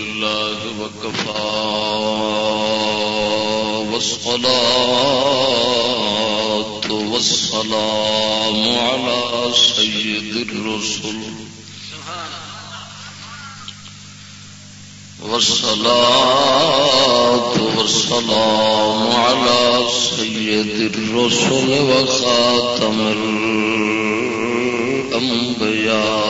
الله وكفى والصلاة والسلام على سيد الرسل. والصلاة والسلام على سيد الرسل وخاتم الأنبياء.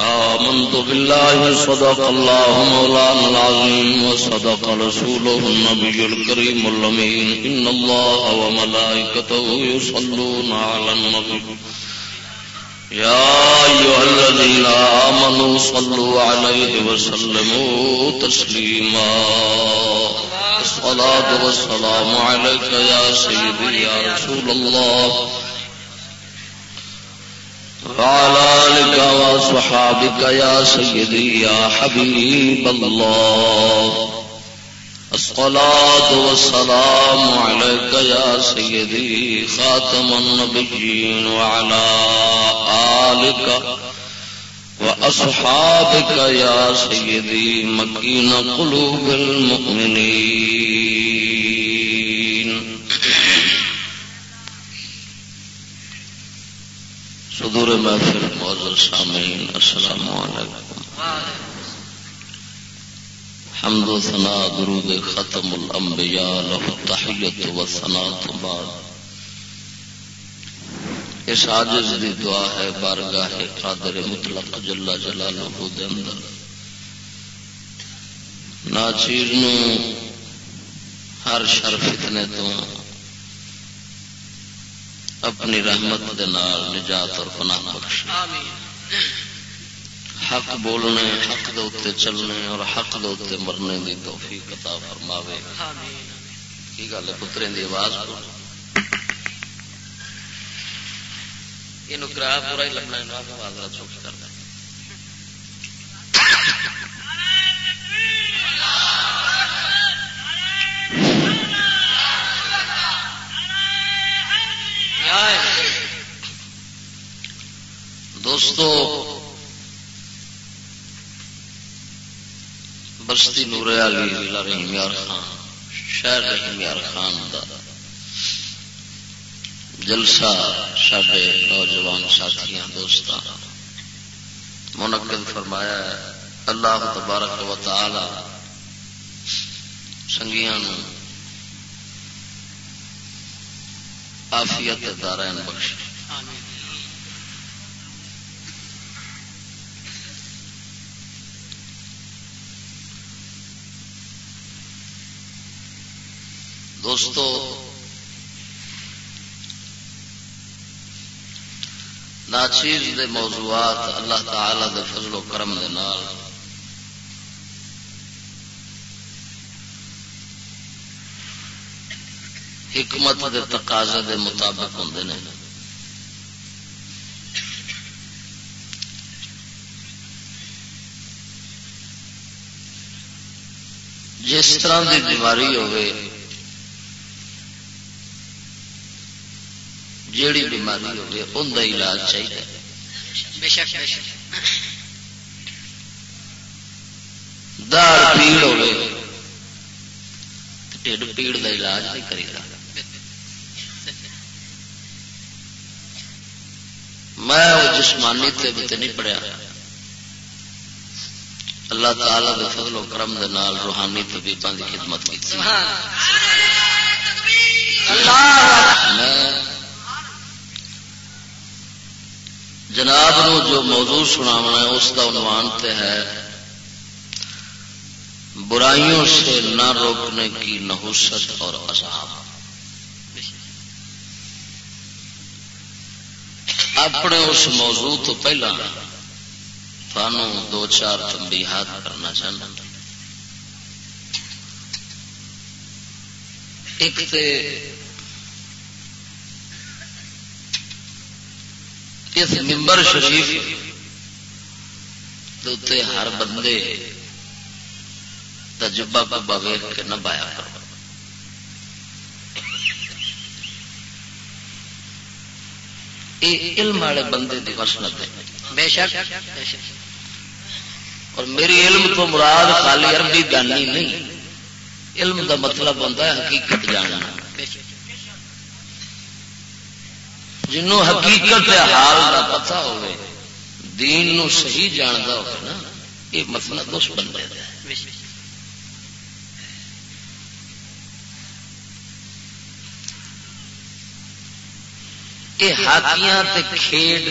آمنت بالله صدق الله مولانا العظيم وصدق رسوله النبي الكريم اللمين إن الله وملائكته يصلون على النبي يا أيها الذين آمنوا صلوا عليه وسلموا تسليما الصلاة والسلام عليك يا سيدي يا رسول الله وعلى آلك وصحابك يا سيدي يا حبيب الله. الصلاة والسلام عليك يا سيدي خاتم النبيين وعلى آلك وأصحابك يا سيدي مكين قلوب المؤمنين. صدور محفل معذر سامعین، السلام علیکم۔ حمد و ثنا، درود ختم الانبیاء له تحیت و ثنا تو بعد اس عاجز دی دعا ہے بارگاہ قادر مطلق جل جلالہ دے اندر۔ ناچیر نو ہر شر فتنے تو اپنی رحمت دے نال نجات اور پناہ بخش حق بولنے، حق دے اتنے چلنے اور حق دے اتنے مرنے دی توفیق عطا فرماوے۔ کی گل ہے پترے دی آواز؟ یہ کرایہ پورا ہی لگنا ہے آواز چوک کر دیں دوستو، بستی نور علی ضلع رحیم یار خان، شہر رحیم یار خان دا جلسہ سڈے نوجوان ساتھی دوست منعقد فرمایا ہے۔ اللہ تبارک و تعالی سنگیاں آفیت دارین بخش دوستو، ناچیز دے موضوعات اللہ تعالی دے فضل و کرم دے نال حکمت دے تقاضے دے مطابق ہوں نے۔ جس طرح کی بیماری ہوئے جیڑی بیماری ہوئے ان کا علاج چاہیے دار پیڑ ہوئے ٹھڈ پیڑ کا علاج نہیں کرے گا میں وہ جسمانی تے نہیں پڑھیا۔ اللہ تعالی دے فضل و کرم دے نال روحانی طبیبان کی خدمت کی۔ میں جناب نو جو موضوع سناونا ہے، اس کا عنوان تے ہے، برائیوں سے نہ روکنے کی نحوست اور عذاب۔ اپنے اس موضوع تو پہلا تھانوں دو چار تنبیہات کرنا چاہنا ایک تے اس ممبر شریف ہر بندے تجربہ بابا ویخ کے نہ بایا کرو۔ یہ علم والے بندے کی وسنت ہے۔ بے شک۔ اور میری علم تو مراد خالی عربی گانی نہیں۔ علم دا مطلب ہوتا ہے حقیقت جاننا۔ جنوں حقیقت حال دا پتا ہوئے، دین نو صحیح جانتا ہو نا، یہ مطلب اس بندے کا یہ ہاتھیاں تے کھیڈ،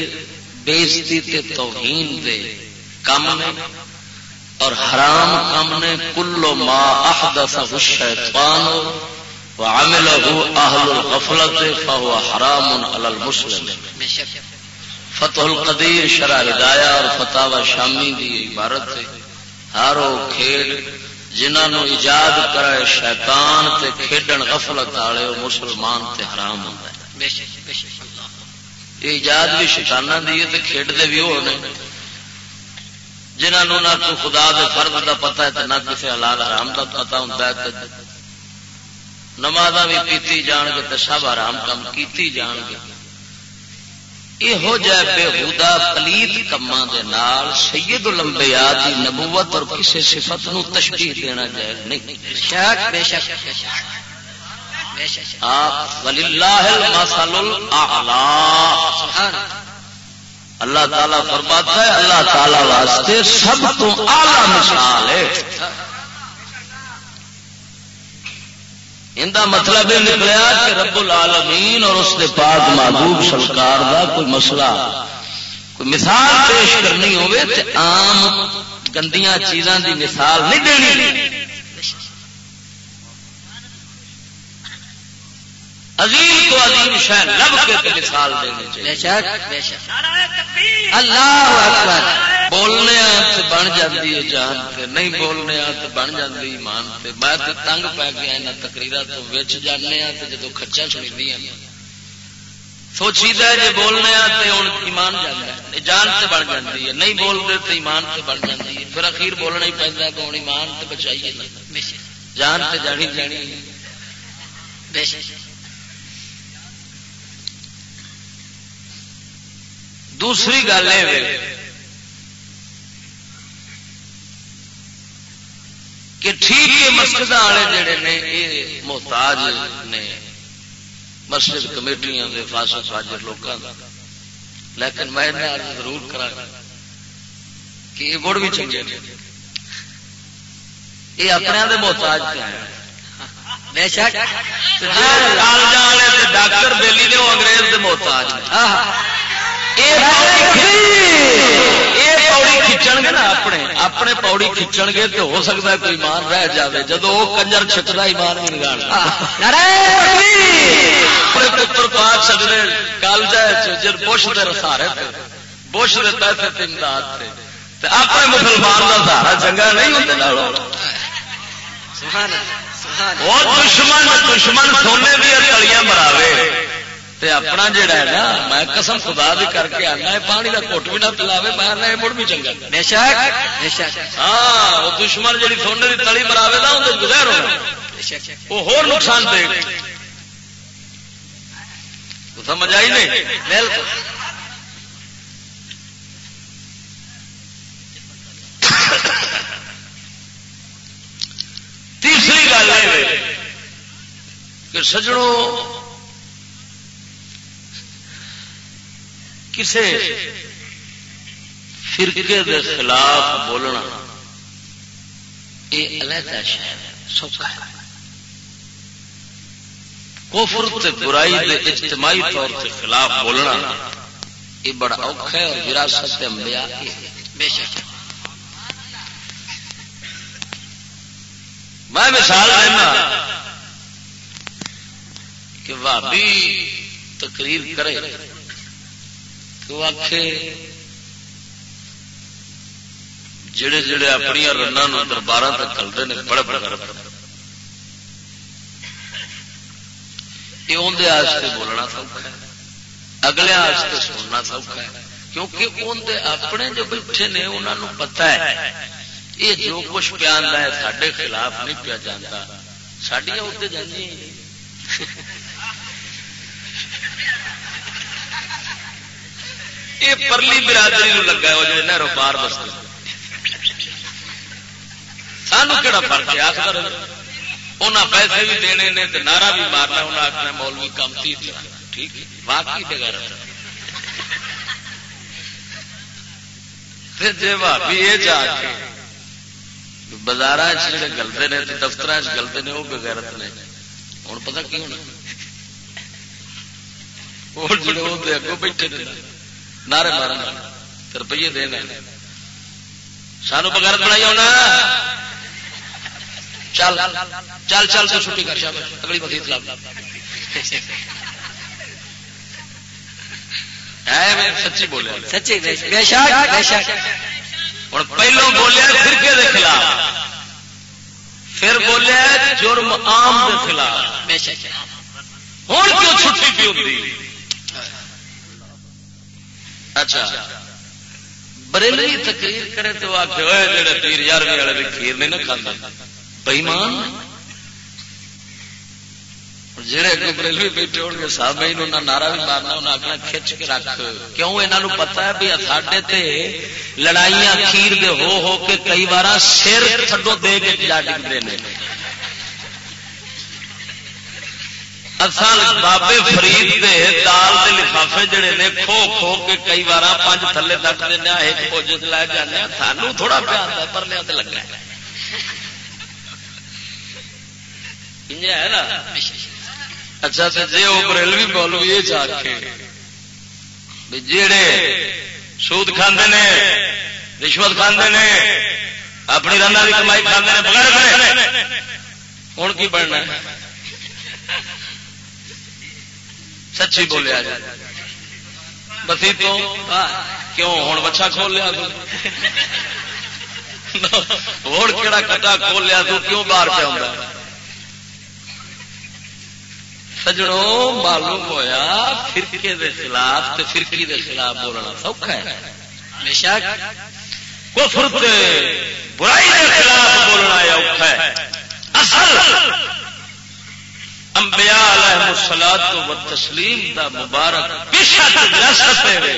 بےزتی تے توہین دے کم نے اور حرام کم نے کلو ما احدث الشیطان وعمله اهل الغفلة فهو حرام على المسلم. فتح القدیر شرع ہدایہ اور فتاوا شامی دی عبارت ہے۔ ہارو کھیڑ جنہوں ایجاد کرے شیطان تے کھیڈن غفلت والے مسلمان تے حرام ہوتا ہے یہ ایجاد بھی شکانہ دی ہے کھیڈتے بھی وہ جنہوں نہ تو خدا دے فرد دا پتا ہے نہ کسی حلال حرام دا پتا ہوں نماز بھی پیتی جان گے تو سب آرام کام کیتی جان گے یہو جہ بےحدا پلیت کما سید لمبیا کی نبوت اور کسی صفت نو تشبیح دینا جائے نہیں۔ شک، بے شک۔ اللہ تعالی فرماتا ہے اللہ تعالی واسطے سب تو آلہ مثال ہے۔ ان کا مطلب یہ نکلیا کہ رب العالمین اور اس کے پاک محبوب سرکار کا کوئی مسئلہ کوئی مثال پیش کرنی ہوئے تو عام گندیاں چیزاں دی مثال نہیں دینی۔ عظیم کو عظیم شہ لب کے مثال دینے چاہیے۔ اللہ بولنے بن جاتی ہے جان سے نہیں بولنے بن جاتی ایمان سے میں تنگ پی گیا یہاں تقریر تو بچ جانے جدو کچا سنی سوچی دا جی بولنے ہوں ایمان جانا جان سے بن جاتی ہے نہیں بولتے تو ایمان سے بن جاتی ہے۔ پھر اخیر بولنا ہی پہنتا کہ ہوں ایمان سے بچائیے۔ جان سے جانی جانی بے دوسری گل یہ کہ ٹھیک ہے مسجد والے جڑے نے یہ محتاج نے مسجد کمیٹیاں فاسل فاجر لوگوں کا لیکن میں ضرور کرا کہ یہ گڑ بھی چنگے یہ اپنے محتاج ڈاکٹر بیلی نے وہ انگریز محتاج پوڑی کھچن گے نا اپنے اپنے پوڑی کھچن گے تو ہو سکتا ہے کوئی ایمان رہ جائے جب وہ کنجر چھٹا ایمان بھی نگاڑ پتر آ سکتے کالج بش کے سہارے بش کے پیسے امداد تھے اپنے مسلمان کا سہارا چنگا نہیں ہوتے دشمن دشمن سونے بھی تلیاں مراوے۔ تے اپنا جڑا ہے نا میں قسم خدا بھی کر کے آنا ہے پانی کا کوٹ بھی نہ پلاوے میں مڑ بھی چنگا۔ ہاں وہ دشمن جی سونے کی تلی مراوے نا اندر گزر ہونا۔ وہ ہور نقصان دے۔ سمجھ آئی نہیں؟ بالکل۔ تیسری گل ہے کہ سجڑوں کسے فرقے دے خلاف بولنا، یہ علیحدہ شہر سوکھا ہے۔ کفر تے برائی دے اجتماعی طور سے خلاف بولنا، یہ بڑا اوکھا ہے اور وراثت انبیاء بے شک۔ میں مثال لینا کہ بھابی تقریر کرے۔ تو آخ جڑے جڑے اپنی رنگ دربار تک چلتے ہیں بڑے بڑے یہ اندر بولنا سوکھا ہے۔ اگلے سننا سوکھا ہے۔ کیونکہ اندر اپنے جو بیٹھے نے انہوں پتا ہے، یہ جو کچھ پیا ہے سڈے خلاف نہیں پیا جانا سڈیا ادھر جی یہ پرلی برادری لگا وہ جو نہرو پار بستے سانو کہڑا فرق ہے؟ آخر جی۔ انہیں پیسے بھی دینے نے نعرہ بھی مارنا انہیں آخنا مولوی کم تھی ٹھیک واقعی بغیر جی بھابی یہ جا کے بازار گلتے ہیں دفتر گلتے ہیں وہ بغیرت نے۔ ہوں پتا کی ہونا؟ جڑے وہ اگوں بیٹھے نعرے مارن روپیے دینا سانو بغیرت بنائی ہونا۔ چل چل چل تو چھٹی کر اگلی مزید سچی بولیا۔ سچی ہوں پہلو بولیا فرقے کے خلاف۔ پھر بولیا جرم عام کے خلاف۔ ہوں کیوں چھٹی پی ہوتی اچھا۔ بریلوی تقریر کرے تو آ کے پیر یارویں والے کھیر نہیں نہ کھانا بئیمان جہے اگے بریلوی بیٹھے ہو گے سب جی نعرہ بھی مارنا انہیں آخنا کھچ کے رکھ۔ کیوں یہاں پتا ہے بھی ساڈے تے لڑائیاں کھیر دے ہو ہو کے کئی بار سر تھڈو دے کے جا ڈگتے ہیں اصل بابے فرید دے دال دے لفافے جڑے نے کھو کھو کے کئی بار پانچ تھلے تک دینا ایک پوج لے جانے سانو تھوڑا پیار پرلیا لگا ہے۔ نا؟ اچھا جی وہ بریلوی بولو یہ چاہ کے جڑے سود کھانے نے، رشوت کھانے نے، اپنی رنگ کی کمائی کھانے بغیر ہوں کی بننا سچی بولیا جائے بسی تو کیوں ہوں بچا کھول لیا ہوں کہڑا کٹا کھول لیا تو کیوں باہر پہ آ سجڑوں معلوم ہویا فرقے دے خلاف تے فرقی دے خلاف بولنا سوکھا ہے۔ ہمیشہ کفر تے برائی دے خلاف بولنا اوکھا ہے۔ اصل انبیاء علیہ الصلات و تسلیم دا مبارک پیشہ تے وراثت ہے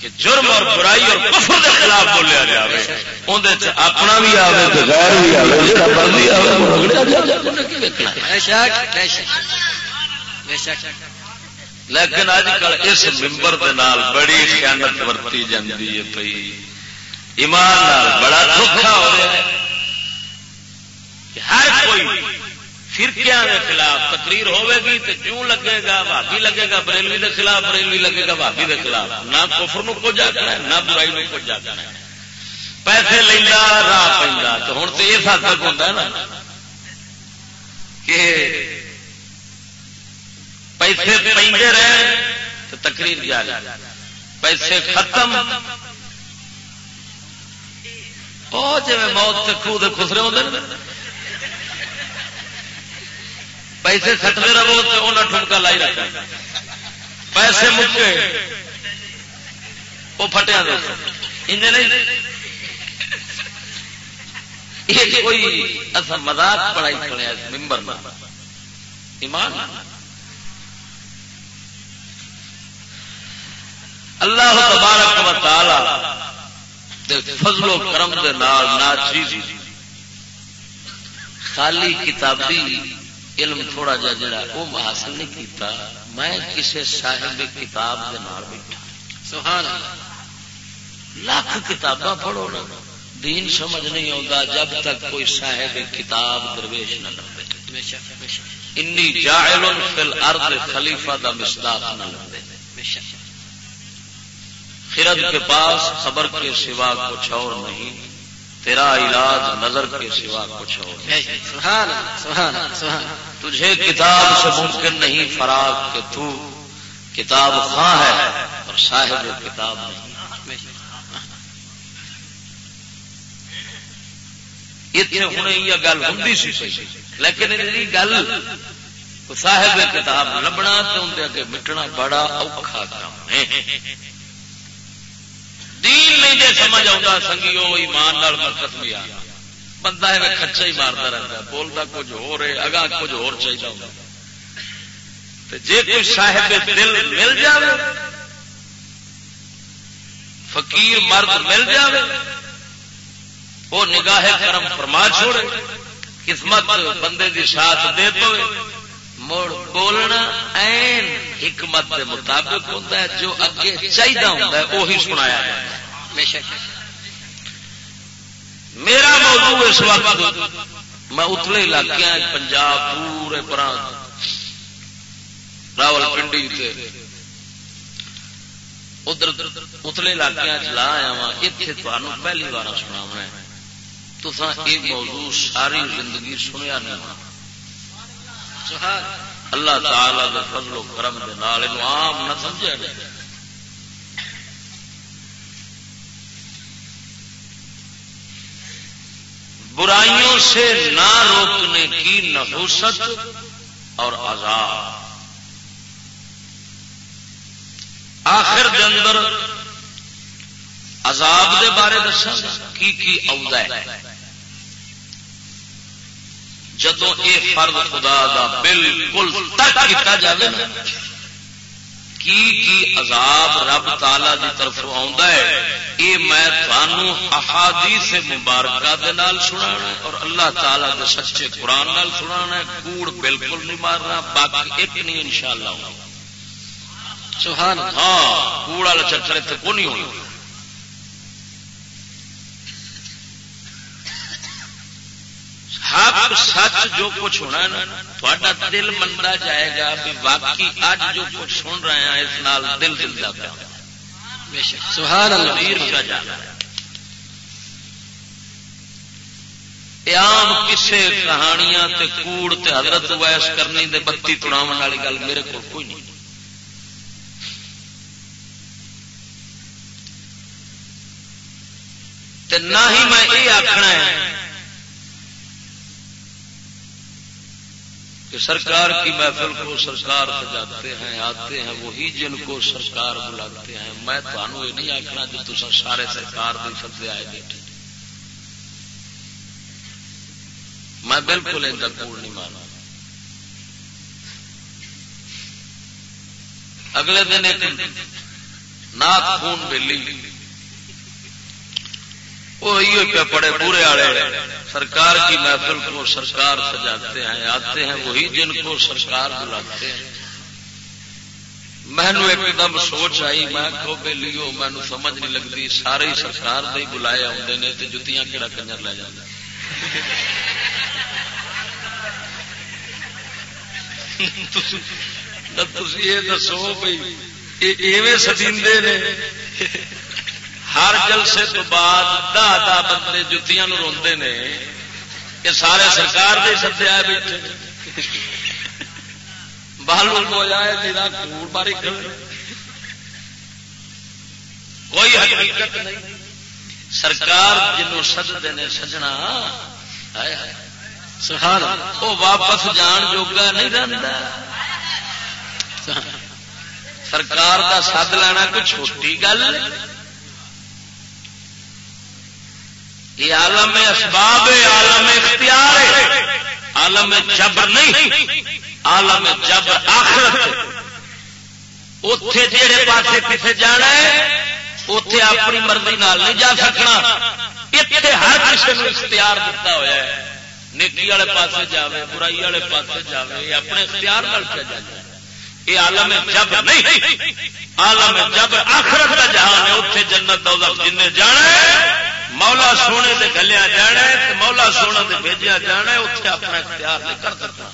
کہ جرم اور برائی اور کفر دے خلاف بولیا دے اپنا بھی آوے تے غیر بھی آوے جڑا مرضی آوے رگڑیا جاوے بے شک بے شک۔ لیکن اج کل اس ممبر بڑی خیانت ورتی جاتی ہے پی ایمان بڑا دکھا ہو رہا ہے ہر کوئی فرقیا کے خلاف تقریر ہوے گی تو کیوں لگے گا بھابی لگے گا، بریلوی کے خلاف بریلوی لگے گا بھابی کے خلاف۔ نہ کفر نو کچھ آنا ہے، نہ برائی نو کچھ آنا ہے۔ پیسے لینا راہ پہ تو ہوں تو یہ حد تک ہوتا ہے نا کہ پیسے پہ رہے تو تقریر جاری۔ پیسے ختم۔ جی موت خوہ خسرے ہوتے پیسے سٹتے رہو تو انہیں ٹھمکا لائی رکھا پیسے مکے۔ وہ پھٹیا یہ جی کوئی اصل مزاق پڑھائی پڑیا ممبر ایمان اللہ تبارک و تعالی فضل و کرم دے نال ناچیز خالی کتابی علم تھوڑا جا جڑا وہ حاصل نہیں کیتا۔ میں کسی صاحب کتاب دے نال بیٹھا۔ سبحان لاکھ کتاباں پڑھو نا۔ دین سمجھ نہیں آتا جب تک کوئی صاحب کتاب درویش نہ لگے انی جاعل فی الارض خلیفہ دا مصداق نہ لگے خرد کے پاس خبر کے سوا کچھ اور نہیں۔ تیرا علاج نظر کے سوا کچھ اور تجھے کتاب سے ممکن نہیں فراغ کہ تو کتاب خاں ہے اور صاحب کتاب نہیں۔ ہوں یہ گل ہوں سی لیکن گل صاحب کتاب لبنا تو اندر اگے مٹنا بڑا اوکھا کام ہے۔ دین نہیں دے سمجھ آتا سنگی وہ ایمان مرکز بھی آ۔ بندہ ہے کچا ہی مارتا رہتا بولتا کچھ ہو رہے اگا کچھ ہو چاہیے ہوگا جی کوئی صاحب دل مل جائے فقیر مرد مل جائے وہ نگاہ کرم فرما چھوڑے، قسمت بندے دی ساتھ دے تو مڑ بولنا این حکمت کے مطابق ہوتا ہے جو اگے چاہیے ہوتا ہے وہی سنایا میرا موضوع اس وقت میں اتلے علاقے پنجاب پورے پر راول پنڈی ادھر اتلے علاقے چلا آیا وا اتنے تمہیں پہلی بار سنا تو یہ موضوع ساری زندگی سنیا نہیں اللہ تعالی دے فضل و کرم دے نال عام نہ سمجھا نہیں برائیوں سے نہ روکنے کی نحوست اور عذاب۔ آخر دے اندر عذاب دے بارے دسا کی کی ہے۔ جدو یہ فرد خدا دا بالکل ترک کیتا جائے نا کی کی عذاب رب تالا دی طرف ہے یہ میں تھانوں احادیث مبارکہ دے نال سنانا اور اللہ تعالی دے سچے قرآن نال سنانا کوڑ بالکل نہیں مارنا باقی ایک نہیں انشاءاللہ سبحان ہاں کوڑ والا چکر کو نہیں ہونا۔ حق سچ جو کچھ ہونا نا دل منتا جائے گا بھی واقعی اج جو کچھ سن رہے ہیں اس نال دل دل جاتا سبحان اللہ۔ عام کسے کہانیاں تے کوڑ تے حضرت ویس کرنی دے بتی تڑاو والی گل میرے کو کوئی نہیں۔ تے نہ ہی میں یہ آخنا ہے کہ سرکار کی محفل کو سرکار سجاتے ہیں، آتے ہیں، وہی جن کو سرکار بلاتے ہیں۔ میں تمہوں یہ نہیں آخنا کہ تصا سارے سرکار بھی سبزے آئے بیٹھے۔ میں بالکل ان کوڑ نہیں مانا اگلے دن ایک نات خون بلی وہ پڑے پورے والے۔ سرکار کی محفل کو سرکار سجاتے ہیں، آتے ہیں، وہی جن کو سرکار بلاتے ہیں۔ مینو ایک دم سوچ آئی، میں کو بے لیو مینو سمجھ نہیں لگتی، سارے سرکار دے بلائے آتے ہیں تو جتیاں کہڑا کنجر لے جانا تھی یہ دسو بھائی ایویں سدی نے۔ ہر جلسے تو بعد دہ دہ بندے جتیاں روندے نے۔ یہ سارے سرکار دے سدے آئے بیٹھے۔ بالو ہو جائے تیرا کوڑ باری کوئی حقیقت نہیں۔ سرکار جنوں سجتے نے سجنا وہ واپس جان جوگا نہیں رہتا سرکار کا سد لینا کوئی چھوٹی گل۔ یہ عالم اسباب عالم اختیار ہے۔ عالم جبر نہیں، عالم جبر آخرت۔ اتے جہے پاسے کسے جانا ہے اتے اپنی مرضی نال نہیں جا سکنا۔ اتنے ہر کسی نے اختیار دیتا ہوا ہے۔ نیکی والے پاسے جاوے، برائی والے پاسے جاوے اپنے اختیار نال کیا جائے۔ یہ عالم جب نہیں، عالم جب آخرت کا جہان ہے۔ اتنے جنت دولت جن جانا ہے مولا سونے دے گلیا جانا ہے مولا سونے دے بھیجیا جانا ہے اتنے اپنا اختیار نہیں کر سکتا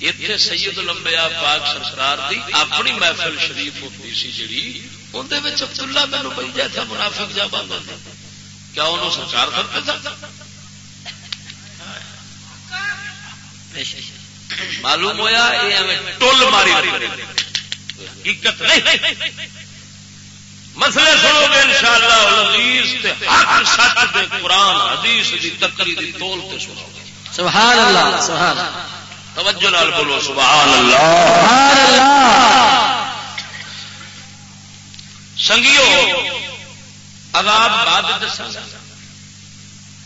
اتنے سید لمبیا پاک سرکار دی اپنی محفل شریف ہوتی سی جڑی اندر عبداللہ مینو بھائی جیسا منافق جا بند کیا انہوں سرکار کرتے معلوم ہوا یہ ٹول ماری حقیقت نہیں۔ مسئلے سنو گے ان شاء اللہ قرآن حدیث کی تکری کی تول کے سنو گے۔ سبحان اللہ سبحان توجہ نال بولو سبحان اللہ سبحان اللہ سنگیو عذاب بعد دسا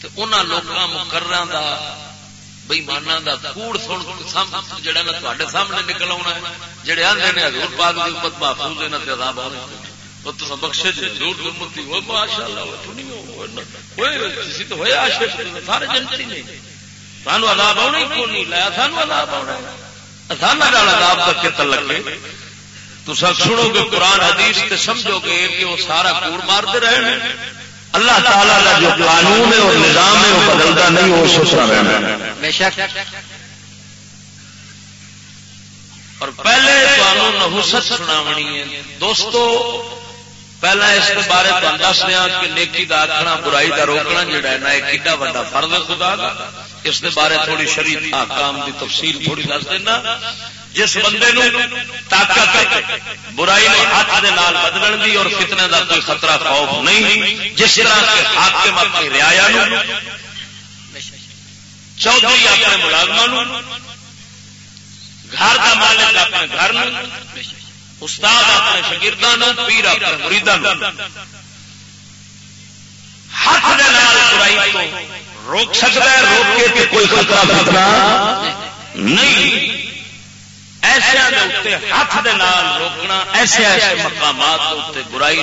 تو ان لوگوں مقرر دا بےمانا دا کوڑ سن جڑا نا تے سامنے نکل آنا ہے جڑے آدھے نے حضور پاک کی امت محفوظ ہے نہ عذاب آنے تو تو بخشے ضرور امتی ہو ماشاء اللہ کسی تو ہوئے عاشق سارے جنتی نہیں سانو عذاب آنا ہی کون نہیں لایا سانو عذاب آنا سانہ عذاب کا کتن لگے تو سب سنو گے قرآن حدیث تے سمجھو گے کہ وہ سارا کوڑ مارتے رہے اللہ تعالیٰ کا جو قانون ہے اور نظام ہے وہ بدلتا نہیں وہ سوچا رہنا اور پہلے قانون نحوست سناونی ہے دوستو پہلا اس کے بارے تو دس دیا کہ نیکی دا آخنا برائی دا روکنا جڑا ہے نا ایک ایڈا وا فرد خدا کا اس کے بارے تھوڑی شریف آکام دی تفصیل تھوڑی دس دینا جس بندے نو طاقت برائی نے ہاتھ دے نال بدلن دی اور فتنے دا کوئی خطرہ خوف نہیں جس طرح کے حاکم اپنی رعایا نو چودھری اپنے ملازموں گھر کا مالک اپنے گھر استاد اپنے شگردان پیر اپنے مریدان ہاتھ دے نال برائی کو روک سکتا ہے، روک کے کوئی خطرہ خطرہ نہیں۔ ایسے ہاتھ دے نال روکنا، ایسے ایسے مقامات برائی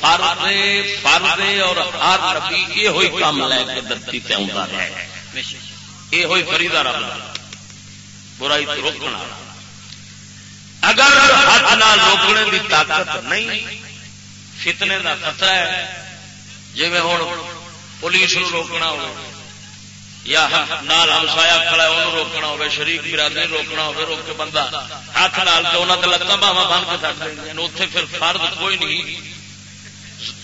فردے فردے اور ہر نبی یہ ہوئی کام لے کے دھرتی پہ آتا ہے یہ ہوئی فریدا رب برائی تو روکنا۔ اگر ہاتھ نال روکنے کی طاقت نہیں، فتنے کا خطرہ ہے۔ جی ہوں پولیس روکنا ہو یا نال ہمسایا کھڑا انہوں روکنا ہوگا شریف برادری روکنا ہوگا روک کے بندہ ہاتھ نال تو انہوں نے لتاں باوا بن کے سٹ دیں اتنے پھر فرد کوئی نہیں۔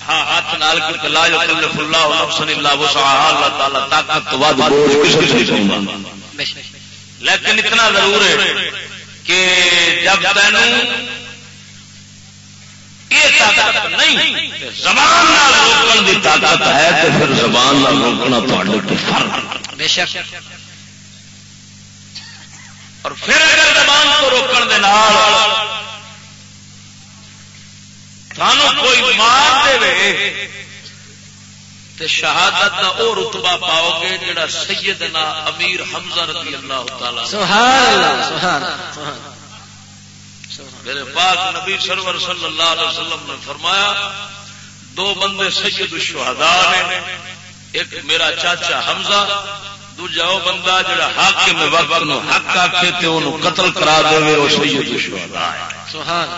ہاں ہاتھ نال کر لا یکلف اللہ نفسا الا وسعها اللہ تعالی طاقت تو ود بوجھ نہیں لیکن اتنا ضرور ہے کہ جب تینوں یہ طاقت نہیں زبان روکن کی طاقت ہے تو پھر زبان روکنا فرق بے شک۔ اور پھر اگر زبان کو روکن دے سانو کوئی مار دے تو شہادت کا وہ رتبہ پاؤ گے جڑا سیدنا امیر حمزہ رضی اللہ تعالی سبحان اللہ سبحان میرے پاک نبی سرور صلی اللہ علیہ وسلم نے فرمایا دو بندے سید الشہداء نے ایک میرا چاچا حمزہ دوجا وہ بندہ جڑا حاکم وقت نو حق آکھے تے اونوں قتل کرا دے وہ سید الشہداء ہے۔ سبحان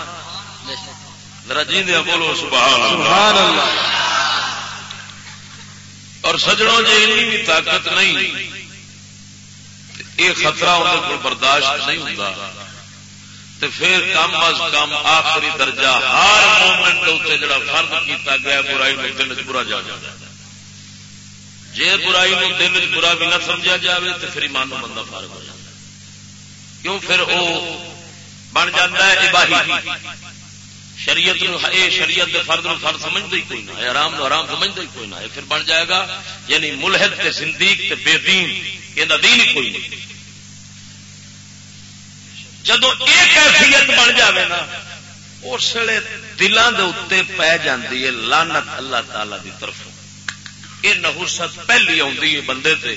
ذرا جیندے بولو سبحان اللہ۔ سبحان اللہ۔ اور سجڑوں جی اتنی بھی طاقت نہیں، یہ خطرہ ان کو برداشت نہیں ہوتا تو پھر کم از کم آخری درجہ ہر مومنٹ جڑا فرد کیتا گیا برائی میں دل چ برا جا جائے جی برائی میں دل چ برا بھی نہ سمجھا جائے تو پھر ایمان بندہ فارغ ہو جائے کیوں؟ پھر وہ بن جاتا ہے، اباہی۔ شریعت اے شریعت فرد نو فرد سمجھتا ہی کوئی نہ آرام نو آرام سمجھتا ہی کوئی نہ پھر بن جائے گا یعنی ملحد تے زندیق تے بے دین یہ دین ہی کوئی نہیں۔ جدو یہ کیفیت بن جائے نا، اس ویلے دلان دے اتنے پی جاتی ہے لانت اللہ تعالی دی طرف یہ نہوست پہلی آتی ہے بندے تے،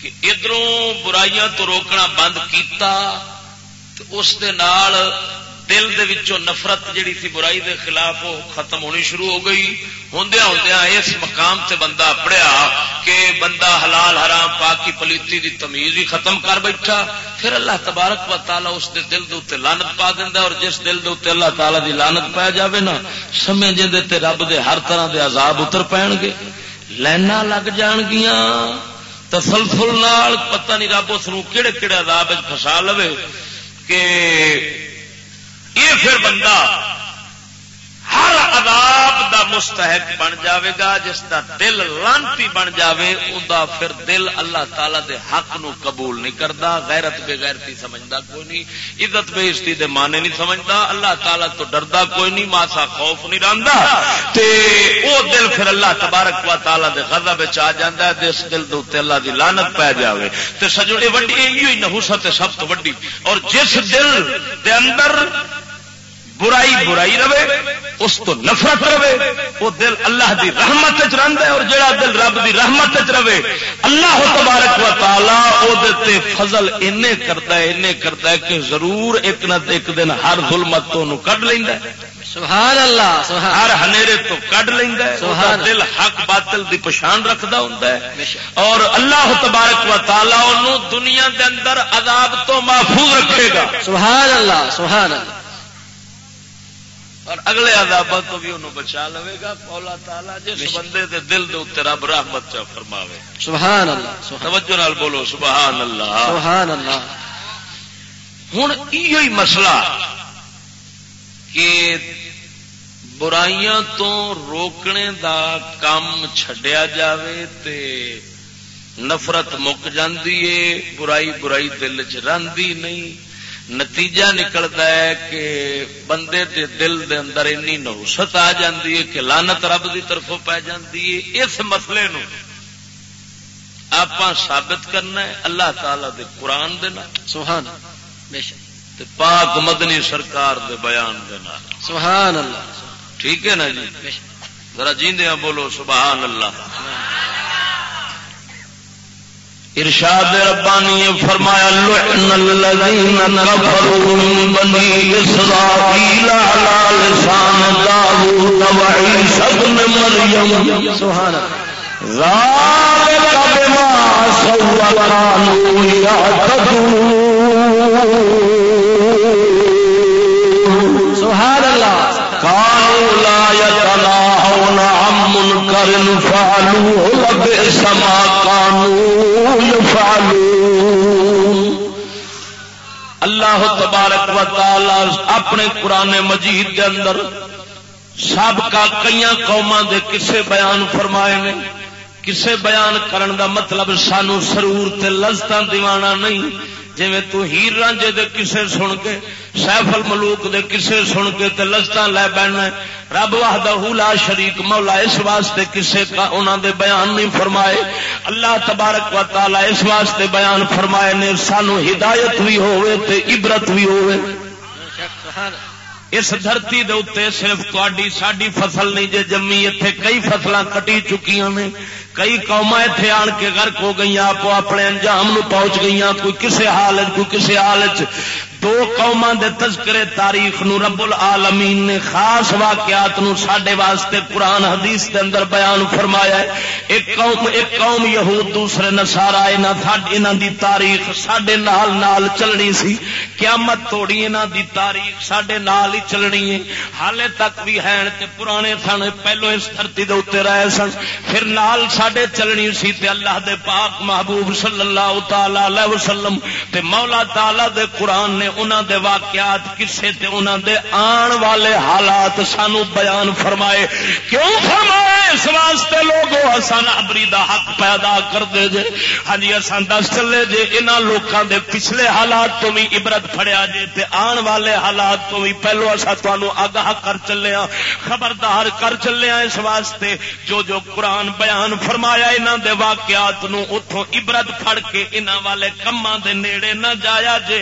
کہ ادھروں برائیاں تو روکنا بند کیتا، تو اس دے نال دل دے وچوں نفرت جڑی تھی برائی دے خلاف وہ ختم ہونی شروع ہو گئی۔ ہوندیا ہوندیا اس مقام تے بندہ پڑیا کہ بندہ حلال حرام پاکی پلیتی دی تمیز ہی ختم کر بیٹھا۔ پھر اللہ تبارک و تعالی اس دے دل دے اتنے لانت پا دینا اور جس دل دے اتنے اللہ تعالی دی لانت پا جاوے نا، سمے جے تے رب دے ہر طرح دے عذاب اتر پین گے۔ لینا لگ جان گیاں۔ تسلسل نال پتہ نہیں رب اس کہڑے کہڑے عذاب فسا لوے کہ یہ پھر بندہ ہر عذاب دا مستحق بن جاوے گا، جس دا دل لانتی بن جاوے دا پھر دل اللہ تعالی دے حق نو قبول نہیں کرتا غیرت بے غیرتی سمجھدا کوئی نہیں، عزت بے عزتی دے معنی نہیں سمجھدا، اللہ تعالی تو ڈردا کوئی نہیں، ماسا خوف نہیں رہندا تے او دل پھر اللہ تبارک و تعالی دے غضب وچ آ جاندا ہے، جس دل دے اوتے اللہ دی لعنت پے جاوے۔ تے سجڑے وڈی ایہی نحوست سب تو وڈی۔ اور جس دل دے اندر برائی برائی رہے اس تو نفرت رہے وہ دل اللہ دی رحمت ہے اور جڑا دل رب دی رحمت رہے اللہ تبارک و تعالی او دے فضل اینے کرتا ہے اینے کرتا ہے کہ ضرور ایک نہ ایک دن ہر ظلمت تو انہوں کڈ لیندا ہے۔ سبحان اللہ سبحان ہر ہنیرے تو کڈ ہے سبحان دل حق باطل دی پہچان رکھدا ہوندا ہے۔ اور اللہ تبارک و تعالی انہوں دنیا دے اندر عذاب تو محفوظ رکھے گا۔ سبحان اللہ سبحان اللہ اور اگلے عذابوں تو بھی انہوں بچا لے گا مولا تعالیٰ جس بندے دے دل دے اتنے رب رحمت چا فرماوے۔ سبحان اللہ توجہ نال بولو سبحان اللہ۔ سبحان اللہ۔ ہوں یہ مسئلہ کہ برائیاں تو روکنے دا کام چھڈیا جاوے تے نفرت مک جاندی ہے برائی برائی دل چ نہیں۔ نتیجہ نکلتا ہے کہ بندے دے دل دے اندر اینی نوست آ جاندی ہے کہ لانت رب دی طرفوں پی جاندی ہے اس مسئلے نو آپ ثابت کرنا ہے اللہ تعالی دے قرآن دے سبحان تے پاک مدنی سرکار دے بیان دے سبحان اللہ۔ ٹھیک ہے نا جی؟ ذرا جیندیاں بولو سبحان اللہ۔ ارشاد ربانی فرمایا لعن الذين كفروا من بني اسرائيل على لسان داوود وعيسى ابن مريم سبحان ذلك بما سوى كانوا يعتدون سبحان الله كانوا لا يتناهون عن منكر فعلوه لبئس ما اللہ تبارک و تعالی اپنے قرآن مجید کے اندر سابقہ کئی قوما دے کسے بیان فرمائے نے۔ کسے بیان کرن دا مطلب سانو سرور تے لذتاں دیوانا نہیں۔ جی تو ہیر رانجے دے کسے سن کے، سیف الملوک دے کسے سن کے تے لذتاں لے بہنا رب وحدہ لا شریک، مولا اس واسطے کسے کا انہاں دے بیان نہیں فرمائے۔ اللہ تبارک و تعالی اس واسطے بیان فرمائے نے، سانو ہدایت بھی ہوئے تے عبرت بھی ہوئے اس دھرتی دے اتنے صرف تاری ساری فصل نہیں، جے جمی اتنے کئی فصل کٹی چکی ہیں کئی قوما اتنے آن کے گرک ہو گئی آپ اپنے انجام نو پہنچ گئی کوئی کسے حالت کوئی کسے حالت دو قوما دے تذکرے تاریخ نو رب العالمین نے خاص واقعات نو ساڈے واسطے قرآن حدیث دے اندر بیان فرمایا ہے۔ ایک قوم ایک قوم یہود، دوسرے نسارا انہاں دی تاریخ ساڈے نال نال چلنی سی۔ قیامت توڑی انہاں دی تاریخ ساڈے نال ہی چلنی ہے۔ حالے تک بھی ہیں تے پرانے سن، پہلو اس دھرتی دے اوتے رہے سن۔ پھر نال ساڈے چلنی سی تے اللہ دے پاک محبوب صلی اللہ تعالی علیہ وسلم تے مولا تعالی دے قرآن نے انہوں دے واقعات کسے تے انہوں دے آن والے حالات سانو بیان فرمائے۔ کیوں فرمائے؟ اس واسطے لوگوں حسن ابری دا حق پیدا کر دے جے۔ ہاں جی اصل دس چلے جے انہوں لوگوں دے پچھلے حالات تو بھی عبرت پڑیا جے تے آن والے حالات تو بھی پہلو اصا تمہوں آگاہ کر چلے ہاں۔ خبردار کر چلے ہاں اس واسطے۔ جو جو قرآن بیان فرمائے فرمایا انہوں دے واقعات نو اتوں عبرت پھڑ کے انہوں والے کما دے نیڑے نہ جایا جے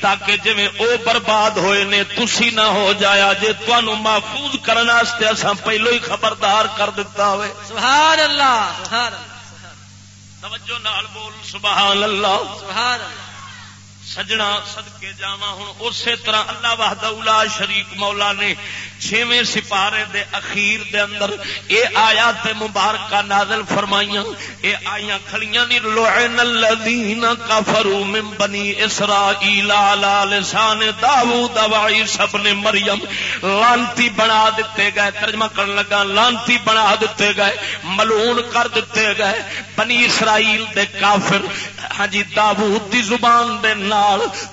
تاکہ کہ جی او برباد ہوئے نے تسی نہ ہو جایا جی تمہوں محفوظ کرنے اصا پہلو ہی خبردار کر دیتا ہوئے۔ سبحان اللہ سبحان توجہ نال بول سبحان اللہ۔ سبحان اللہ۔ سجنا سدکے جا ہوں اسی طرح اللہ وحدہ شریک مولا نے چھویں سپارے دے اخیر دے اندر اے آیات مبارکہ نازل فرمائیاں، اے آیاں کھڑیاں نی لعن الذین کفروا من بنی اسرائیل علی لسان داؤد و عیسی ابن مریم۔ لانتی بنا دتے گئے، ترجمہ کرن لگا، لانتی بنا دتے گئے، ملعون کر دتے گئے۔ بنی اسرائیل دے کافر ہاں جی داؤد دی زبان دے نال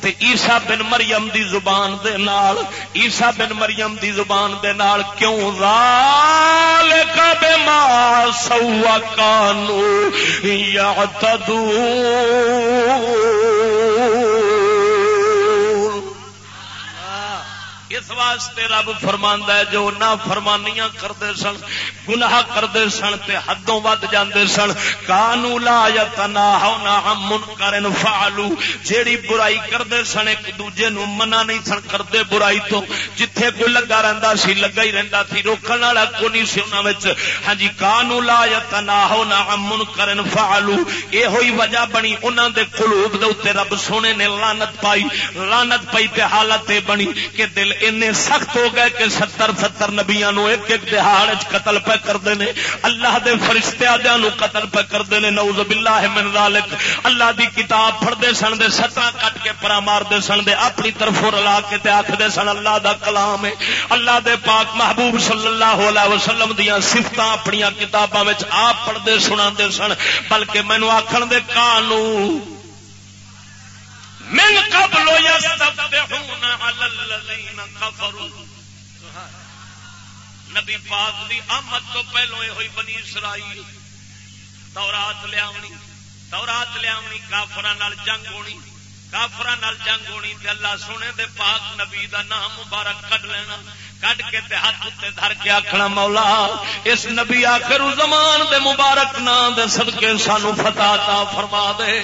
تے عیسیٰ بن مریم دی زبان دے نال، عیسیٰ بن مریم دی زبان زبان دے نال کیوں ذالک بما سوا کانو یعتدون؟ اس واسطے رب فرما ہے جو نہ فرمانیاں کرتے سن، گناہ کرتے سن تے حدوں ود جاندے سن، کانو لا یتنا ہونا من کرن فعلو، جیڑی برائی کرتے سن ایک دوجے نو منع نہیں سن کرتے برائی تو جتھے کوئی لگا رہندا سی، لگا ہی رہندا سی، روکن والا کوئی نہیں سی انہاں وچ۔ ہاں جی کانو لا یتنا ہونا من کرن فعلو اے ہوئی وجہ بنی انہاں دے قلوب دے اوتے رب سونے نے لعنت پائی، لعنت پئی تے حالت بنی کہ دل اینے سخت ہو گئے کہ ستر ستر نبیا ایک ایک دہاڑ قتل پہ کرتے ہیں اللہ دے فرشتے نو قتل پہ کرتے ہیں نوز باللہ من ذالک۔ اللہ دی کتاب پڑھتے سن دے سترہ کٹ کے پرا مارتے سن دے، اپنی طرف رلا کے آخر سن، اللہ دا کلام ہے۔ اللہ دے پاک محبوب صلی اللہ علیہ وسلم دیا سفت اپنی کتاباں آپ پڑھتے سنا سن، بلکہ مینو آخر دے، کانو من قبل يستفتحون على الذين كفروا نبی پاک دی آمد تو پہلو یہ ہوئی بنی اسرائیل. تورات لیا تورات لیا کافر جنگ ہونی کافر جنگ ہونی تے اللہ سونے دے پاک نبی دا نام مبارک کٹ لینا کٹ کے تے ہاتھ اتنے دھر کے آخنا مولا، اس نبی آخر زمان دے مبارک نام دے صدقے سانو فتح تا فرما دے۔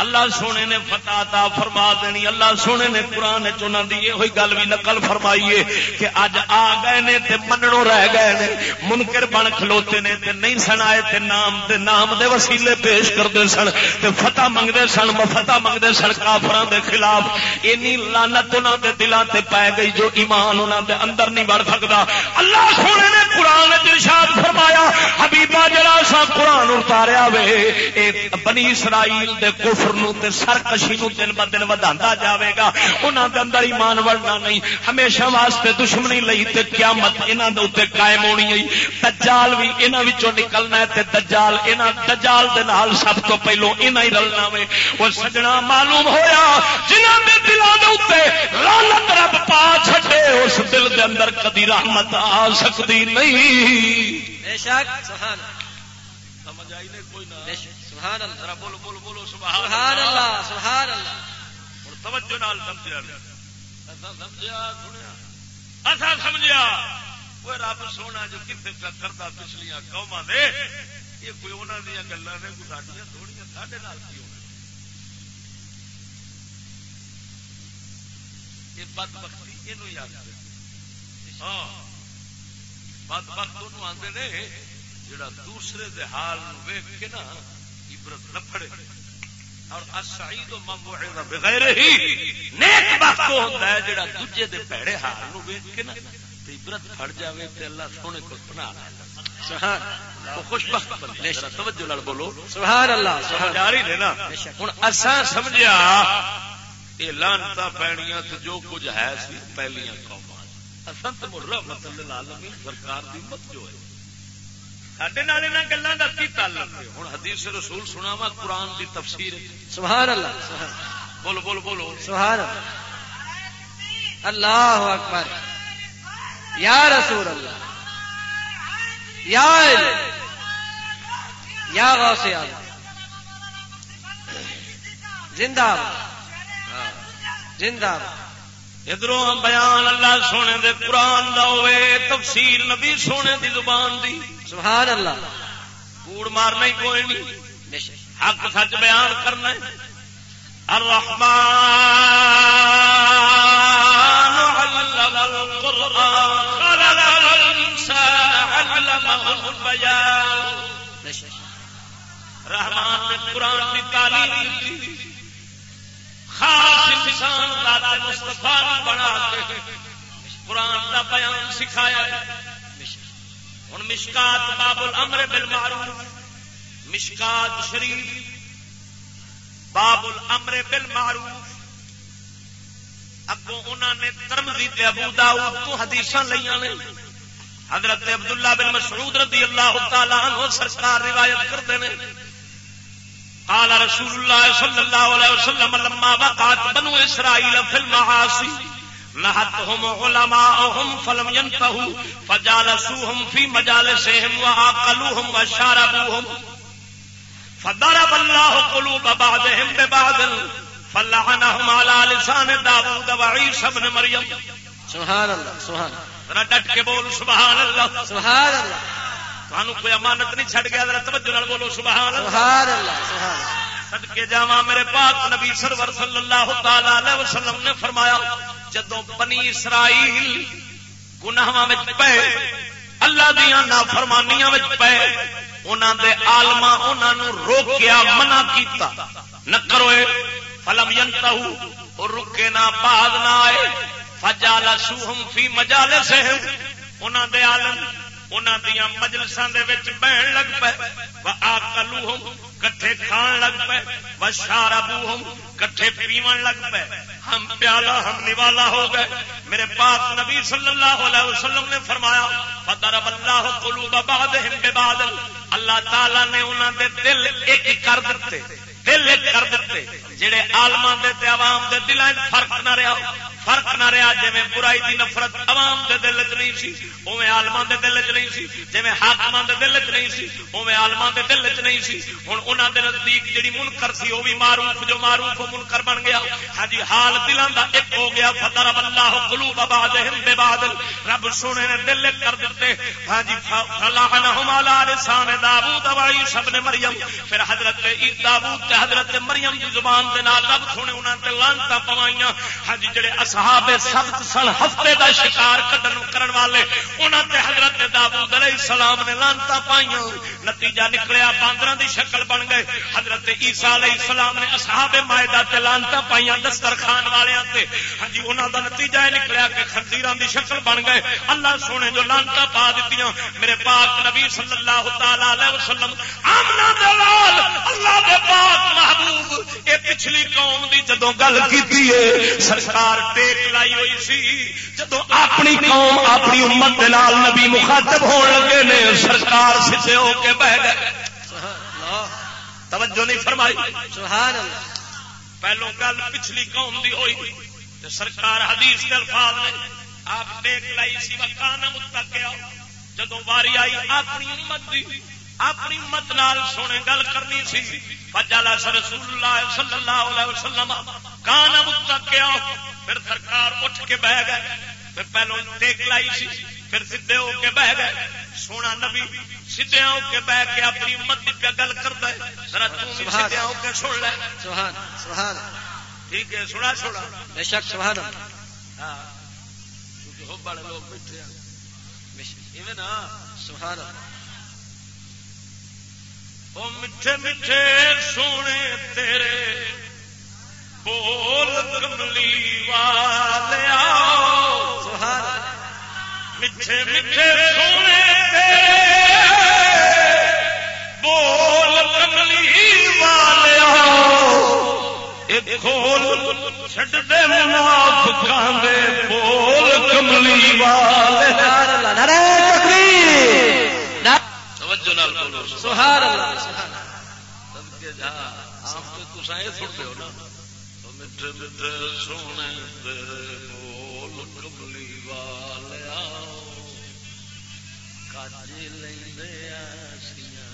اللہ سونے نے فتح تا فرما دینی، اللہ سونے نے قرآن چنا دی یہ گل بھی نقل فرمائیے کہ اج آ گئے نے تے مننو رہ گئے نے، منکر بن کھلوتے نے تے نہیں سن آئے تے نام تے نام دے وسیلے پیش کرتے سن، تے فتح منگتے سن فتح منگتے سن کافران دے خلاف۔ اینی لانت انہوں دے دلان تے پائے گئی جو ایمان انہوں دے اندر نہیں بڑھ سکتا اللہ سونے نے قرآن ارشاد فرمایا حبیبا جڑا سا قرآن اتاریا وے، اے بنی اسرائیل دے کفر کفر سرکشی نو دن ب دن ودا جائے گا انہوں دے اندر ایمان وڑنا نہیں۔ ہمیشہ واسطے دشمنی لئی تے قیامت انہوں دے اتنے قائم ہونی ہے۔ دجال بھی انہوں نکلنا ہے تے دجال انہوں دجال دے نال سب تو پہلو انہیں ہی رلنا وے۔ وہ سجنا معلوم ہویا۔ جنہوں نے دلوں کے اتنے لالت رب پا چھٹے اس دل دے اندر کدی رحمت آ سکتی نہیں۔ بے شک۔ سمجھ آئی نہیں کوئی نہ۔ سبحان اللہ. بولو بولو بولو سبحان اللہ. سبحان اللہ اور توجہ نال سمجھیا سمجھیا سنیا. ایسا سمجھیا. وہ رب سونا جو کتنے کا کرتا پچھلیاں قوما دے یہ کوئی انہوں دیا گلا نے کوئی ساڈیاں تھوڑیاں ساڈے نال کی ہونا یہ بد بختی یہ یاد ہاں بد بخت آدھے جڑا دوسرے دے حال ویک کے نا عبرت نہ پڑے اور اسعید بغیر ہی نیک بخت ہوتا ہے جڑا دوجے دے پیڑے حال نو ویکھ کے نا تے عبرت پھڑ جاوے تے اللہ سونے کو بنا سبحان تو خوش بخت بندے توجہ بولو۔ سبحان اللہ سبحان جاری نے نا۔ ہن اساں سمجھیا اے لعنتا پینیاں تے جو کچھ ہے سی پہلیاں قوماں اساں تے رحمت للعالمین سرکار دی امت جو ہے۔ سڈے گلوں کا کی تعلق ہے ہوں حدیث رسول سنا وا قرآن کی تفسیر سبحان اللہ بولو بولو بولو سبحان اللہ اللہ اکبر یا رسول اللہ یا یا غوث زندہ زندہ ادھر بیان اللہ سونے دے قرآن دا ہوئے تفسیر نبی سونے دی زبان دی سبحان اللہ۔ کوڑ مارنا ہی کوئی نہیں۔ حق سچ بیان کرنا الرحمن رحمان نے قرآن کی تعلیم خاص انسان ذات مصطفیٰ بنا کے قرآن کا بیان سکھایا۔ ہوں مشکات باب الامر بالمعروف، مشکات شریف، باب الامر بالمعروف۔ اگوں انہوں نے ترمزی تے ابو داؤد تو حدیث لیا نے۔ حضرت عبداللہ بن مسعود رضی اللہ تعالی عنہ سرکار روایت کرتے ہیں قال رسول الله صلى الله عليه وسلم، لما وقعت بنو اسرائيل في المعاصي نهتهم علماءهم فلم ينتهوا فجالسوهم في مجالسهم وعقلوهم وشاربوهم فضرب الله قلوب بعضهم ببعض فلعنهم على لسان داود وعيسى بن مريم سبحان اللہ سبحان ذرا ڈٹ کے بول سبحان اللہ سبحان اللہ تمہوں کوئی امانت نہیں چھڑ گیا ذرا توجہ نال بولو سبحان اللہ سبحان اللہ سبحان صدقے جاواں میرے پاک نبی سرور صلی اللہ تعالی علیہ وسلم نے فرمایا جدوں بنی اسرائیل گناہاں وچ پے، اللہ دیاں نافرمانیاں پے، انہاں دے عالماں انہاں نو روکیا، منع کیتا۔ نہ کروئے، فلم ینتہو رکے نہ، باز نہ آئے۔ فجالسوہم فی مجالسہم۔ انہاں دے عالم، انہاں دیاں مجلساں دے وچ بہن لگ پے۔ واکلوہم کٹھے کھان لگ پے۔ وشاربوہم کٹھے پیون لگ پے۔ ہم پیالہ، ہم نوالا ہو گئے۔ میرے پاک نبی صلی اللہ علیہ وسلم نے فرمایا، فضرب اللہ قلوب بعضهم ببعض اللہ تعالی نے انہاں دے دل ایک کر دتے دل ایک کر دتے جڑے عالماں دے عوام دے دلاں فرق نہ رہا، فرق نہ رہا جی برائی دی نفرت عوام دے دل چ نہیں سی اوے آلما دے دل چ نہیں سی جی حاکم دے دل چ نہیں سی اوے آلما دے دل چ نہیں سی۔ ہوں انہوں دے نزدیک جڑی منکر سی وہ بھی معروف، جو معروف منکر بن گیا۔ ہاں جی حال دلان دا ایک ہو گیا فتر اللہ قلوب بعضهم ببعض۔ رب سونے نے دل کر دیتے۔ ہاں جی فلاحنہم علی لسان داوود و عیسی ابن مریم پھر حضرت داوود حضرت مریم دی زبان دے نال رب سونے انہاں تے لعنتاں پوائیاں۔ ہاں جی جڑے اصحاب سبت سن، ہفتے دا شکار کڈن کرن والے، انہاں تے حضرت داؤد علیہ السلام نے لانتا پائیاں۔ نتیجہ نکلیا، باندراں دی شکل بن گئے۔ حضرت عیسی علیہ السلام نے اصحاب مائدہ تے لانتا پائیاں دسترخوان والیاں تے۔ ہاں جی انہاں دا نتیجہ نکلیا کہ خنزیراں دی شکل بن گئے۔ اللہ سونے جو لانتا پا دتیاں، میرے پاک نبی صلی اللہ تعالی علیہ وسلم آمنا دے لال، اللہ دے پاک محبوب اے پچھلی قوم دی جدوں گل کیتی ہے سرکار ٹیک لائی ہوئی سی۔ جدو اپنی قوم اپنی امت دے نال نبی مخاطب ہون لگے نے سرکار سچے ہو کے بہ گئے۔ توجہ نہیں فرمائی۔ سبحان اللہ۔ پہلو گل پچھلی قوم دی ہوئی تے سرکار حدیث کے الفاظ نے آپ ٹیک لائی سی وکانا متقیا جدو واری آئی اپنی امت دی اپنی امت نال سونے گل کرنی سی۔ فجالا رسول اللہ صلی اللہ علیہ وسلم کانا متقیا پھر سرکار اٹھ کے بہ گئے۔ پھر پہلو ٹیک لائی سی پھر سیدے ہو کے بہ گئے۔ سونا نبی سیدے ہو کے بہ کے اپنی امت کی پہ گل کرتا ہے۔ ذرا تم سیدے ہو کے سن لے۔ سبحان سبحان۔ ٹھیک ہے سنا چھوڑا بے شک سبحان۔ ہاں۔ کیونکہ ہو بڑے لوگ بیٹھے ہیں۔ نا۔ سبحان۔ اللہ او میٹھے میٹھے سونے تیرے بول کملی والے میٹھے میٹھے سونے تیرے بول کملی والے کھول چھڈ دے منافقاں دے بول کملی والے نعرہ نال۔ بولو سبحان اللہ۔ صدقے جا آپ تو تساں اے سنتے ہو نا۔ تو میٹھے میٹھے سونے تیرے بول کملی والے آؤ کاج لیندے آسیاں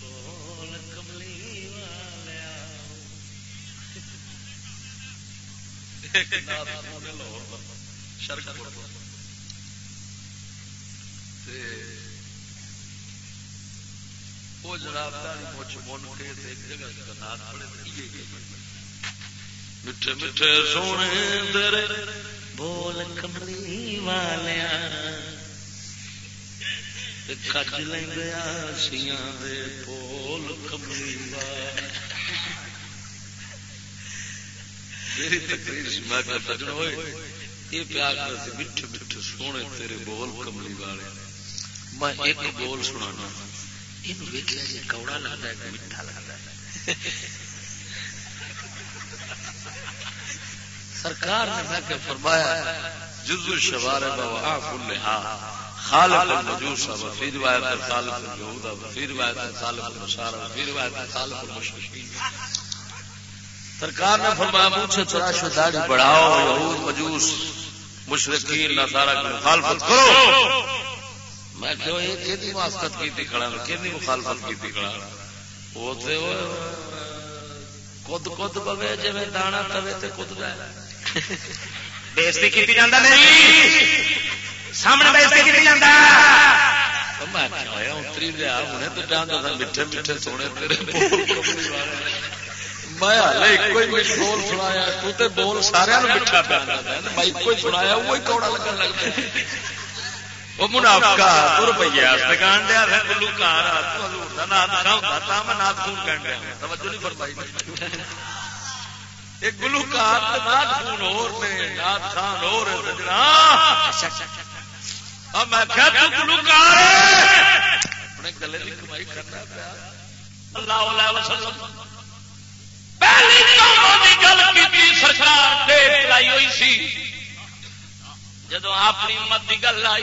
بول کملی والیا۔ ایک نات سونے لاہور۔ شرک پڑھو تے وہ جناب داری من کے ایک جگہ میٹھے میٹھے سونے تیرے بول کملی والیا کج لیندے آسیاں دے بول کملی والے میری تقریر میں ہوئے یہ پیار سونے تیرے بول کملی والے میں ایک بول سنا یہ ویکیا جی کوڑا لگتا ہے میٹھا لگتا ہے سرکار نے میں کہ فرمایا جزو شوار بابا کل خالق المجوس وفي رواية خالق اليهود وفي رواية خالق النصارى وفي رواية خالق المشركين سرکار نے فرمایا پوچھے تراش داڑھی بڑھاؤ یہود مجوس مشرقین نصارا کی مخالفت کرو میں کہو یہ کیدی موافقت کی تھی کھڑا کیدی مخالفت کی تھی کھڑا۔ وہ تے وہ خود خود پوے جی دانا توے تے خود جائے۔ بےزتی کی جانا نہیں۔ سامنے بےزتی کی جانا اتری دیا ہوں تو جانا میٹھے میٹھے سونے تیرے میں بول سنایا تو بول سارا میٹھا پیا میں ایک سنایا وہی کوڑا لگن لگتا وہ منافقا روپیہ دکان دیا گلوکار نات خون کہن دیا توجہ نہیں فرمائی ایک گلوکار نات خون اور نات خان اور سجنا میں گلوکار اپنے گلے کی کمائی کرنا پیا اللہ وسلم جدو اپنی امت کی گل آئی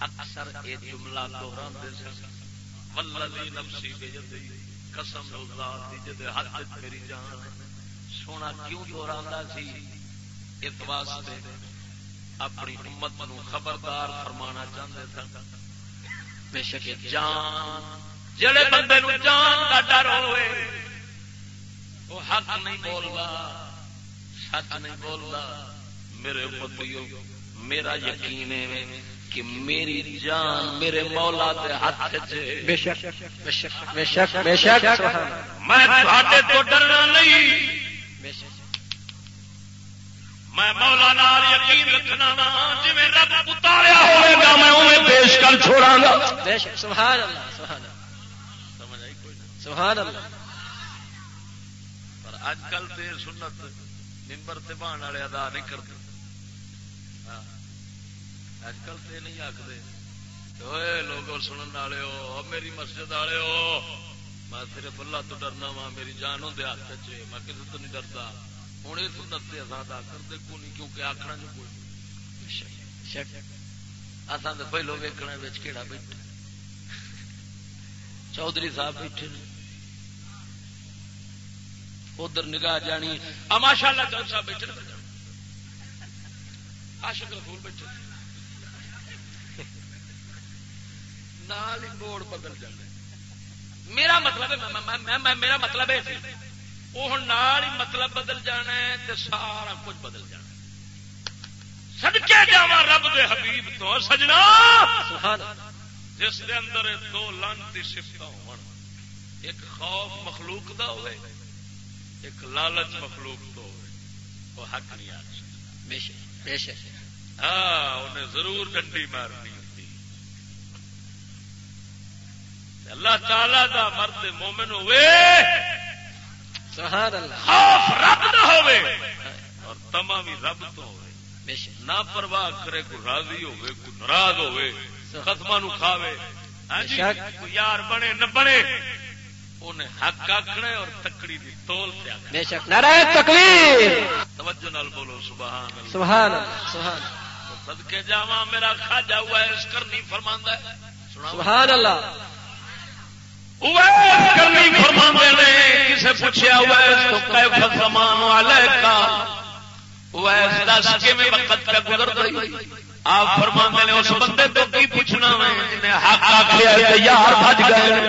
اکثر یہ جملہ دوہرا ولدی نفسی بجدی قسم اللہ دی جدے حد میری جان سونا کیوں دوہرا سی؟ اس واسطے اپنی امت نو خبردار فرمانا چاہتے سن. بے شک جان، جڑے بندے نو جان کا ڈر ہوئے، وہ حق نہیں بولتا سچ نہیں بولتا میرے پتیو میرا یقین ہے کہ میری جان میرے مولا دے ہاتھ بے شک بے شک بے شک بے شک میں تو ڈرنا نہیں۔ میں مولا نال یقین رکھنا نا رب اتاریا ہوئے گا میں انہیں پیش کر چھوڑا گا۔ سبحان اللہ سبحان اللہ۔ سمجھ آئی کوئی سبحان اللہ۔ پر اج کل تے سنت ممبر تے والے ادا نہیں کرتے۔ اج کل تو نہیں آخر لوگ سنن والے ہو میری مسجد والے ہو۔ میں صرف اللہ تو ڈرنا وا میری جان ہوں ہاتھ چ میں کسی تو نہیں ڈرتا ہوں یہ سنت سے ادا کرتے کو نہیں کیونکہ آخر جو کوئی اصل تو پہلو ویکنا کہڑا بیٹھا۔ چودھری صاحب بیٹھے ادھر نگاہ جانی۔ ماشاء اللہ چودھری صاحب بیٹھے آشک رسول بیٹھے۔ نال ہی موڑ بدل جائے میرا مطلب میرا مطلب ہے وہ نال ہی مطلب بدل جانا ہے سارا کچھ بدل جانا سدکے جا رب دے حبیب تو سجنا! جس دے اندر دو لانتی سفت ہو ایک خوف مخلوق دا ہوئے ایک لالچ مخلوق تو ہوئے۔ وہ حق نہیں آ سکتا ہاں انہیں ضرور ڈنڈی مارنی اللہ تعالی دا مرد مومن ہوئے خوف رب نہ ہوئے اور تما بھی رب تو ہوئے۔ نہ پرواہ کرے کوئی راضی ہوئے کوئی ناراض ہوئے ختم نو کھاوے۔ ہاں جی، کوئی یار بنے نہ بنے انہیں حق آکھنا اور تکڑی دی تول بے شک۔ نعرہ تکبیر۔ توجہ نال بولو سبحان اللہ۔ سبحان اللہ سبحان سدکے جا میرا خاجا ہوا اس کرنی فرما سبحان اللہ۔ کسے پوچھا ہوا سمان والے کا دس کے میں وقت پہ گزر گئی؟ آپ فرما نے اس بندے تو کی پوچھنا میں؟ حق آخر یار بج گئے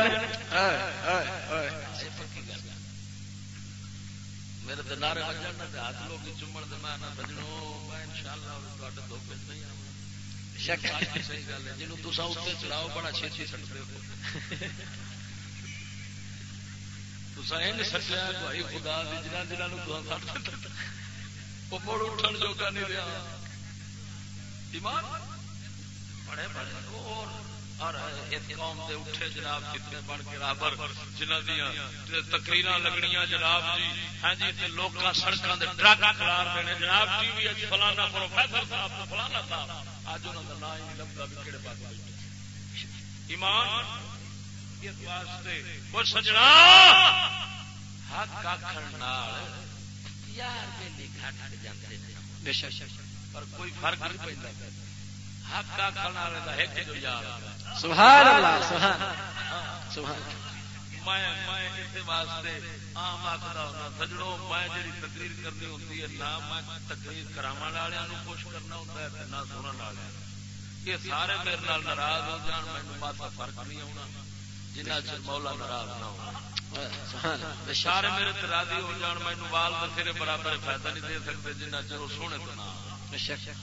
میرے تو نعرے بجن ہاتھ لوگ چومن دے میں بجنو میں انشاءاللہ تواڈے دھوکے نہیں آواں۔ شک صحیح گل ہے جنوں تساں اوتے چڑھاؤ بڑا چھتی سٹدے ہو تساں این سٹیا بھائی خدا دی، جنہاں جنہاں وہ مڑ اٹھن جوگا نہیں رہا۔ ایمان؟ بڑے بڑے۔ اور قوم دے اٹھے جناب کتنے بن کے جنہ دیا تقریر لگنیاں جناب جی۔ ہاں جی لوگ سڑکوں کے ٹرک کلار دینے جناب جی ٹی وی فلانا پروفیسر صاحب، فلانا صاحب۔ اج انہوں کا نام ہی لگتا بھی پاس ایمان؟ اس واسطے۔ وہ سجنا۔ حق آخر یار ویلی گھٹ جاتے پر کوئی فرق نہیں پہ حق آخر والے کا ایک جو یار سبحان اللہ سبحان۔ سبحان میں واسطے عام آخر ہونا سجڑوں میں جی تقریر کرنی ہوتی ہے نہ میں تقریر کرا والوں خوش کرنا ہوتا ہے نہ سننے یہ سارے میرے ناراض ہو جان ماسا فرق نہیں آنا جنہ چر مولا ناراض نہ ہو سارے میرے راضی ہو جان مینو بال بتھیرے برابر فائدہ نہیں دے سکتے جنہ چر وہ سونے تو نہ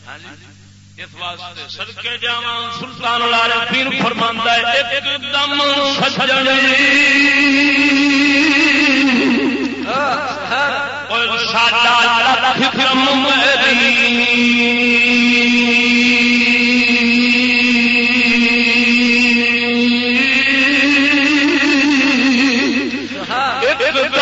ہاں جی اس واسطے صدقے جاواں سلطان العارفین فرماندا ہے ایک دم سجن اور ساڈا لکھ میری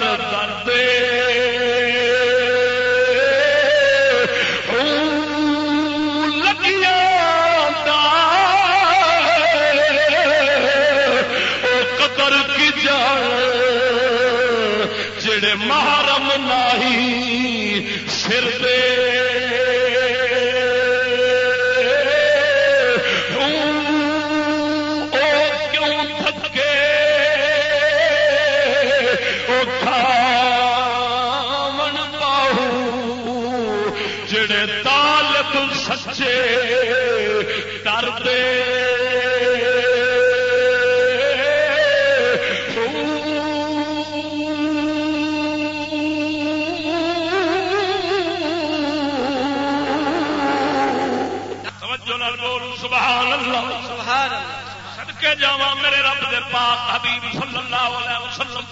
کرتا پاک حبیب صلی اللہ علیہ وسلم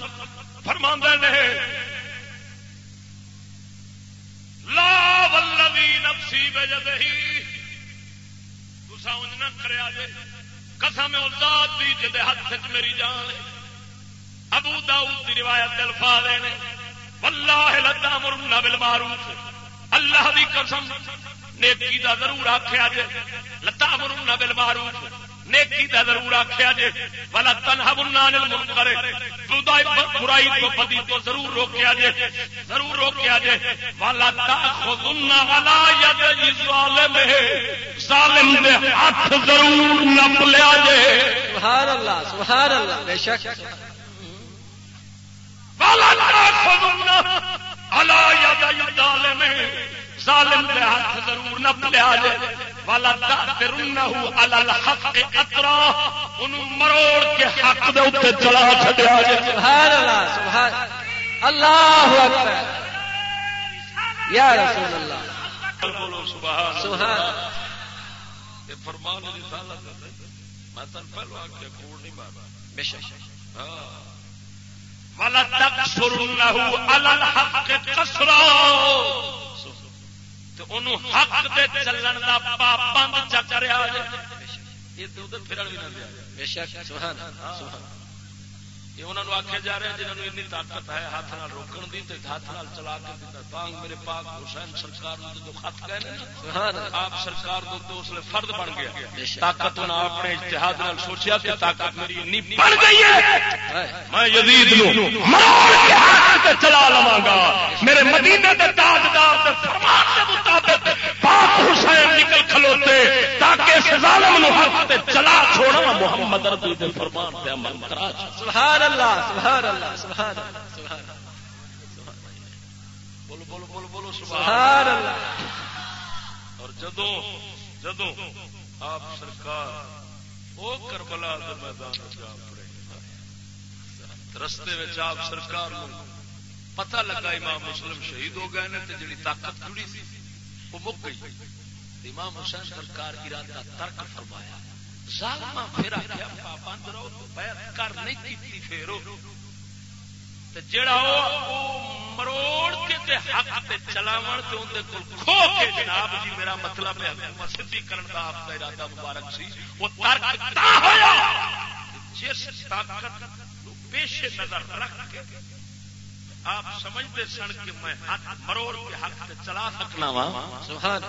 فرما نے، لا ولوی نفسی بجدہی تسا انج نہ کریا جے دی ہاتھ میری جان ابو داؤد دی روایت الفاظ نے، واللہ لدا مرنا بالمعروف۔ اللہ دی قسم، نیکی دا ضرور آکھیا جے لدا مرنا بالمعروف۔ نیکی ضرور آخیا جی والا تنہا بنان برائی تو بدی تو ضرور روکیا جے۔ ضرور روکیا جے۔ والا ظالم۔ دے ہاتھ ضرور نپ لیا جے سبحان اللہ سبحان اللہ بے شک والا ظالم۔ دے ہاتھ ضرور نپ لیا جے۔ والا مروڑ کے حق دے چلا اللہ یا رسول اللہ۔ فرمان میں حق دے چلن دا پابند چکریا یہ تو ادھر پھرن بھی نہ دیا بے شک سبحان سبحان یہ انہوں نے آخیا جا رہا ہے جنہوں نے طاقت ہے ہاتھ نال روکن دی ہاتھ نال چلا کے دیتا بانگ میرے پاک حسین سرکار خط آپ سرکار دو تو اس لیے فرد بن گیا۔ طاقت نے اپنے اجتہاد نال سوچیا کہ طاقت میری بن گئی ہے۔ میں یزید نو مار کے ہاتھ تے چلا لواں گا۔ میرے مدینے دے تاجدار تے فرمان دے حسین نکل کھلوتے تاکہ اس ظالم نو حق تے چلا چھوڑا محمد رضی دے فرمان تے عمل کرا سبحان اللہ سبحان اللہ سبحان اللہ سبحان بولو بولو بولو بولو سبحان اللہ۔ اور جدو جدو آپ سرکار وہ کربلا دے میدان جا پڑے۔ رستے آپ سرکار پتہ لگا امام مسلم شہید ہو گئے نے جڑی طاقت جڑی تھی وہ مک گئی۔ امام حسین سرکار ارادہ ترک فرمایا ظالما پھر آخیا پابند رہو بیعت کر، نہیں کیتی پھیرو تے جڑا او مروڑ کے تے حق تے چلاون تے اون دے کول کھو کے جناب جی میرا مطلب ہے، حکومت سدھی کرن دا آپ دا ارادہ مبارک سی۔ وہ ترک تا ہویا۔ جس طاقت پیش نظر رکھ کے آپ سمجھتے سن کہ میں حق مروڑ کے حق تے چلا سکنا وا؟ سبحان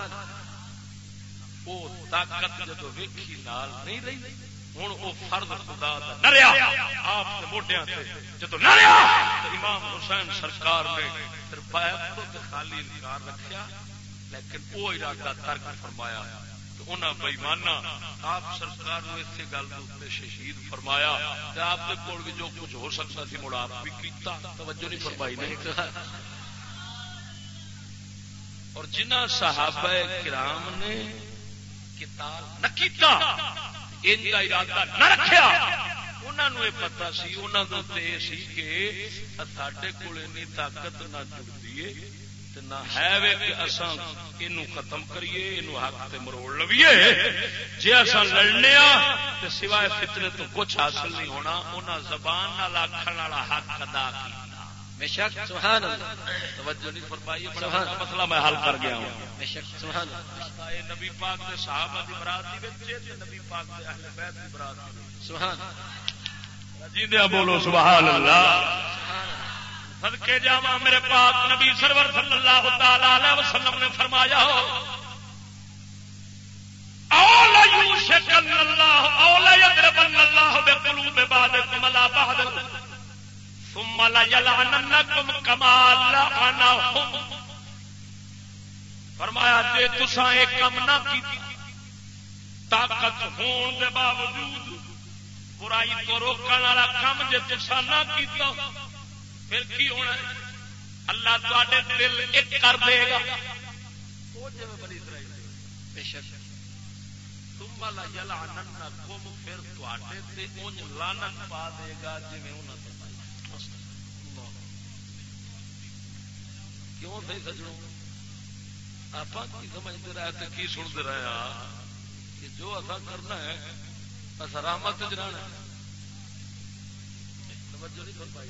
وہ طاقت جدو ویکھی نال نہیں رہی ہوں وہ فرد خدا آپ کے موڈیا جدو نریا امام حسین سرکار نے خالی انکار رکھیا لیکن وہ ارادہ ترک فرمایا۔ انہاں بےمانا آپ سرکار نے اتنے گل کے شہید فرمایا آپ کے کول بھی جو کچھ ہو سکتا سی مڑ آپ بھی کیتا، توجہ نہیں فرمائی نہیں اور جنہ صحابہ کرام نے کتاب نہ کیتا، ان کا ارادہ نہ رکھیا انہوں یہ پتا سی انہوں نے سی کہ ساڈے کول طاقت نہ جڑتی ہے۔ نہ ہے کہ اساں اینو ختم کریے اینو حق تے مروڑ لویے جے اساں لڑنے تے سوائے فتنے تو کچھ حاصل نہیں ہونا انہاں زبان نال آکھن والا حق ادا کیتا بے شک سبحان اللہ توجہ نہیں فرمائی بڑا مسئلہ میں حل کر گیا ہوں بے شک سبحان اللہ اے نبی پاک دے صحابہ دی برات دی وچ تے نبی پاک دے اہل بیت دی برات دی سبحان جیندے بولو سبحان اللہ صدقے جاوا میرے پاک نبی سرور صلی اللہ تعالی علیہ وسلم نے فرمایا ہو اولا یوشکن اللہ اولا اللہ بقلوب لا ثم لا یلعننکم کما لعنہم. فرمایا، جے تساں ایک کم نہ کیتی، طاقت ہون دے باوجود برائی کو روکن والا کم جے تساں نہ کیتا پھر کی ہونا اللہ تے دل ایک کر دے گا۔ لانت پا دے گا جی کیوں نہیں سجڑوں آپ کی سمجھتے رہے تو کی سنتے رہے کہ جو اصا کرنا ہے اصا رحمت جانا توجہ نہیں کر پائی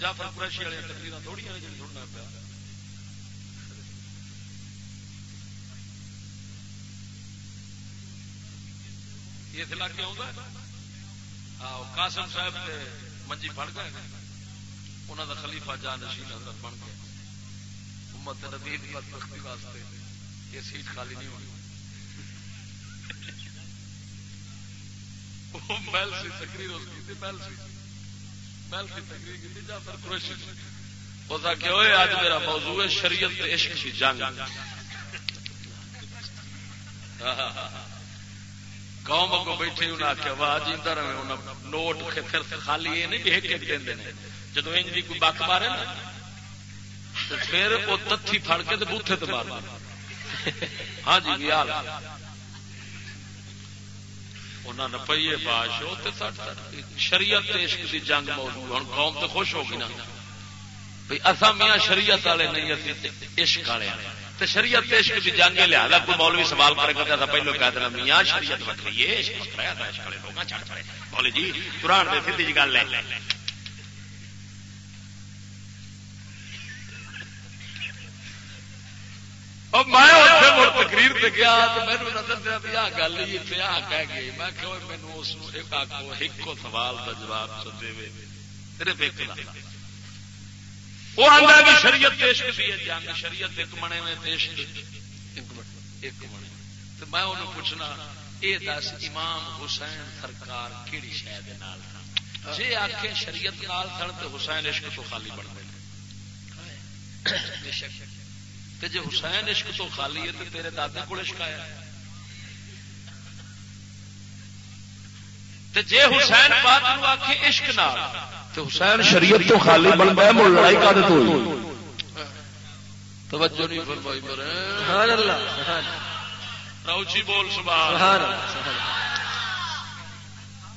جعفر قریشی والی تقریر تھوڑی نے جی سننا پیا اس علاقے آؤں قاسم صاحب کے منجی پڑ گئے انہوں کا خلیفہ جان نشین حضرت بن گیا امت نبی بدبختی واسطے یہ سیٹ خالی نہیں ہونی محل سی تقریر اس کی محل سی آج میرا موضوع ہے شریعت عشق کی جنگ۔ قوم کو بیٹھے انہیں آخیا واہ جی نوٹ پھر خالی یہ نہیں ایک ایک دیں جب انج بھی کوئی بک مارے نا پھر وہ تتھی پھڑ کے بوتھے تو مار ہاں جی حال نپائیے بادشاہ شریعت عشق کی جنگ موجود ہوں قوم تو خوش ہو گئی نا۔ بھائی اصا میاں شریعت والے نہیں عشق والے تو شریعت عشق کی جنگ لیا کوئی مولوی سوال کرے گا تھا پہلو کہہ دینا، میاں شریعت بٹ ہے، عشق بٹ عشق والے لوگ چھڑ پڑے مولوی جی قرآن دے سیدھی جی گل ہے۔ میں اتنے مڑ تقریر پہ گیا تو مینو نظر دیا بھی آ گل ہی اتنے آ کہہ گئی میں کہ مینو اس ایک آخو ایک سوال کا جواب تو دے صرف ایک وہ آتا کہ شریعت عشق بھی ہے۔ جنگ شریعت ایک منے میں عشق ایک منے تو میں انہوں پوچھنا یہ دس امام حسین سرکار کہڑی شاید جی آخے شریعت نال تھن تو حسین عشق تو خالی بن گئے۔ جی حسین عشق تو خالی ہے تو تیرے دادے کو عشق آیا۔ جی حسین پاک آخے عشق نال تو حسین شریعت تو خالی بن گیا لڑائی کا تو توجہ نہیں فرمائی مرے۔ سبحان اللہ سبحان اللہ۔ بول سبحان سبحان اللہ سبحان اللہ۔ اور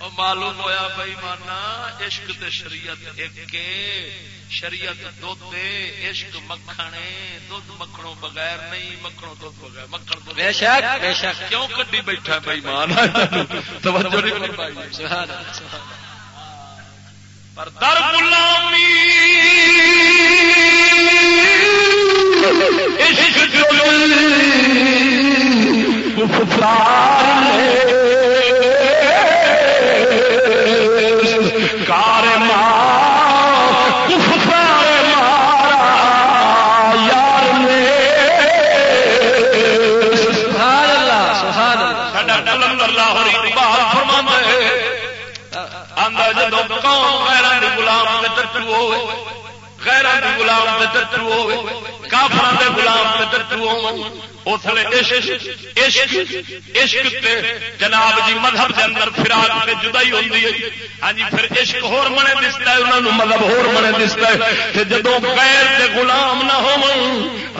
معلوم ہویا بھائی مانا عشق تے شریعت ایک شریعت دھد عشق مکھنے دھد مکھنوں بغیر نہیں مکھنوں دھد بغیر مکھن بے شک بے شک۔ کیوں کڈی بیٹھا بھائی مان توجہ نہیں فرمائی۔ سبحان اللہ سبحان اللہ۔ پر در غلامی عشق جو کار مار مارا یار سبحان اللہ سبحان اللہ ساڈا کلندر لاہور اقبال فرماندا ہے آندا جدوں قوم غیراں دے غلام تے ٹٹو غیراں دے غلام تے ٹٹو ہوے کافراں دے غلام تے ٹٹو ہون۔ اس لیے عشق عشق عشق تے جناب جی مذہب کے اندر فراق تے جدائی ہوندی ہے۔ ہاں جی پھر عشق ہور منے دستا ہے انہاں نو مذہب ہور منے دستا ہے تے جدوں غیر دے غلام نہ ہون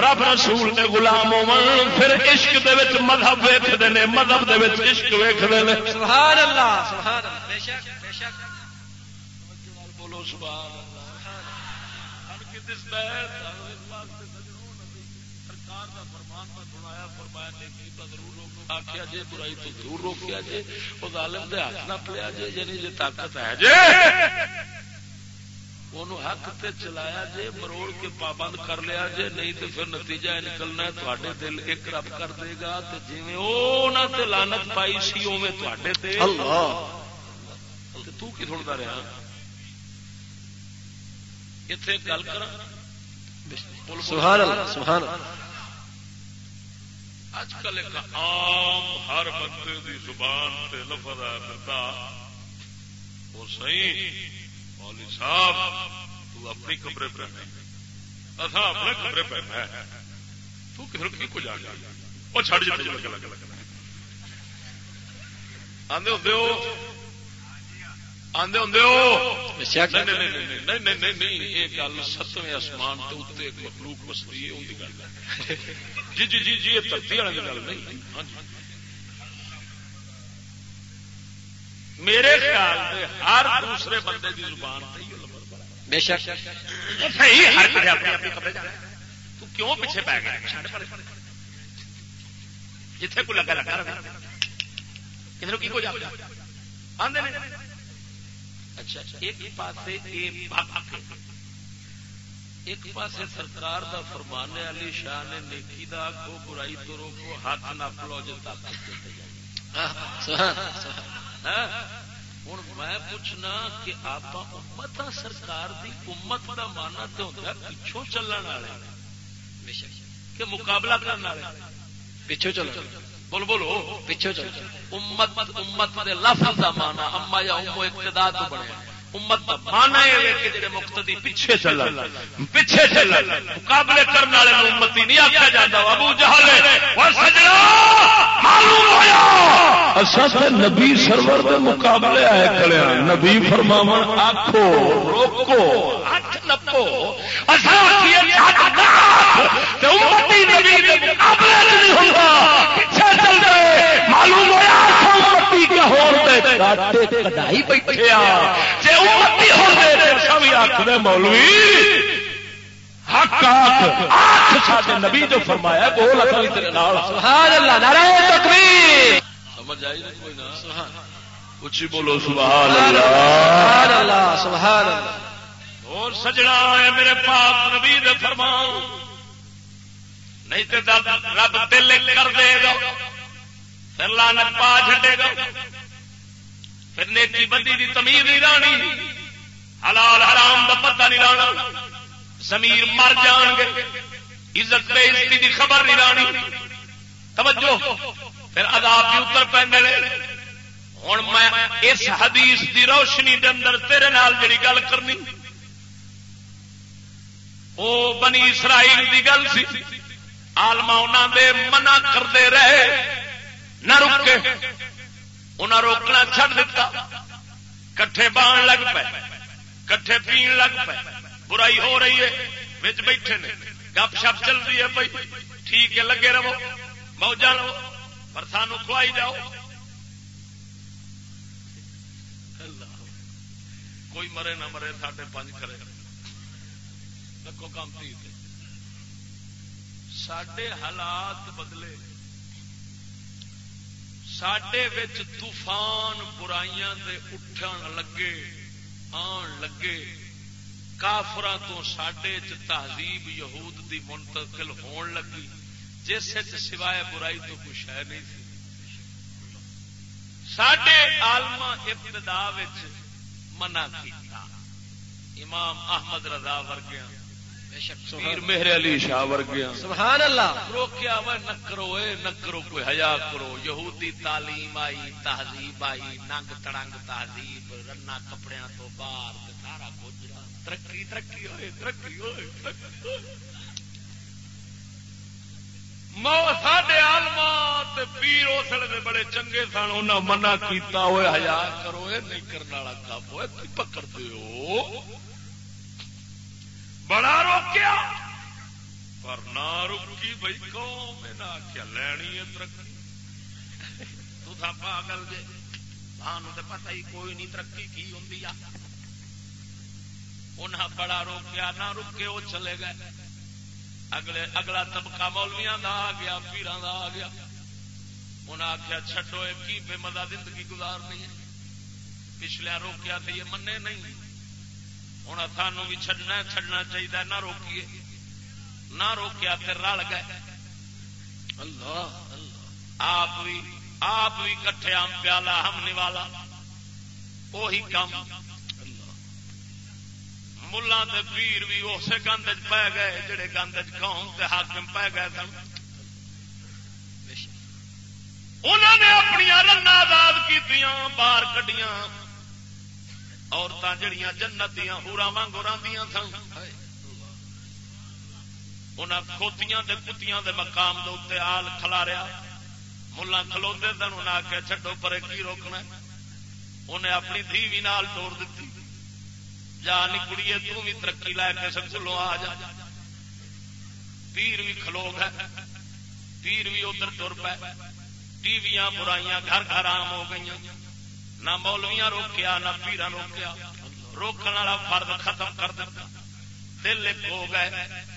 رب رسول دے غلام ہون پھر عشق دے وچ مذہب ویکھدے نے مذہب دے وچ عشق ویکھدے نے۔ سبحان اللہ سبحان اللہ بے شک بے شک۔ بولو سبحان آخیا جے برائی تو ضرور روکیا جے وہ ظالم دے ہاتھ نہ پڑیا جے یعنی جے طاقت ہے جے۔ انہوں حق تے چلایا جے مروڑ کے پابند کر لیا جے نہیں تو پھر نتیجہ نکلنا ہے تھوڑے دل ایک رب کر دے گا جی وہ نہ تے لانت پائی سی اوے تے تے تو کی سنتا رہا اتنے گل کر سبحان اللہ سبحان اللہ۔ اج کل ایک عام ہر بندے دی زبان تے لفظ ہے بندہ وہ صحیح مولوی صاحب تو اپنی کمرے پہ ہے۔ اصا اپنے کمرے پہ ہے۔ تو کس کی کو جا گیا وہ چھڑ جاتے جو لگا لگا آدھے ہوتے ہو۔ آدھے ہوتے ہو؟ بے شک نہیں یہ گل ستویں آسمان کے اتنے ایک مخلوق ہے گل ہے۔ جی جی جی جی یہ گل نہیں۔ ہاں جی۔ میرے خیال میں ہر دوسرے بندے کی زبان۔ بے شک۔ ہر کسی تو کیوں پیچھے پی گیا جتھے کو لگا لگا کی کو نہیں اچھا ایک پاسے یہ بھاگ ایک پاسے سرکار دا فرمان ہے علی شاہ نے نیکی دا کو برائی تو روکو ہاتھ نہ پلو جو طاقت دیتے جائے ہوں میں پوچھنا کہ آپ امت آ سرکار دی امت دا مانا تو ہوتا پچھوں چلن والے کہ مقابلہ کرنے والے پیچھے چلو بول بولو، پیچھے چلو۔ امت امت دے لفظ دا مانا اما یا امو اقتدا تو بنے۔ امت دا مانا یہ ہے کہ جڑے مقتدی پیچھے چلن۔ پیچھے چلن۔ مقابلے کرنے والے امتی نہیں آکھیا جاندا۔ ابو جہل نبی سرور دے مقابلے آئے کھڑے نبی فرماون آکھو روکو۔ ہاتھ نپو۔ امتی نبی مقابلے نہیں ہوندا۔ پیچھے چل دے معلوم کے ہون تے کاٹے کڈائی بیٹھے آ۔ جے امتی ہوندے تے سبھی آکھدے مولوی حق ساڈے نبی جو فرمایا بول اصل تیرے نال۔ سبحان اللہ نعرہ تکبیر۔ سمجھ آئی نا کوئی نہ اچھی بولو سبحان اللہ۔ سبحان اللہ سبحان اللہ۔ اور سجنا ہے میرے پاک نبی دے فرمان۔ نہیں تو رب دل کر دے گا۔ پھر لانت پا چھڈے گا۔ پھر نیکی بندی دی تمیز نہیں رانی حلال حرام دا پتہ نہیں رانا زمیر مر جان گے۔ عزت بے عزتی دی خبر نہیں رانی توجہ۔ پھر عذاب بھی اتر پہ ہوں میں اس حدیث دی روشنی دے اندر تیرے نال جڑی گل کرنی۔ وہ بنی اسرائیل دی گل سی۔ آلما انہوں دے منع کرتے رہے۔ نہ رکے انہیں روکنا چھڑ دیتا کٹھے بان لگ پے، کٹھے پین لگ پے۔ برائی ہو رہی ہے بچ بیٹھے نے۔ گپ شپ چل رہی ہے بھائی۔ ٹھیک ہے، لگے رہو، موجہ رہو، پر سانو کھوائی جاؤ۔ کوئی مرے نہ مرے، ساڈے پانچ کرے۔ لکھو کام تھی سڈے حالات بدلے۔ سڈے طوفان برائیاں دے اٹھن لگے، آن لگے۔ کافر تو سڈے تہذیب یہود دی منتقل ہون لگی، جس سوائے برائی تو کچھ ہے نہیں تھی سڈے آلما ابتدا منع کیتا، امام احمد رضا ورگیا پیر مہر علی شاہ ورگیا سبحان اللہ. روکیا وہ نہ کرو اے نہ کرو کوئی حیا کرو. یہودی تعلیم آئی تہذیب آئی ننگ تڑنگ تہذیب رنا تو باہر سارا کچھ ترقی ترقی ہوئے ترقی ہوئے ساڈے آلما پیر اسلے بڑے چنگے سن انہیں منع کیتا ہوئے ہزا کرو یہ نہیں کرنے والا کام ہوئے پکڑ دو بڑا روکیا۔ پر نہ روکی بھائی قوم نہ آخیا لینی ہے ترقی۔ تو تھا پاگل جے۔ سانو تو پتہ ہی کوئی نہیں ترقی کی ہوں انہیں بڑا روکیا، نہ رکے وہ چلے گئے۔ اگلے، اگلا طبقہ مولویا کا آ گیا پیران کا آ گیا۔ انہیں آخیا چڈو کی بے مزہ زندگی گزارنی ہے۔ پچھلے روکیا تو یہ منے نہیں۔ ہوں سانو بھی چڈنا چڈنا چاہیے نہ روکیے نہ روکیا پھر رل گئے اللہ آپ بھی آپ بھی کٹھے آم پیالہ ہمنے والا وہی کام ملا پیر بھی اسی گند پی گئے جڑے گند قوم کے حاکم پی گئے سن انہوں نے اپنی رن آزاد کی باہر کڈیاں عورتیں جڑیاں جنت دیا ہورا واگ راندیاں سن۔ انہیں کھوتیاں دے کتیاں دے مقام دے اتنے آل کھلاریا۔ ملا کھلوتے سن انہیں آخیا چڈو پرے، کی روکنا انہیں اپنی دھی بھی نال توڑ دیتی جا نکڑیے تو بھی ترقی لے کے سکولوں آ جا۔ پیر بھی کھلو گئے پیر بھی ادھر تر پے ٹی وی برائیاں، گھر گھر آم ہو گئی نہ مولویاں روکیا، نہ پیرا روکیا۔ روکنے والا فرد ختم کر دیا دل ایک ہو گئے۔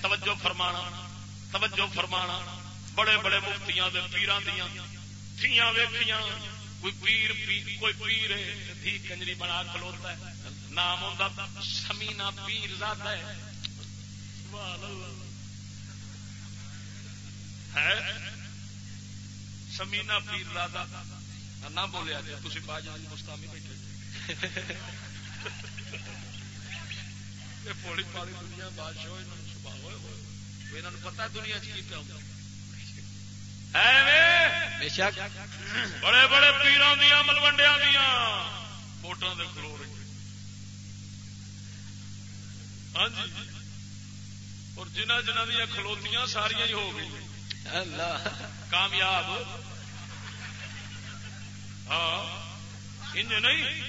توجہ فرمانا۔ توجہ فرمانا۔ بڑے بڑے مفتیاں دے پیران دیاں۔ تھیاں ویکھیاں۔ کوئی پیر پی کوئی پیر تھی کنجری بنا کھلوتا ہے۔ نام ہوتا سمینا پیر زیادہ ہے۔ سمینا پیر زیادہ نہ بولیا جی تھی مستامی بیٹھے پالی دنیا بادشاہ یہاں پتا دنیا چی پیا بڑے بڑے پیروں دیا ملوڈیا دیا ووٹوں کے کھلو رہی ہاں جی اور جنہ جنہ دیا کھلوتیاں ساریا ہی ہو گئی کامیاب ہاں انج نہیں۔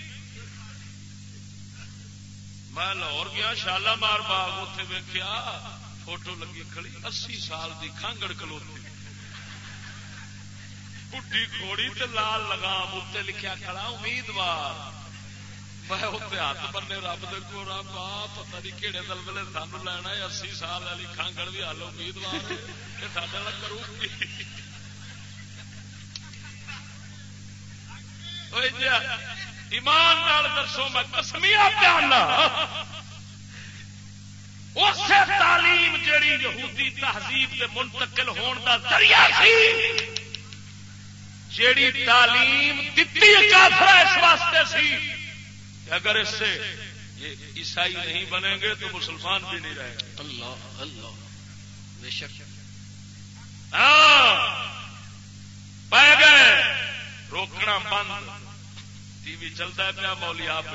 میں لاہور گیا شالا مار باغ اتے ویکیا فوٹو لگی کھڑی، اسی سال دی کھانگڑ کلوتی بڈی کھوڑی تے لال لگام اتنے لکھیا کھڑا، امیدوار۔ میں اتنے ہاتھ بنے رب دے کو رب آ پتہ نہیں کہڑے دل دلبلے سانو لینا اسی سال والی کھانگڑ بھی حل امیدوار کہ سارے والا کروں گی ایمان نال دسو میں کسمیا پیانا۔ اسی تعلیم جیڑی یہودی تہذیب کے منتقل ہون دا ذریعہ سی جیڑی تعلیم دتی کافر اس واسطے سی۔ کہ اگر اس سے یہ عیسائی نہیں بنیں گے تو مسلمان بھی نہیں رہے گا اللہ اللہ۔ بے شک۔ ہاں۔ پہ گئے۔ روکنا بند۔ ٹی وی چلتا ہے پیا مولی آپ۔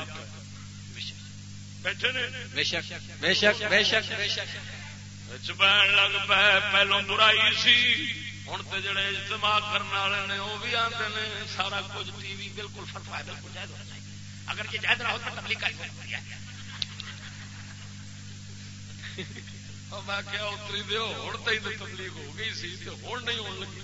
بیٹھے نے؟ بے شک بے شک بے شک بے شک۔ بچ بہن لگ پہ پہلو برائی سی۔ ہوں تو جڑے اجتماع کرنے والے نے وہ بھی آتے نے سارا کچھ ٹی وی بالکل ہے بالکل جائز ہونا چاہیے۔ اگر یہ جائز نہ ہو تو تبلیغ کا میں کیا اتری دو ہوں تو تبلیغ ہو گئی سی تو ہوں نہیں لگی۔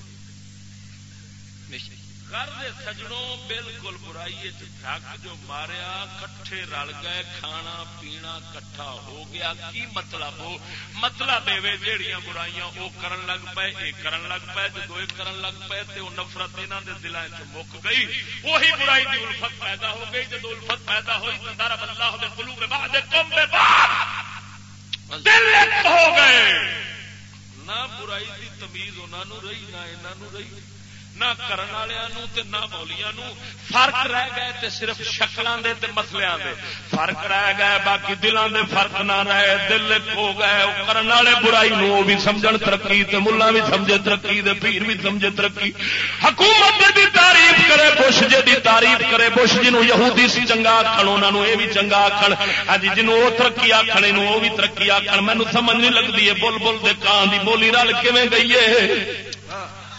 بے شک گھر دے سجنوں بالکل برائی ڈک جو ماریا، کٹھے رل گئے، کھانا پینا کٹھا ہو گیا۔ کی مطلب؟ ہو مطلب ایوے جیڑیاں برائیاں وہ کرن لگ پے یہ کرن لگ پے جدو یہ کرن لگ پے تے وہ نفرت انہاں دے دلاں چ مک گئی، وہی برائی دی الفت پیدا ہو گئی۔ جدو الفت پیدا ہوئی تو ضرب اللہ دے قلوب بعد، قوم بے بعد دل ہو گئے۔ نہ برائی دی تمیز انہاں نو رہی، نہ انہاں نو رہی۔ نہ کرن والوں تے نہ مولیاں نو فرق رہ گئے تے صرف شکلاں دے تے مسلیاں دے فرق رہ گئے باقی دلاں دے فرق نہ رہے دل ایک ہو گئے او کرن والے برائی نو وہ بھی سمجھن ترقی تے ملا بھی سمجھے ترقی تے پیر بھی سمجھے ترقی حکومت دے دی تعریف کرے بش جے دی تعریف کرے بش جنوں یہودی سی چنگا آکھن انہاں نو اے بھی چنگا آکھن ہاں جی جنوں او ترقی آکھن انہوں او بھی ترقی آکھن مینوں سمجھ نہیں لگدی اے بل بل دے کان دی بولی رل کیویں گئی ہے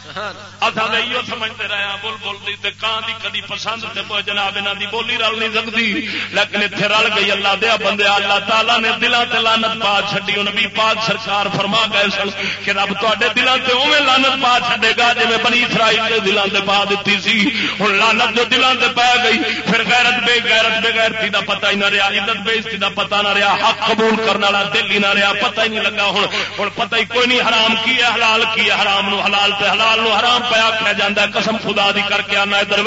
اصا تو سمجھتے رہے بول بول دی کان دی کدی پسند تے جناب انہاں دی بولی رل نہیں سکتی۔ لیکن اتنے رل گئی، اللہ دیا بندے، اللہ تعالیٰ نے دلان تے لانت پا چڈی نبی پاک سرکار فرما گئے سن کہ رب تے دلان تے اوے لانت پا چڈے گا جی بنی اسرائیل کے دلان تے پا دیتی سی۔ ہوں لانت جو دلان تے پی گئی، پھر غیرت بے غیرت بے غیرتی دا پتہ ہی نہ رہا عزت بے عزتی دا پتہ نہ رہا حق قبول کرنے والا دل ہی نہ رہا پتہ ہی نہیں لگا۔ ہوں ہوں پتہ ہی کوئی نہیں، حرام کی ہے حلال کی ہے حرام نو حلال تے حلال نو حرام پہ آخیا جا قسم خدا دی کر کے آنا ادھر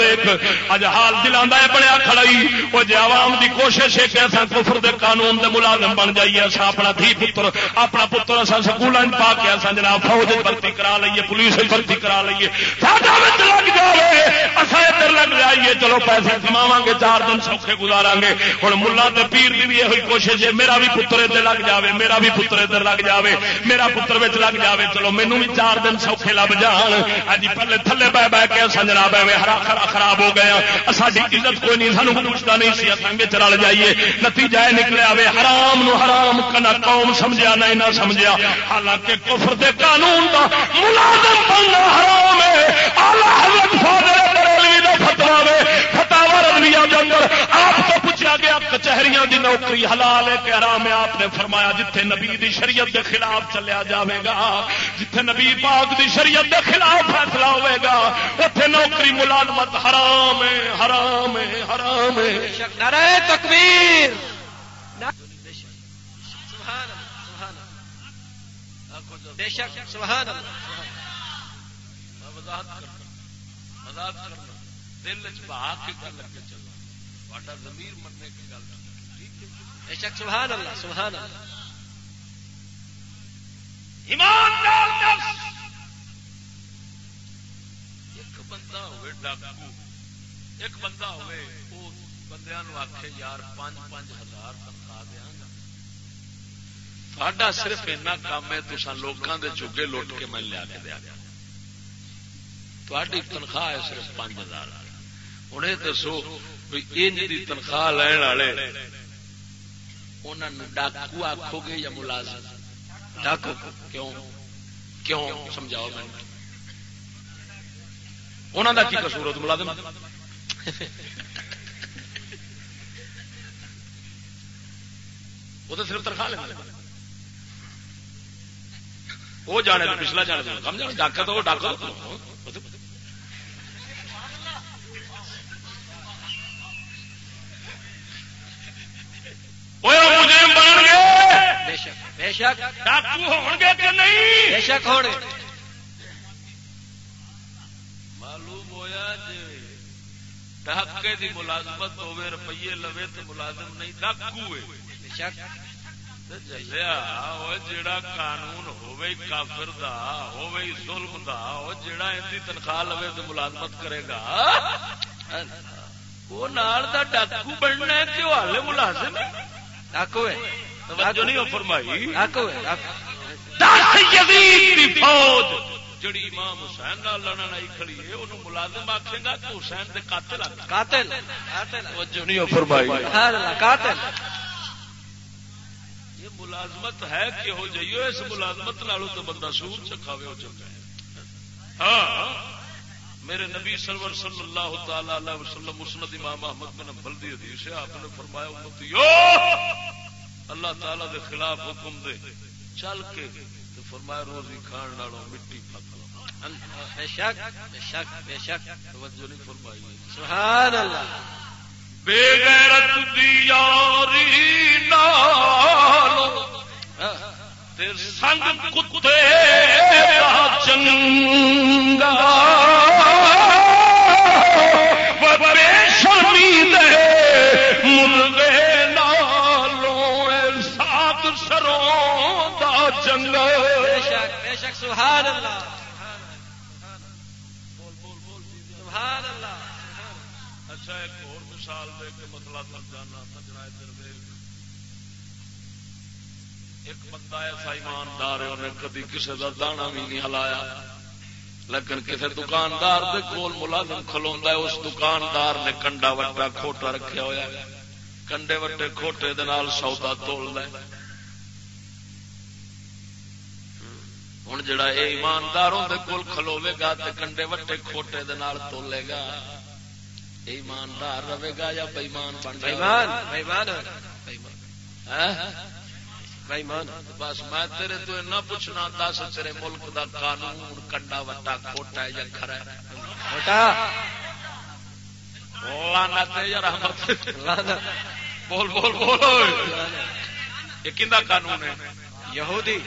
اج حال دلا بنیا کھڑائی وہ جی عوام دی کوشش ہے کہ اصا کفر دے قانون دے ملازم بن جائیے اصا اپنا دھی پتر، اپنا پتر اصا سکول پا کے اصا جناب فوج بھرتی کرا لیے پولیس بھرتی کرا لیے لگ جائے اصا ادھر لگ جائیے، چلو پیسے کما گے چار دن سوکھے گزارا گے ہوں ملا تو پیر کی بھی یہ کوشش ہے، میرا بھی پتر ادھر لگ جائے میرا بھی پتر ادھر لگ جائے میرا پتر لگ جائے چلو مینو بھی چار دن سوکھے لگ جان۔ ہاں جی، پہلے تھلے بہ بہ کے سجنا بہ ہرا خرا خراب ہو گیا ہاں۔ ساری عزت کوئی نہیں سانو پوچھتا نہیں سی اصل رل جائیے۔ نتیجہ نکلے آئے حرام نو حرام کنا قوم سمجھا نہیں نہ سمجھا حالانکہ کفر دے قانون دا ملازم بننا حرام ہے۔ اعلی حضرت فاضل بریلوی دا فتوا ہے فتاوا رضویہ کے اندر۔ آپ کچہریاں دی نوکری حلال ہے کہ حرام ہے آپ نے فرمایا جتھے نبی دی شریعت دے خلاف چلیا جاوے گا جتھے نبی پاک دی شریعت دے خلاف فیصلہ ہوئے گا اتنے نوکری ملازمت حرام ہے حرام ہے حرام ہے۔ نعرہ تکبیر۔ بے شک سبحان اللہ۔ وضاحت کرنا دل چ بہا کے گل لگے چلو تا زمیر مننے کی گل بے شک سبحان اللہ سبحان اللہ۔ ایمان ایماندار نفس۔ ایک بندہ ہوئے ڈاکو، ایک بندہ ہوئے وہ بندیاں نو آکھے، یار پانچ پانچ ہزار تنخواہ دیا گا۔ ساڈا صرف اینا کام ہے تسا لوگوں دے چوگے لٹ کے میں لیا کے دیا گیا۔ تھوڑی تنخواہ ہے صرف پانچ ہزار۔ ہوں دسو بھی ان تنخواہ لین والے انہوں ڈاکو آخو گے یا ملازم؟ ڈاکو، کیوں؟ کیوں؟ سمجھاؤ میں انہوں کا کی قصور ہو ملازم؟ وہ تو صرف تنخواہ لیں وہ جانے پچھلا جانے کم جانے ڈاکا تو وہ ڈاکا وہ مجرم بن گئے بے شک بے شک ڈاکو ہون گے کہ نہیں بے شک ہونے معلوم ہویا جی ڈاکے دی ملازمت ہوے روپیے لوے تو ملازم نہیں ڈاکو ہے بے شک جلیا وہ جڑا قانون ہوے کافر دا ہوے ظلم دا جڑا اندی تنخواہ لوے تو ملازمت کرے گا وہ نال دا ڈاکو بننا ہے کہ وہ ہالے ملازم ہے توجہ نہیں ہو فرمائی۔ ڈاکو ہے ڈاکو۔ دس یزید دی فوج۔ جڑی امام حسین نال لڑن آئی کھڑی ہے ملازم آکھے گا حسین دے قاتل آکھے قاتل قاتل۔ توجہ نہیں ہو فرمائی۔ سبحان اللہ قاتل۔ یہ ملازمت ہے کہ ہو جائیو اس ملازمت نالوں تو بندہ سور چکھاوے ہو چکا ہے۔ ہاں۔ میرے نبی سرور صلی اللہ تعالی علیہ وسلم مسند امام احمد بن حنبل دی حدیث ہے آپ نے فرمایا امتیو! اللہ تعالی دے خلاف حکم دے۔ چل کے تو فرمایا روزی کھان نالوں مٹی پھک بے شک بے شک بے شک۔ توجہ نہیں فرمائی۔ سبحان اللہ بے غیرت دی یاری نالوں۔ سنگ کتے چنگا بے شرمی دے مرغے نالوں سات سروں دا چنگا بے شک بے شک سبحان اللہ۔ سبحان اللہ۔ اچھا ایک اور مثال دے کے مسئلہ سمجھانا ایک بندہ ایسا ایماندار ہے انہیں کدی کسی کا دانا بھی نہیں ہلایا۔ لیکن کسی دکاندار دے کول ملازم کھلوندا ہے اس دکاندار نے کنڈا وٹا کھوٹا رکھیا ہوا ہے۔ کنڈے وٹے کھوٹے دے نال سودا تولدا ہے۔ ہوں جڑا اے ایماندار دے کول کھلوے گا تے کنڈے وٹے کھوٹے دے نال تولے گا ایماندار رہے گا یا بےمان بن جائے گا؟ بےمان بس میں تیرے تو اینا پوچھنا، دس تیرے ملک دا قانون، کنڈا وٹا کھوٹا ہے یا کھرا ہے؟ چھوٹا لعنت ہے یا رحمت؟ لعنت۔ بول بول بول یہ کیندا قانون ہے؟ یہودی۔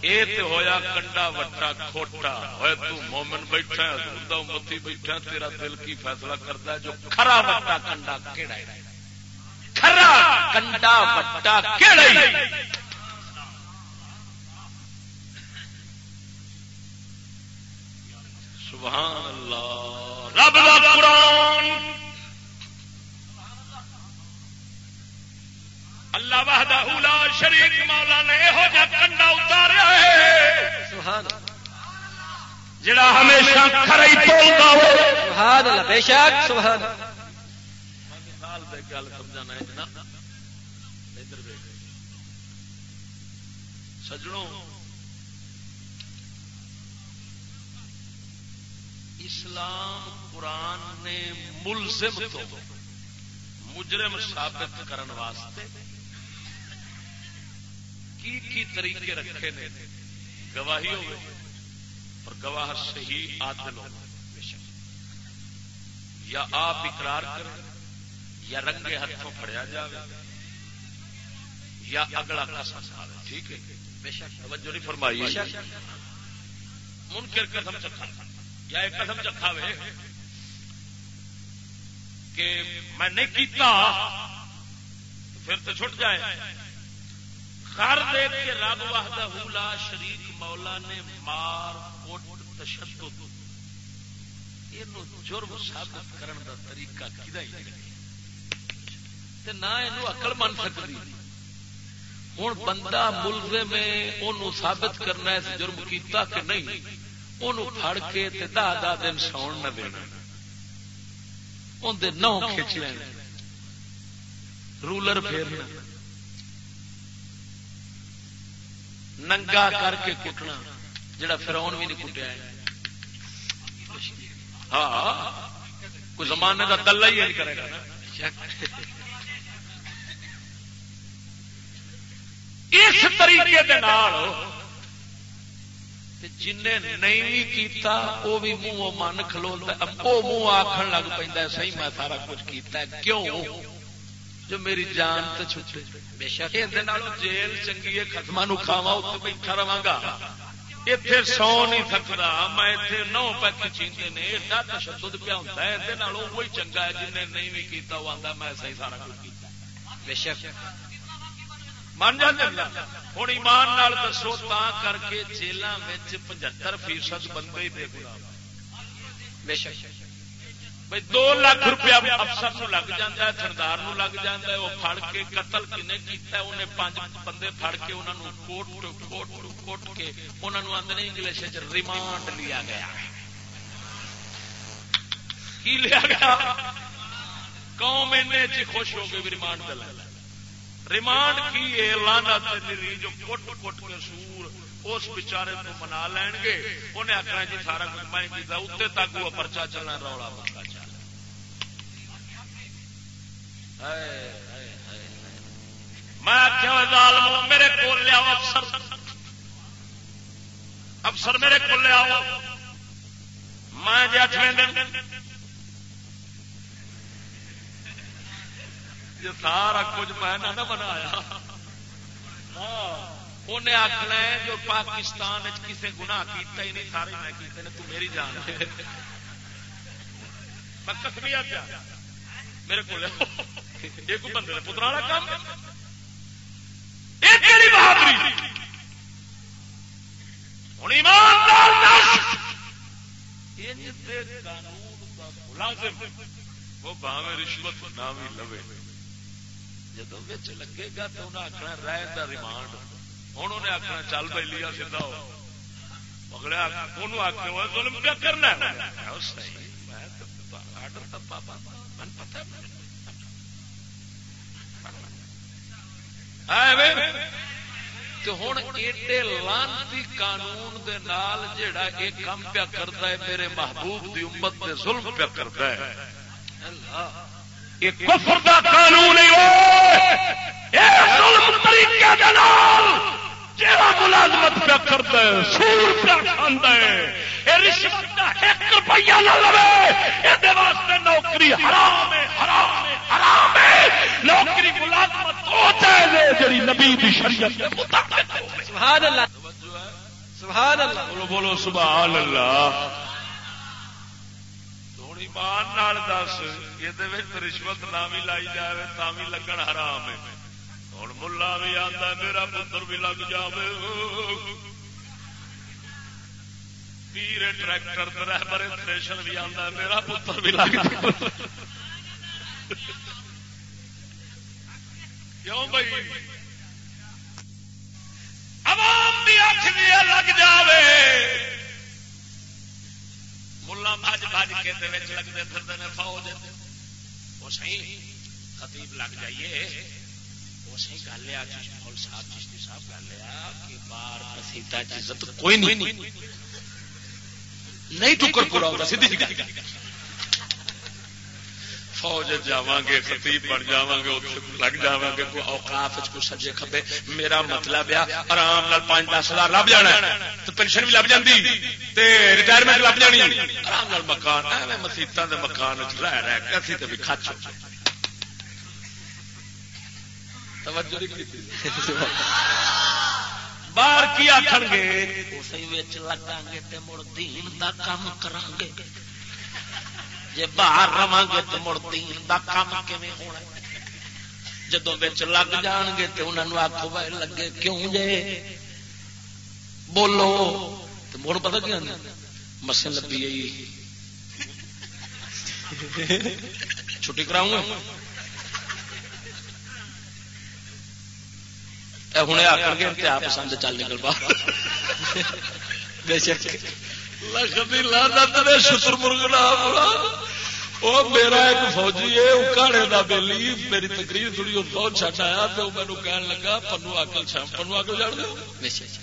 اے تے ہویا کنڈا وٹا کھوٹا ہوئے تو مومن بیٹھا ہے حضور دا امتی بیٹھا ہے، تیرا دل کی فیصلہ کرتا ہے، جو کھرا وٹا کنڈا کیڑا ہے؟ کھرا کنڈا وٹا کیڑا ہے؟ سبحان اللہ. رب دا قرآن. اللہ وحدہ لا شریک مولا نے یہو جا کنڈا اتاریا ہے. سبحان جڑا ہمیشہ ہو. سبحان اللہ بے شک سبحان مثال دے گل سمجھانا ہے جناب. ادھر سجڑوں اسلام قرآن نے ملزم تو مجرم ثابت کرن واسطے کی کی طریقے رکھے نے؟ گواہی ہوئے اور گواہ صحیح عادل ہو یا آپ اقرار کریں یا رنگے ہاتھوں پڑیا جائے یا اگلا قسم کھاوے ٹھیک ہے؟ بے شک توجہ نہیں فرمائی۔ منکر قسم چکھا۔ یا ایک قسم چکھاوے کہ میں نہیں کیتا، پھر تو چھٹ جائے۔ خر دے کے رب وحدہ لا شریک مولا نے مار کوٹ تشدد۔ یہ جرم ثابت کرن دا طریقہ کدا ہی تے نہ یہ اکل من سکتی ہوں بندہ ملزم ہے انہوں ثابت کرنا ہے، جرم کیتا کہ نہیں۔ انہوں پھڑ کے دہ دہ دن ساؤن نہ دینا۔ اندر نو کھچ لینا رولر پھیرنا۔ ننگا کر کے کٹنا، جڑا فرون بھی نہیں کٹیا ہاں کوئی زمانے کا تلا ہی نہیں کرے گا اس طریقے جنہیں نہیں بھی کیتا وہ بھی منہ من کھلوتا وہ منہ آخر لگ پہ صحیح میں سارا کچھ کیتا ہے۔ کیوں؟ جو میری جان تو چھٹے۔ بے شک۔ جیل چنگی ہے ختم کھاوا اتنے بیٹھا رہا گا۔ اتنے سو نہیں تھکتا میں اتنے نو پیک چیتے نے ایڈا تشدد پیا ہوتا ہے۔ یہ چنگا ہے جن نے نہیں بھی کیتا وہ آتا میں صحیح سارا کچھ کیتا بے شک۔ من جاتے ہوں ایمان نال دسو تا کر کے جیلوں میں پچہتر فیصد بندے بے شک بھائی دو لاکھ روپیہ افسر نو لگ جاتا ہے سردار نو لگ جاتا ہے وہ پھڑ کے قتل کنے کیتا ہے انہیں پانچ بندے پھڑ کے انہوں نے کوٹ کوٹ کوٹ کے انہوں نے آدھے انگلش ریمانڈ لیا گیا کی لیا گیا قوم ایسے خوش ہو گئے ریمانڈ دل ریمانڈ کی ہے لانا جو کوٹ کوٹ کے سور اس بچارے کو منا لین گے۔ انہیں آخنا جی سارا کچھ میں کیا اتنے تک وہ پرچا چلنا رولا بنتا چل۔ میں آخیا میرے کو لیا افسر۔ افسر میرے کو لیا میں جی اٹھویں دن جو سارا کچھ میں نہ بنایا۔ انہیں آخنا ہے جو پاکستان کسی گنا کیتا ہی نہیں، سارے میں کیتے نے تو میری جان میں کسمیا پیا میرے کو ایک بندے پترا والا کام؟ ہوں ایماندار قانون کا ملازم، وہ باہیں رشوت نہ بھی لوے۔ جدو بچ لگے گا تو انہیں آخنا رائے کا ریمانڈ ہوں انہیں آخنا چل پہ لیا سیدا اگلے آخر ظلم کیا کرنا آڈر پاپا من پتا ہوں ایڈے لانتی قانون دے نال جڑا یہ کام پیا کرتا ہے، میرے محبوب دی امت دے ظلم پیا کرتا ہے۔ اللہ۔ یہ کفر دا قانون جہاں ملازمت پیا کرتا ہے سور پیا کھانا ہے۔ رشوت کا ایک روپیہ نہ لوے۔ یہ واسطے نوکری حرام ہے حرام ہے حرام ہے۔ نوکری ملازمت ہو جائے جی نبی دی شریعت سبحان اللہ۔ سبحان اللہ۔ بولو بولو سبحان اللہ۔ ہوں ایمان دس یہ رشوت نہ بھی لائی جائے تا بھی لگن حرام ہے ہوں ملا بھی آتا میرا پتر بھی لگ جائے پیر ٹریکٹر ڈرائیور تھریشر بھی آتا میرا پتر بھی لگ جائے کیوں بھائی عوام بھی اکھ بھی لگ جاوے ملا بج بج کے لگتے پھرتے ہیں فوج وہ سی خطیب لگ جائیے۔ وہ سی گل آ مول صاحب چشتی صاحب گل آ کہ بار مسیطا عزت کوئی نہیں۔ نہیں ٹکر پورا ہوتا سیدھی جی گل۔ فوج جا گے خطیب بن جا گے لگ جا گے کوئی اوقاف کو سجے کھبے، میرا مطلب آ آرام نال پانچ دس ہزار لب جانا تو پینشن بھی لب جاتی ریٹائرمنٹ لب جانی۔ آرام نال مکان مسیطا کے مکان وچ رہ رہ کے اسی تو بھی کچھ باہر کی آخر گے؟ لگا گے مڑ دین دا کام کران گے۔ جی باہر رہا گے تو مڑ دین دا کام کیون ہونا جدو بچ لگ جان گے تو انہوں آخو بھائی لگے کیوں جے؟ بولو تو مڑ پتا کیا مسے لبی آئی۔ چھٹی کراؤں گا؟ ہوں آ کر کے انتہا پسند چل نکل پا بے شک۔ شتر مرغ وہ میرا ایک فوجی ہے اکاڑے کا بےلی میری تقریر تھوڑی فوج چٹ آیا تو مینو کہن لگا، پنو آکل پنو آکل جان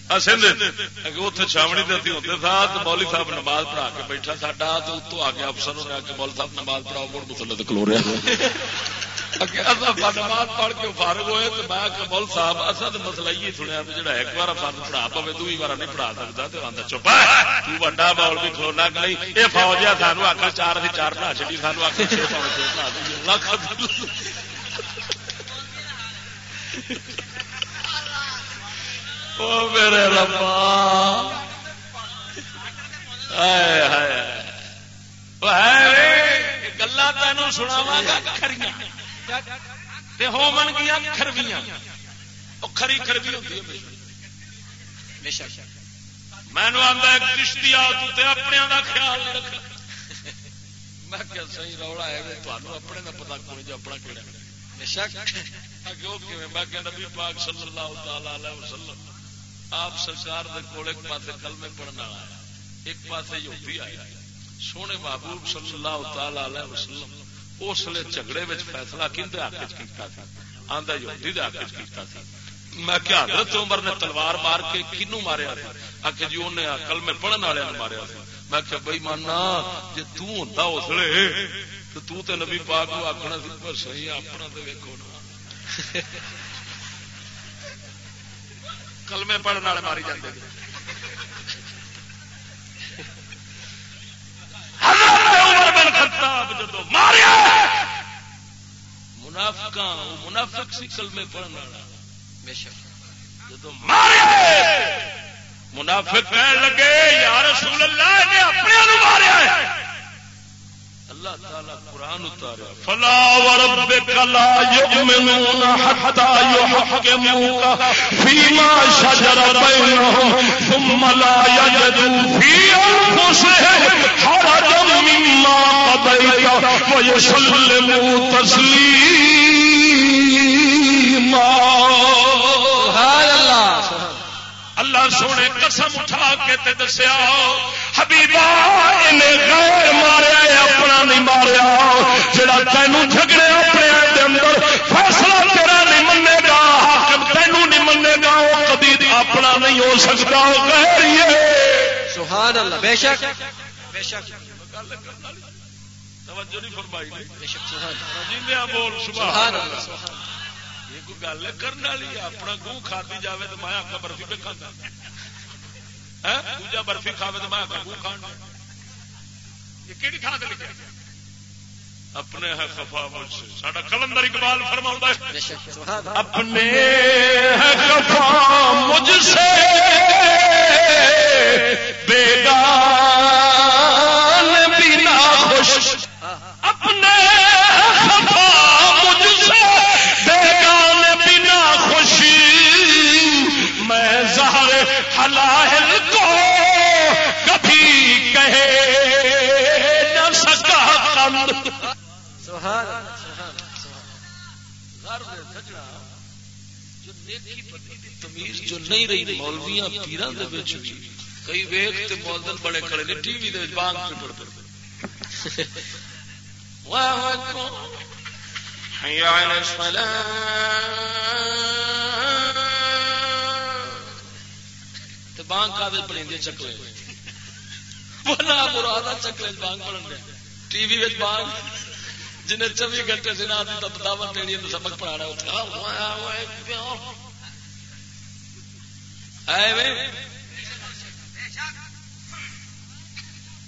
اتنے چھاونی دیتی ہوتے تھا مولی صاحب نماز پڑھا کے بیٹھا ساڈا تو اتو آ گیا افسر نے آ کے مولی صاحب نماز پڑھاؤ، مڑ مسلط کلو رہا نماز پڑھ کے فارغ ہوئے تو میں کہ مول صاحب اصل مسئلہ یہ سنیا جا ایک بار فرد پڑھا پوے دوئی بار نہیں پڑھا سکتا تو آتا چپ ونڈا بال بھی کھلونا کہ نہیں یہ فوج ہے سانو آخر چار سے چار پڑھا چڑی سانو آخر چھ پاؤ چھ پڑھا لکھ او میرے ربا گلا تین سناوا گا کھڑیاں کھریاں ہومن گیا خربیاں کھری خربی ہوتی ہے مینو آتا کشتی آ تو اپنے کا خیال نہیں رکھ۔ میں کیا صحیح رولا ہے اپنے کا پتا کوئی جو اپنا کہڑا میں نبی پاک صلی اللہ تعالی وسلم آپ سرکار دے کول ایک پاس کلمے پڑھنے والا ایک پاس یہودی آیا سونے محبوب صلی اللہ تعالی وسلم اس لیے جھگڑے میں فیصلہ کھنتے حق کیتا تھا آندا یہودی دے حق کیتا تھا میں کیا حضرت عمر نے تلوار مار کے کنو ماریا تھا آ جی انہیں کلمے پڑھنے والے ماریا تھا میں کیا بھائی ماننا جی توں اس لیے تو تو تے نبی پاک آخنا سی پر صحیح اپنا تو ویکو نا کلمے پڑھنے والے ماری جاتے ماریا. منافق منافق سی کلمے پڑھنے والا. بے شک۔ جدو ماریا. منافق کہنے لگے یا رسول اللہ نے اپنے ماریا اللہ تعالی قرآن اتارا فلا وربك لا يؤمنون حتى يحكموك فيما شجر بينهم ثم لا يجدوا في انفسهم حرجا مما قضيت ويسلموا تسليما سبحان الله اللہ سونے قسم اٹھا کے تے دسیا حبیبا غیر ماریا اپنا نہیں ماریا۔ جڑا تینوں جھگڑے اپنے اندر فیصلہ تیرا نہیں منے گا حاکم تینوں نہیں منے گا وہ کبھی اپنا نہیں ہو سکتا غیر سبحان اللہ بے شک۔ بے شک توجہ نہیں فرمائی۔ بے شک سبحان اللہ۔ بول سبحان اللہ۔ گل کرنے والی اپنا گوں کھاتی جائے تو میں آخا برفی پہ کھانا دوجا برفی کھاوے تو میں آخا گوں کھانا یہ کہڑی کھا دے لکھا اپنے ہے خفا مجھ سے۔ ساڈا کلندر اقبال فرما اپنے ہے خفا مجھ سے بیگان سبحان اللہ. تمیز جو نہیں رہی مولویاں پیران دے وچ بھی کئی ویکھ تے مولدن بڑے کھڑے نے ٹی وی دے وچ بانگ پہ پڑ پڑ واہ اکبر حي على الصلاة بانگ کا پڑیں چکلے۔ بنا برا چکلے بانگ پڑھن دیا۔ ٹی وی بانگ۔ جنہیں چوبی گھنٹے سے نہ دعوت دینی تو سبق پڑھانا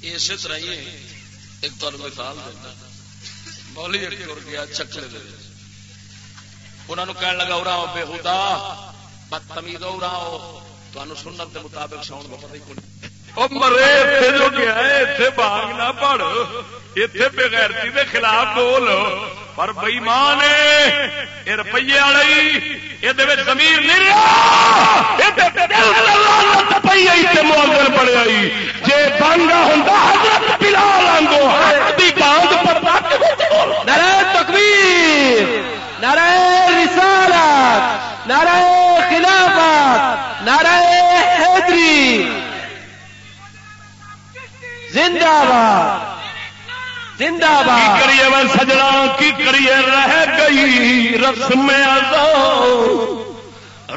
اسی طرح ہی ایک تمہیں مثال دینا مولی ایک تر گیا چکلے دے انہوں نے کہنے لگا اڑاؤ بے خدا بدتمیز اڑاؤ تمہیں سنت کے مطابق ساؤنڈ کا پتہ ہی کوئی مرے جو گیا اتنے باغ نہ پڑھ اتنے بغیرتی کے خلاف بول پر بئی ماں نے یہ روپیے والی یہ زمین نہیں رہا پڑے آئی جی بانگا ہوں حضرت بلال آنگو بانگ پر نعرہ تکبیر نعرہ رسالت نعرہ خلافت نعرہ حیدری زندہ باد زندہ باد۔ کریے میں سجنا کی کریے رہ گئی؟ رسم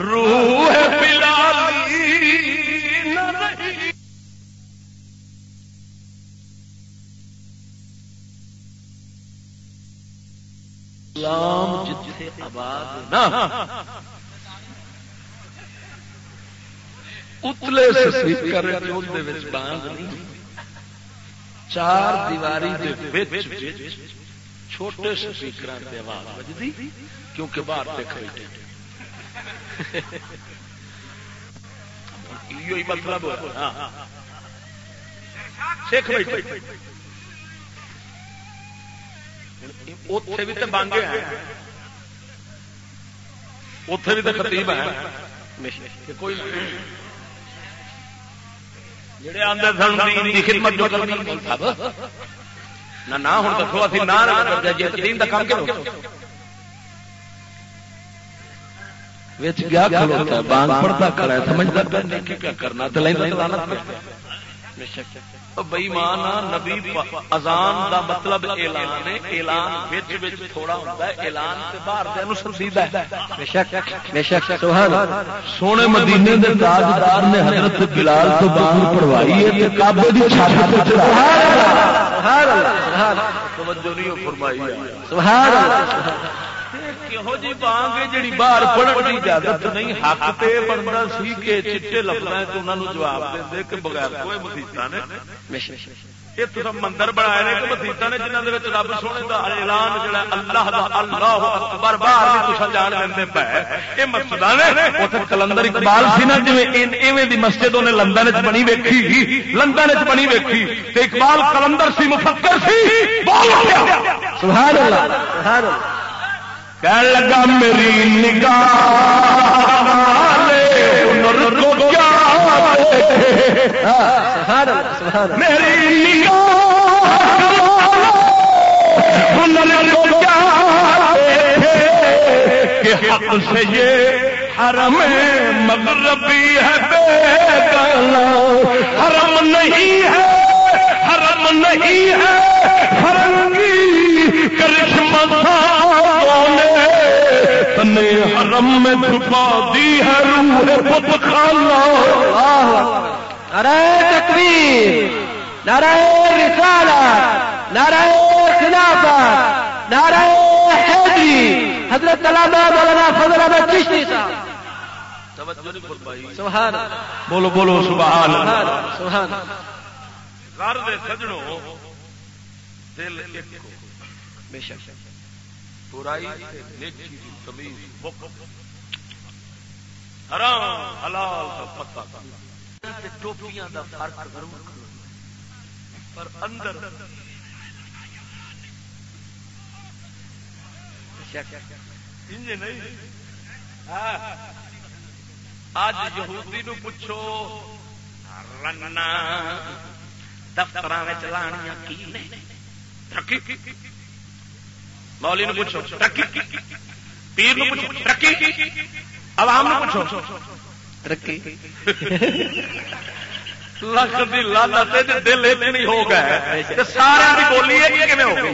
روح پلالی اسلام جتھے آباد نہ اتلے سپیکر بانگ نہیں۔ چار دیواری چھوٹے سپیکر آواز کیونکہ باہر دیکھ یہ مطلب ہاں، ہاں۔ سکھ بیٹھے اتے بھی تو بانگے ہیں اتے بھی تو خطیب ہیں کوئی جڑے آدھے سن خدمت جو کرنی نہ دسو نہ دین کا کام کرو گیا بانگ پڑتا کھڑا ہے سمجھتا کیا کرنا بئی مان نبی ازان دا مطلب اعلان ہے اعلان وچ وچ تھوڑا ہوندا ہے اعلان تے باہر دے نو سمجھیدا ہے۔ بے شک بے شک سبحان سونے مدینے دے تاجدار نے حضرت بلال تو بانگ پڑھوائی ہے تے کعبے دی چھت تے اللہ سبحان اللہ۔ سبحان اللہ۔ توجہ نہیں فرمائی۔ سبحان اللہ۔ یہو جی بانگ باہر پڑھن اجازت نہیں حق تے بنتا سی کہ چٹے جواب دے کہ بغیر کوئی مسیطا نے یہ تو مندر بنایا کہ مسیطا نے جنہوں نے رب سونے کا اعلان جڑا اللہ دا اللہ اکبر باہر جان دیں پہ یہ مسجد نے اتنے کلندر اقبال سی نا جی ایویں دی مسجد انہیں لندن چ بنی ویکھی لندن چ بنی ویکھی اقبال کلندر سی مفکر سی سبحان اللہ سبحان اللہ کہنے لگا میری نگاہ میری نگاہ سے یہ حرم مغربی ہے بے حرم نہیں ہے حرم نہیں ہے فرنگی کرشمہ نے حرم میں چھپا دی ہے روح خود خانا نعرہ تکبیر نعرہ رسالت نعرہ خلافت نعرہ حیدری۔ حضرت علامہ مولانا فضل احمد چشتی صاحب۔ سبحان بولو بولو سبحان سبحان گھر دے دل ایک بے شک۔ برائی نیکی تمیز حرام حلال کا پتہ۔ ٹوپیاں دا فرق ضرور پر اندر۔ اج یہودی نو پوچھو رننا دفتر لانیاں کی مولی نو پوچھو پیر نو پوچھو ترقی؟ عوام نو پوچھو۔ ترقی۔ لکھ دی لالت دل نہیں ہو گئے۔ سارے بولی ہو گئی؟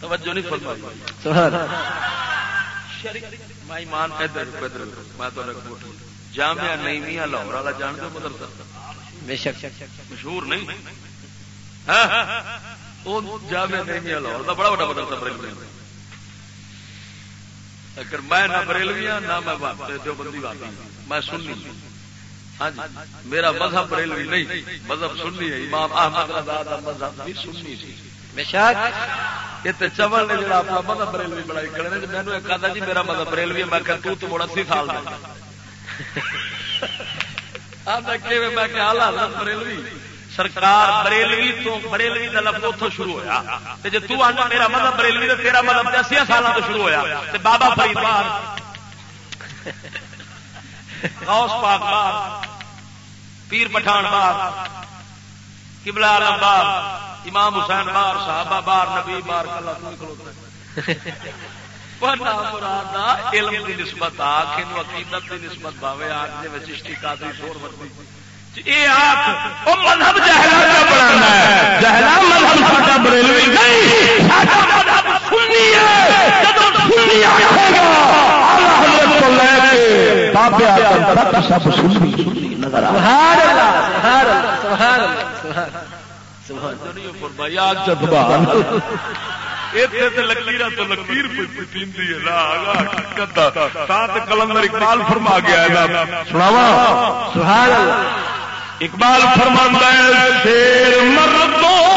توجہ نہیں فرمائی۔ میں ایمان ادھر ادھر میں تو جامعہ نہیں لاہور والا جان دو مدرسہ۔ مشہور نہیں۔ بڑا بڑا مدرسہ بریلوی اگر میں نہ بریلوی ہوں نہ میں بندی میں ہاں جی میرا مذہب بریلوی نہیں۔ مذہب سننی ہے۔ امام احمد آزاد مذہب بھی سی۔ چبل نے جڑا اپنا مذہب بریلوی بڑائی کرنے مینو ایک جی میرا مذہب بریلوی میں کہ تو تو بڑا سی سال میں بریلوی۔ سرکار بریلوی تو بریلوی کا لفظ اتوں شروع ہوا جی تا میرا مطلب بریلوی تو تیرا مطلب اسی سالوں تو شروع ہوا بابا فرید غوث پاک بار۔ پیر پٹھان بار۔ کبلا عالم بار۔ امام حسین بار۔ صحابہ بار۔ نبی بار۔ کلا علم کی نسبت آخ عقیدت کی نسبت باوے آگ جی چشتی قادری شور مرضی مذہب جہلا بنا ہے. جہلا مذہب بریلوی نہیں. کلندر اقبال فرما گیا سناوا اقبال فرماندہ شیر مردوں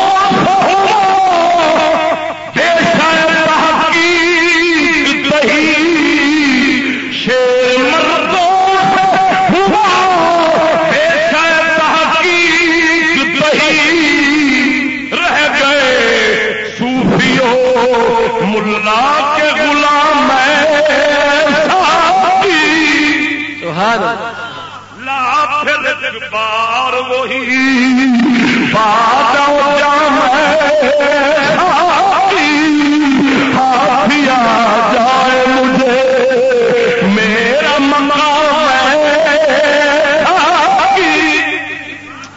پھر بار وہی بات جائے مجھے میرا مقام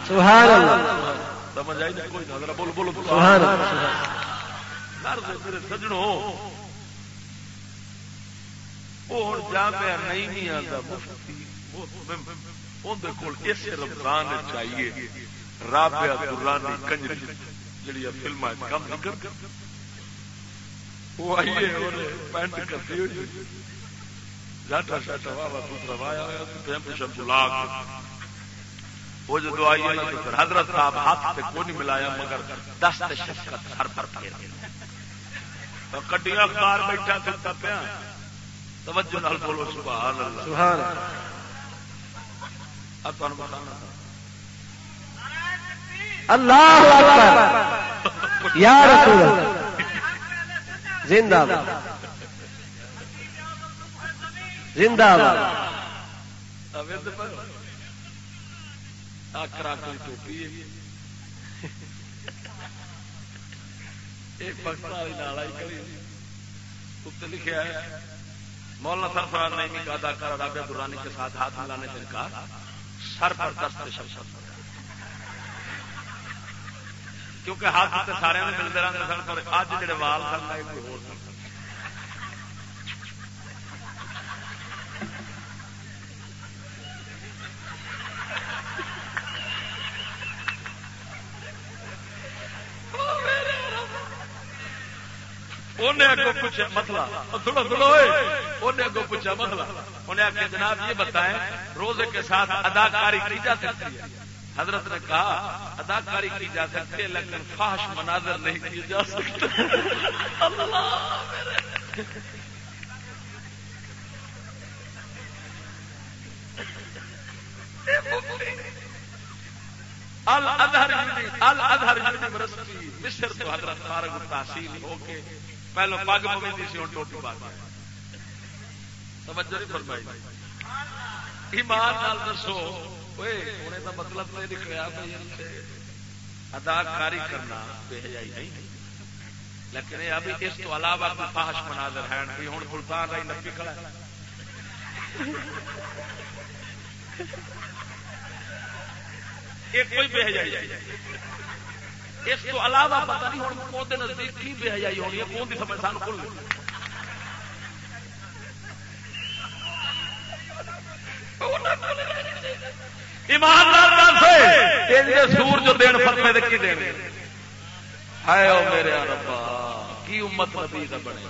سبحان اللہ۔ سمجھ آئی؟ کوئی نہ بولو بولو۔ سبحان اللہ میرے سجڑوں وہ ہوں جا پیا نہیں اندر کول اس رمضان چاہیے رابعہ درانی کنجری، جڑی فلم کم نہیں کر وہ آئیے پینٹ کرتی ہوئی۔ جاٹا شاٹا واہ دوسرا وایا ہوا پیمپ شمپ لا وہ جدو آئی ہے تو پھر حضرت صاحب ہاتھ سے کوئی نہیں ملایا، مگر دست شفقت سر پر پھیر کٹیاں کار بیٹھا کرتا پیا۔ توجہ نال بولو، سبحان اللہ۔ سبحان اللہ۔ اللہ یا رسول زندہ زندہ ٹوپی لکھا ہے مولانا سرفراز نے بھی ادا کر رابعہ درانی کے ساتھ ہاتھ ملانے سے انکار۔ سر پر دست شب کیونکہ ہاتھ تو سارے ملتے رہتے سن، پر اج جڑے وال سن کوئی ہو انہیں اگوں پوچھا مطلب، مسئلہ تھوڑا تھوڑا ہوئے انہیں اگوں پوچھا مسئلہ انہیں آخر جناب یہ بتائیں، روزے کے ساتھ اداکاری کی جا سکتی ہے۔ حضرت نے کہا، اداکاری کی جا سکتی ہے، لیکن فاش مناظر نہیں کی جا سکتے۔ الادھر الادھر یونیورسٹی، مصر تو حضرت فارغ تحصیل ہو کے پہلو پگ پوی سی، ہوں ٹوٹی توجہ نہیں فرمائی۔ ایمان نال دسو ہونے کا مطلب تو نکلیا اداکاری کرنا بے حجائی نہیں۔ لیکن یہ ابھی اس کو علاوہ کوئی فاحش مناظر ہے بھی ہوں سلطان رائی نبی کھڑا یہ کوئی بے حجائی اس کو علاوہ پتا نہیں ہوں کون نزدیک کی بے حجائی ہونی ہے، کون کی سمجھ سان کھل۔ ایماندار سور جو دین فتوے کی دین ہے میرے ربا، کی امت نبی کا بنے؟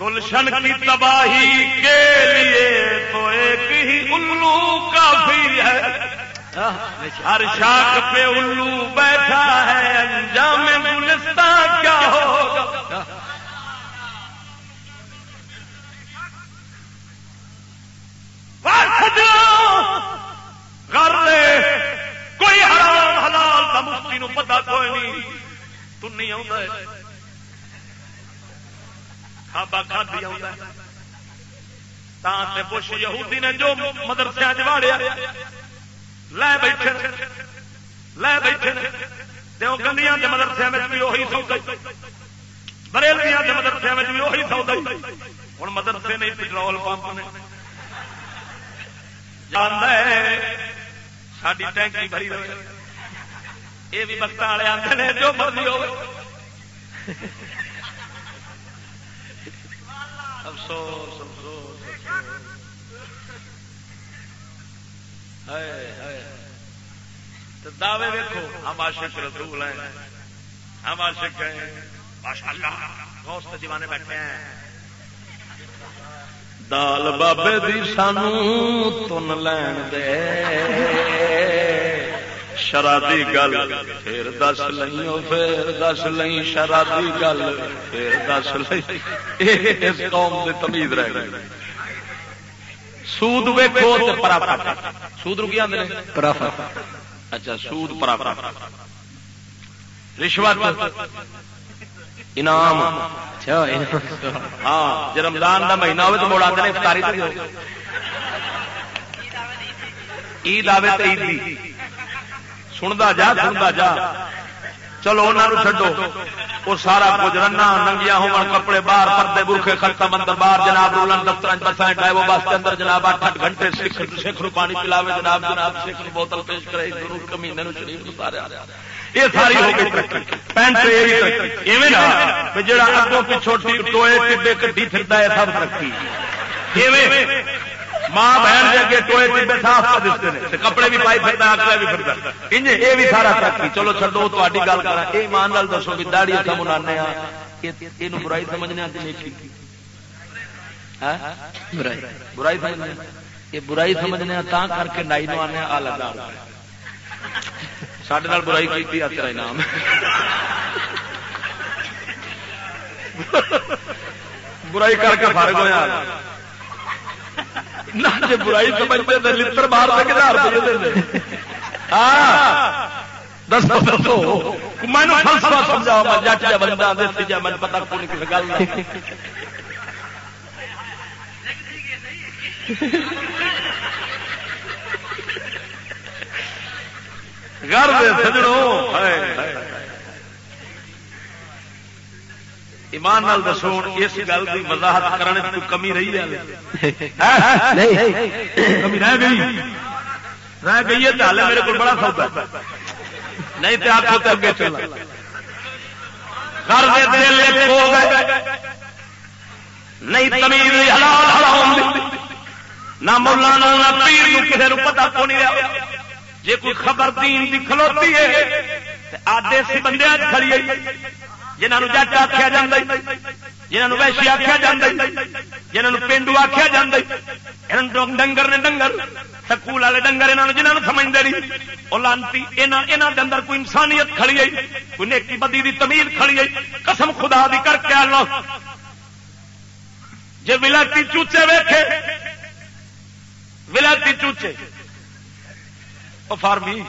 گلشن کی تباہی کے لیے تو ایک ہی الو کافی ہے۔ ہر شاخ پہ الو بیٹھا ہے، انجام گلستان کیا ہوگا؟ لے کوئی حرام حلال کا مفتی نو پتا کوئی نہیں۔ تم نہیں آتا کھابا کھادی پوچھ یہودی نے جو مدرسے چاڑیا لے بیٹھے لے بیٹھے۔ گندیاں مدرسے میں بھی وہی سو گئی بریلویاں مدرسے میں بھی وہی سو گئی ہوں مدرسے نہیں پٹرول پمپ نے ساری ٹینکی بھری رہے یہ بھی وقت والے آتے ہیں جو مرضی ہو افسوس افسوس تو دعوے دیکھو ہم عاشق رسول ہیں۔ ہم عاشق ہیں۔ ماشاء اللہ دوست دیوانے بیٹھے ہیں۔ دال بابے دی سانو تن لین دے شرادی گل پھر دس لئی پھر دس لئی شرادی گل پھر دس لئی اس قوم سے تمیز رہ گئی سود ویکو سود روکی آدھے اچھا سود پرافٹ رشوت انعام ہاں رمضان کا مہینہ ہوئے تو موڑ آتے افطاری عید آوے تو عید دی سنتا جا سنتا جا چلو انہوں چڈو وہ سارا کچھ رنا ننگیا ہو کپڑے باہر پردے برخے ختم اندر باہر جناب رولن دفتر بسائیں بس کے اندر جناب اٹھ اٹھ گھنٹے سکھ سکھ پانی پلاوے جناب جناب سکھ بوتل پیش کرے ضرور کمینے شریف اتارے یہ ساری ہو گئی پینٹ جا اگوں پچھو ٹوئے ٹبے کٹی پھرتا ہے سب ترقی۔ ماں بہن کے اگے ٹوئے ٹبے صاف کر دیتے ہیں۔ کپڑے بھی پائی پھرتا ہے بھی پھرتا یہ بھی سارا ترقی۔ چلو چڈو تاری گل کرا یہ مان لال دسو بھی داڑی اچھا منا یہ برائی سمجھنے برائی۔ سمجھنے یہ برائی سمجھنے تا کر کے نائی نو آنے آلہ دار۔ سڈے برائی کی تیرا انعام برائی کر کے فارغ ہوا برائی سمجھتے لڑ باہر تک ہزار روپئے دسو دسو میں سمجھاؤ جٹ جا بندہ جا پتا کون کس گل گھر سجڑوں۔ ایمان نال دسو اس گل کی وضاحت کرنے کی کمی رہی ہے۔ کمی رہ گئی۔ رہ گئی ہے تو میرے کو بڑا سودا نہیں تو آپ کو اگے چلا گھر نہیں تمیز حلال حرام نہ مولانا نہ پیر کسی کو پتا کو نہیں رہا۔ جی کوئی خبر دین دی کھلوتی ہے آدھے سی بندے کھڑی جنہوں جٹ آخیا جا جنہوں ویشی آخیا جا جنہوں پینڈو آخیا جا ڈنگر نے ڈنگر، سکول والے ڈنگر یہاں جنہوں سمجھتے نہیں وہ لانتی یہاں کے اندر کوئی انسانیت کھڑی آئی کوئی نیکی بدی کی تمیز کھڑی آئی قسم خدا دی کر کے لو جی ولایتی چوچے ویکھے ولایتی چوچے فارمی۔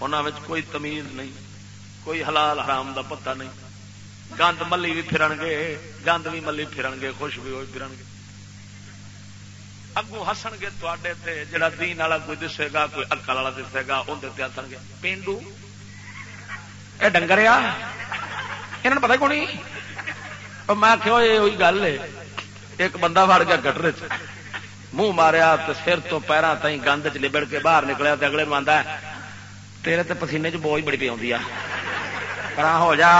انہوں کوئی تمیز نہیں، کوئی حلال حرام دا پتہ نہیں۔ گند ملی بھی پھرن گے، گند بھی ملی پھرن گے، خوش بھی ہوئی پھرن گے۔ اگو ہسن گے تے، جڑا دین والا کوئی دسے گا، کوئی اکل والا دسے گا اندر ہسن گے۔ پینڈو۔ یہ ڈنگر آ یہ پتا کون میں آخو یہ گل ہے۔ ایک بندہ فڑ گیا گٹر منہ ماریا تو سر تو پیروں تھی گند چ لبڑ کے باہر نکلیا تو اگلے آتا تیرے تو پسینے چ بوجھ بڑی پی آئی پرا ہو جا،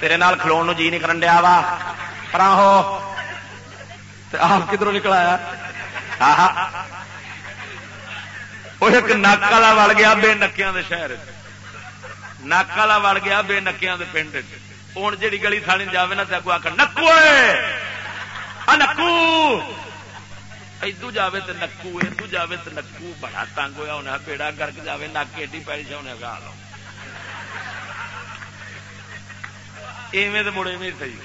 تیرے نال کھلو جی نہیں کرن دیا وا۔ پرا ہو۔ آپ کدھروں نکل آیا؟ وہ ایک نک والا وڑ گیا بے نکیا شہر نک والا وڑ گیا بے نکیا پنڈ ہوں جی گلی تھالی جائے نا تو اگو آخر نکو نکو! ادو جائے تو نکو ادو جائے تو نکو بڑا تنگ ہوا انہیں پیڑا گرک جائے نک ایڈی پیڑی سے انہیں گا لو ایویں تو مڑے میں صحیح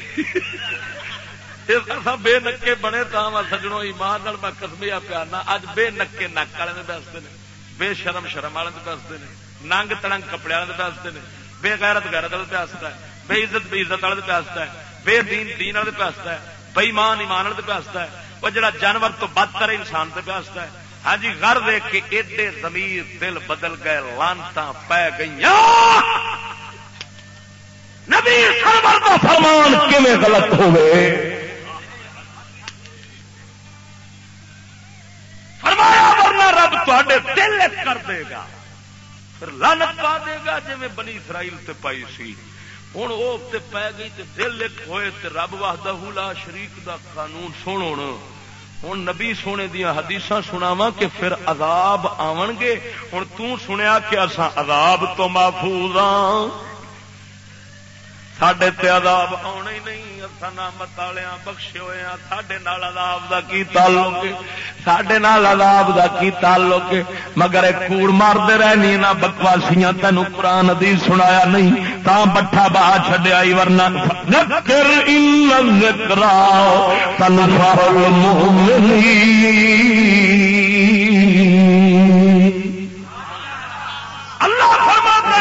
بے نکے بنے تا سجڑوں ایمان میں کسمیا پیارنا اج بے نکے نک والے دستے ہیں بے شرم شرم والے دستے ہیں ننگ تڑنگ کپڑے والے دستے ہیں بے غیرت غیرت والے پیاستا ہے بے عزت بے عزت والے پیاستا ہے بے دین دین والے پیاستا ہے بےمان ایمان والے پیاستا ہے وہ جڑا جانور تو بدتر انسان سے پیاستا ہے۔ ہاں جی گھر دیکھ کے ایڈے زمیر دل بدل گئے لانتا پی گئی نبی سرور کا فرمان کیون غلط ہوئے فرمایا، ورنہ رب تے دل کر دے گا۔ پھر لانت پا دے گا جی بنی اسرائیل تے پائی سی۔ ہوں وہ پی گئی تے دل ایک ہوئے تے رب واہدہ لا شریک دا قانون سنو ہوں نبی سونے دیا حدیث سناوا کہ پھر عذاب آن گے ہوں تنیا کہ اصا عذاب تو محفوظ ہاں سڈے عذاب آنا ہی نہیں مت بخشے ہوئے ہیں سڈے عذاب دا کی تعلق سڈے عذاب دا کی تعلق مگر کوڑ مارتے رہنی نہ بکواسیاں تین قرآن ادی سنایا نہیں تا بٹھا باہ چڈیا ورنہ نکر ذکرا تن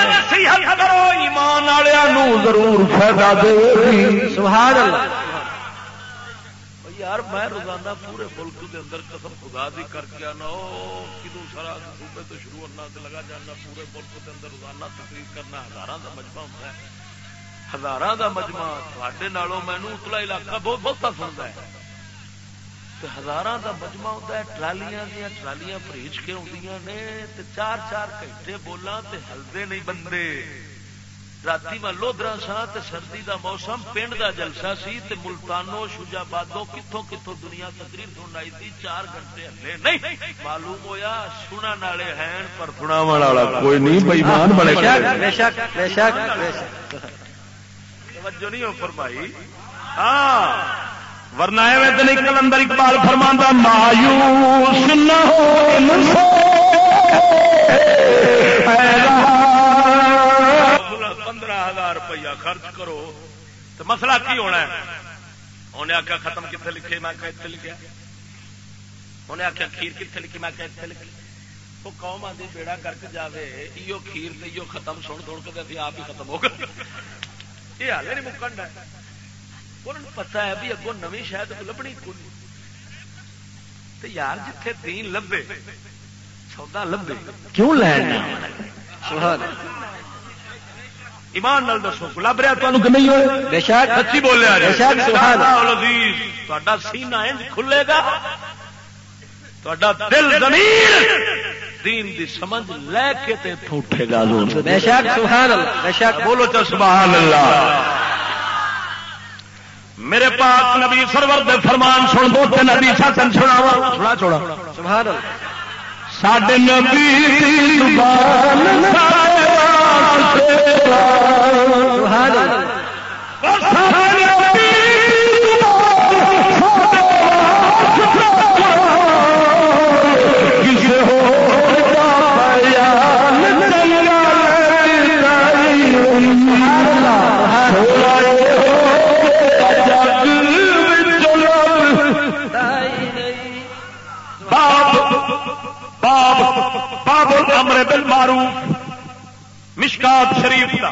نصیحت کرو ایمان والوں ضرور فائدہ دے سبحان اللہ۔ یار، میں روزانہ پورے ملک کے اندر قسم خدا دی کر کے آنا کدو سارا صوبے تو شروع ہونا لگا جانا، پورے ملک کے اندر روزانہ تقریر کرنا ہزار کا مجمع ہوتا ہے۔ ہزار کا مجمع تھوڑے نالوں مینو اتلا علاقہ بہت بہت سنتا ہے۔ ہزار کا مجمع ہوتا ہے ٹرالیاں دیا ٹرالیاں پریچ کے آدی نے چار چار گھنٹے بولا ہلدے نہیں بندے۔ رات میں لودرا سا سردی دا موسم پنڈ دا جلسہ سی تے ملتانو شجا بادو کتوں کتوں دنیا تقریر سن آئی تھی چار گھنٹے ہلے نہیں۔ معلوم ہویا سنا نالے ہیں پر سنا والا کوئی نہیں بےمان بڑے توجہ نہیں ہو فرمائی۔ ہاں۔ ورنہ ایویں تو نہیں کلندر اقبال فرماندہ، مایوس نہ ہو پندرہ ہزار روپیہ خرچ کرو۔ تو مسئلہ کی ہونا ہے؟ انہیں آخیا ختم کتنے لکھے؟ میں کہ اتنے لکھا انہیں آخیا کھیر کتنے لکھی؟ میں کہ اتنے لکھی۔ وہ قوم آدھی بیڑا کر جائے ایو کھیر ایو ختم، سن سن کے آپ ہی ختم ہو گئے۔ یہ ہال نہیں مکن ہے۔ انہوں پتا ہے بھی اگوں نو شاید لبنی تو یار جتھے دین لبے سودا لبے۔ کیوں لینا ایمان نال دسو لب رہا تمہیں کہ نہیں؟ ہوئے بے شک سچی بولیا بے شک سبحان اللہ۔ تہاڈا سینہ انج کھلے گا۔ تہاڈا دل ضمیر دین دی سمجھ لے کے تے اٹھے گا۔ بے شک سبحان اللہ بے شک بولو تو سبحان اللہ۔ میرے پاک نبی سرور دے فرمان سن دو تے نبی ساتن سناوا سنا چھوڑا۔ سبحان اللہ۔ ساڈے نبی دی زبان باب الامر مارو مشکات شریف کا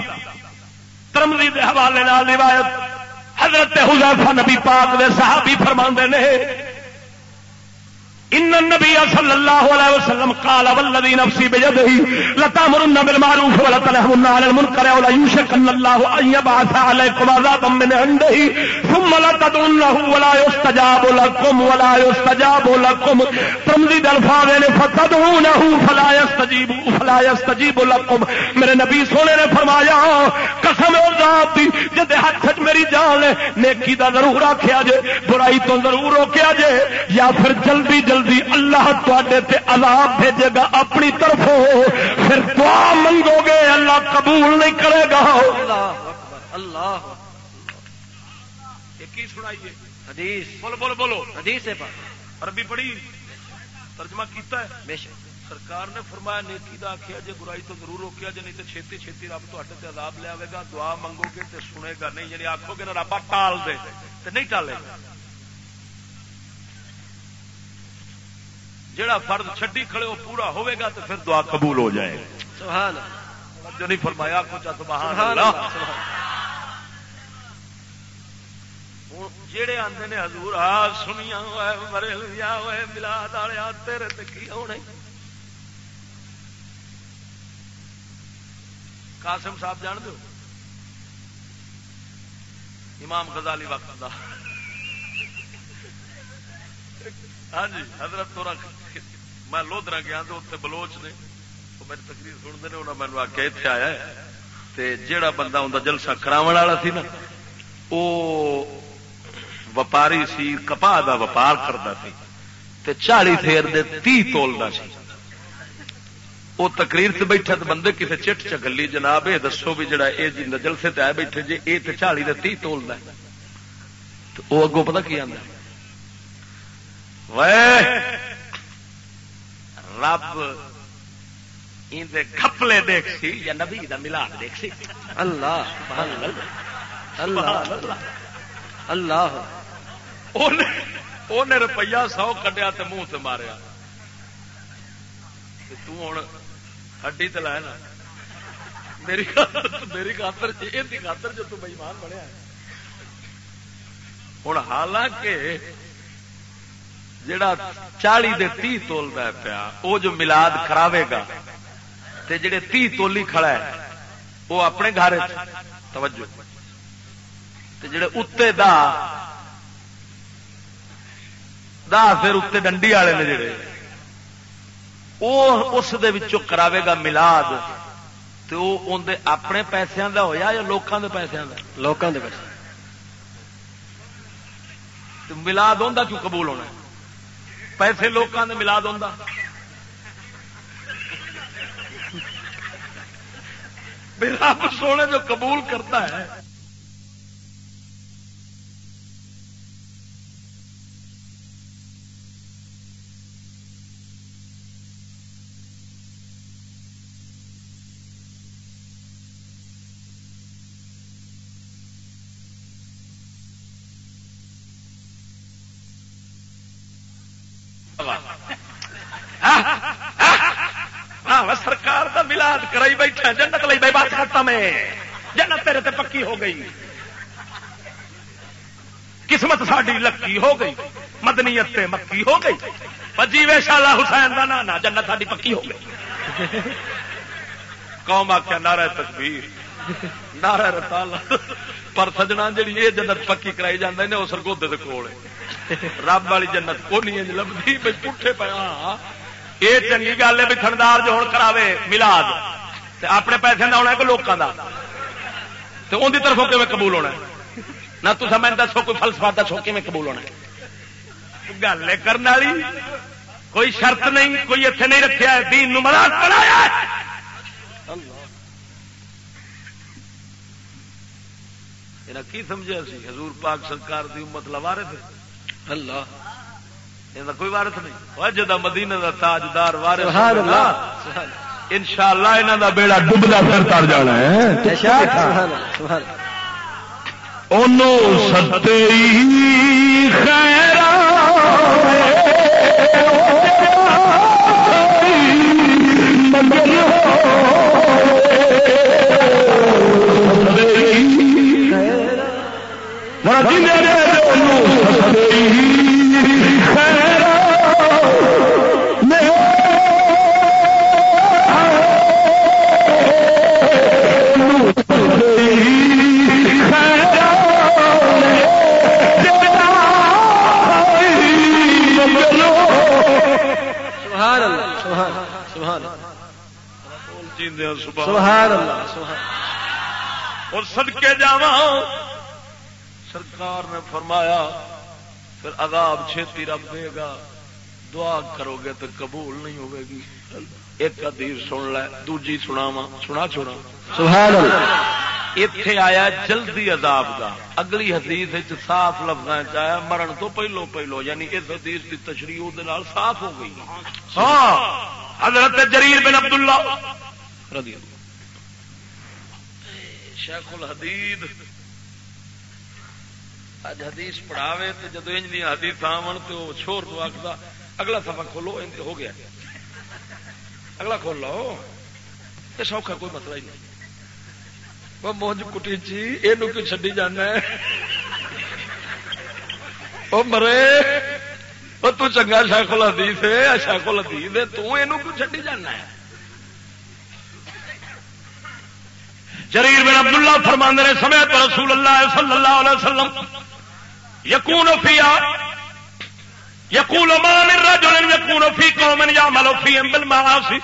ترمزی کے حوالے روایت، حضرت حضیفہ نبی پاک دے صحابی فرما نے ان النبي صلى الله عليه وسلم قال، والذي نفسي بيده لتامرن بالمعروف ولا تنهون عن المنكر ولا يوشكن الله ان يبعث عليكم عذابا من عنده، ثم لا تدعونه ولا يستجاب لكم ولا يستجاب لكم. ترمذی الفاظ نے فتدعونه فلا يستجيب فلا يستجيب لكم. میرے نبی سونے نے فرمایا، قسم او ذات دی، جدے ہاتھ وچ میری جان ہے، نیکی دا ضرور آکھیا جے، برائی تو ضرور روکیا جے، یا پھر جلدی جلدی جلدی اللہ تے عذاب بھیجے گا اپنی طرف پھر دعا منگو گے اللہ قبول نہیں کرے گا۔ اللہ سنائیے؟ حدیث۔ بولو بولو بولو۔ حدیث عربی پڑھی ترجمہ کیتا ہے۔ بے شک۔ سرکار نے فرمایا نیکی دا آخیا جی برائی تو ضرور روکیا جی نہیں تو چھتی چھتی رب تے عذاب لیا گا۔ دعا منگو گے سنے گا۔ نہیں یعنی آخو گے ربا ٹال دے نہیں ٹالے گا۔ جڑا فرد چھڈی کھڑے وہ پورا ہوئے گا تو پھر دعا قبول ہو جائے سبحان جو نہیں فرمایا کچھ سبحان اللہ۔ جڑے آتے نے حضور آ سنیا ہوئے مرے لیا ہوئے ملا دالیا تیرے تکی ہونے؟ قاسم صاحب جان دو امام غزالی وقت دا۔ ہاں جی حضرت تو رکھ۔ میں لودرا گیا تو اتنے بلوچ نے، وہ میری تقریر سنتے ہیں انہوں نے مینو آخیا اتنے آیا تے جیڑا بندہ ہوں جلسہ کرا والا سی نا وہ وپاری سی کپا کا وپار کرتا سی۔ تے چالی تھیر دے تی تولتا سی۔ وہ تقریر سے بیٹھا تو بندے کسی چٹ چگلی جناب یہ دسو بھی جڑا یہ جی جلسے تے آئے بیٹھے جی یہ تو چالی دے تی تولتا وہ اگوں پتا کی آتا رب کپلے دیکھ سی یا نبی دا ملاد دیکھ سی۔ اللہ اللہ اللہ۔ انہیں روپیہ سو کٹیا تو منہ سے ماریا۔ توں ہڈی تو لائے نا۔ میری میری خاطر یہ خاطر جو تم بئیمان بنیا ہوں حالانکہ جڑا چالی دے تی تولتا ہے پیا وہ جو ملاد کراوے گا تے جڑے تی تولی کھڑا ہے وہ اپنے گھر توجہ۔ تے جڑے اتنے دا دا پھر اتنے ڈنڈی والے نے جڑے وہ اس دے وچوں کراوے گا ملاد تو وہ اندر اپنے پیسوں دا ہویا یا لوکاں دے پیسوں دا؟ لوکاں دے پیسے۔ ملاد ہوندا کیوں قبول ہونا ہے؟ پیسے لوگوں نے ملا دوں رب سونے جو قبول کرتا ہے۔ بیٹھا جنت لی بھائی بات ختم ہے۔ جنت تیرے تے پکی ہو گئی۔ قسمت ساری لکی ہو گئی۔ مدنیت تے مکی ہو گئی۔ جیوے شالا حسین کا نانا، جنت ساری پکی ہو گئی۔ قوم آخیا نعرہ تکبیر۔ نعرہ رسالہ۔ پر سجنا جی یہ جنت پکی کرائی جاندے نے وہ سرگودے دے کول رب والی جنت کو نہیں لبھی بھائی پٹھے پیا۔ یہ چنگی گل ہے، بھی تھندار جو ہوں کراوے، ملاد۔ تے اپنے پیسے کا ہونا کہ لوگوں کا تو ان کی طرفوں کیون قبول ہونا ہے؟ نہ تو میں دسو کوئی فلسفہ دسو کیون قبول ہونا ہے؟ گل کرنے والی کوئی شرط نہیں کوئی اتنے نہیں رکھا ہے دین نو مراد بنایا کی سمجھا سی حضور پاک سرکار دی امت لوارے تھے اللہ۔ یہ کوئی وارث نہیں۔ جدا مدینہ دا تاجدار وارث سبحان ہوگا اللہ انہاں دا بیڑا ڈبدا پھر تر جانا ہے۔ اللہ سبحان اللہ۔ اللہ سبحان اللہ سبحان اور صدقے جاوا سرکار نے فرمایا پھر عذاب چھتی رب دے گا۔ دعا کرو گے تو قبول نہیں ہوے گی۔ ایک حدیث سن لے دوجی سناوا سنا چھوڑا سبحان اللہ۔ اتے آیا جلدی عذاب دا۔ اگلی حدیث صاف لفظ آیا مرن تو پہلو پہلو یعنی اس حدیث کی تشریح صاف ہو گئی۔ ہاں۔ حضرت جریر بن عبداللہ رضی اللہ شیخ الحدید اج حدیث پڑھاوے تو جدو انج دیا حدیث آن تو چھوڑ تو آخر اگلا سفا کھولو، انج ہو گیا۔ اگلا کھول لو۔ یہ سوکھا کوئی مسئلہ ہی نہیں۔ وہ مونج کٹی چی یہ کیوں چڈی جانا ہے؟ وہ مرے وہ تو چنگا شیخ الحدیث ہے، شیخ الحدیث ہے، تو یہ کیوں چڈی جانا ہے؟ جریر بن عبداللہ فرماندے نے سمے تو رسول اللہ صلی اللہ علیہ وسلم یقون فیا یقول ما من رجل یقون فی قوم یعمل فیهم بالمعاصی،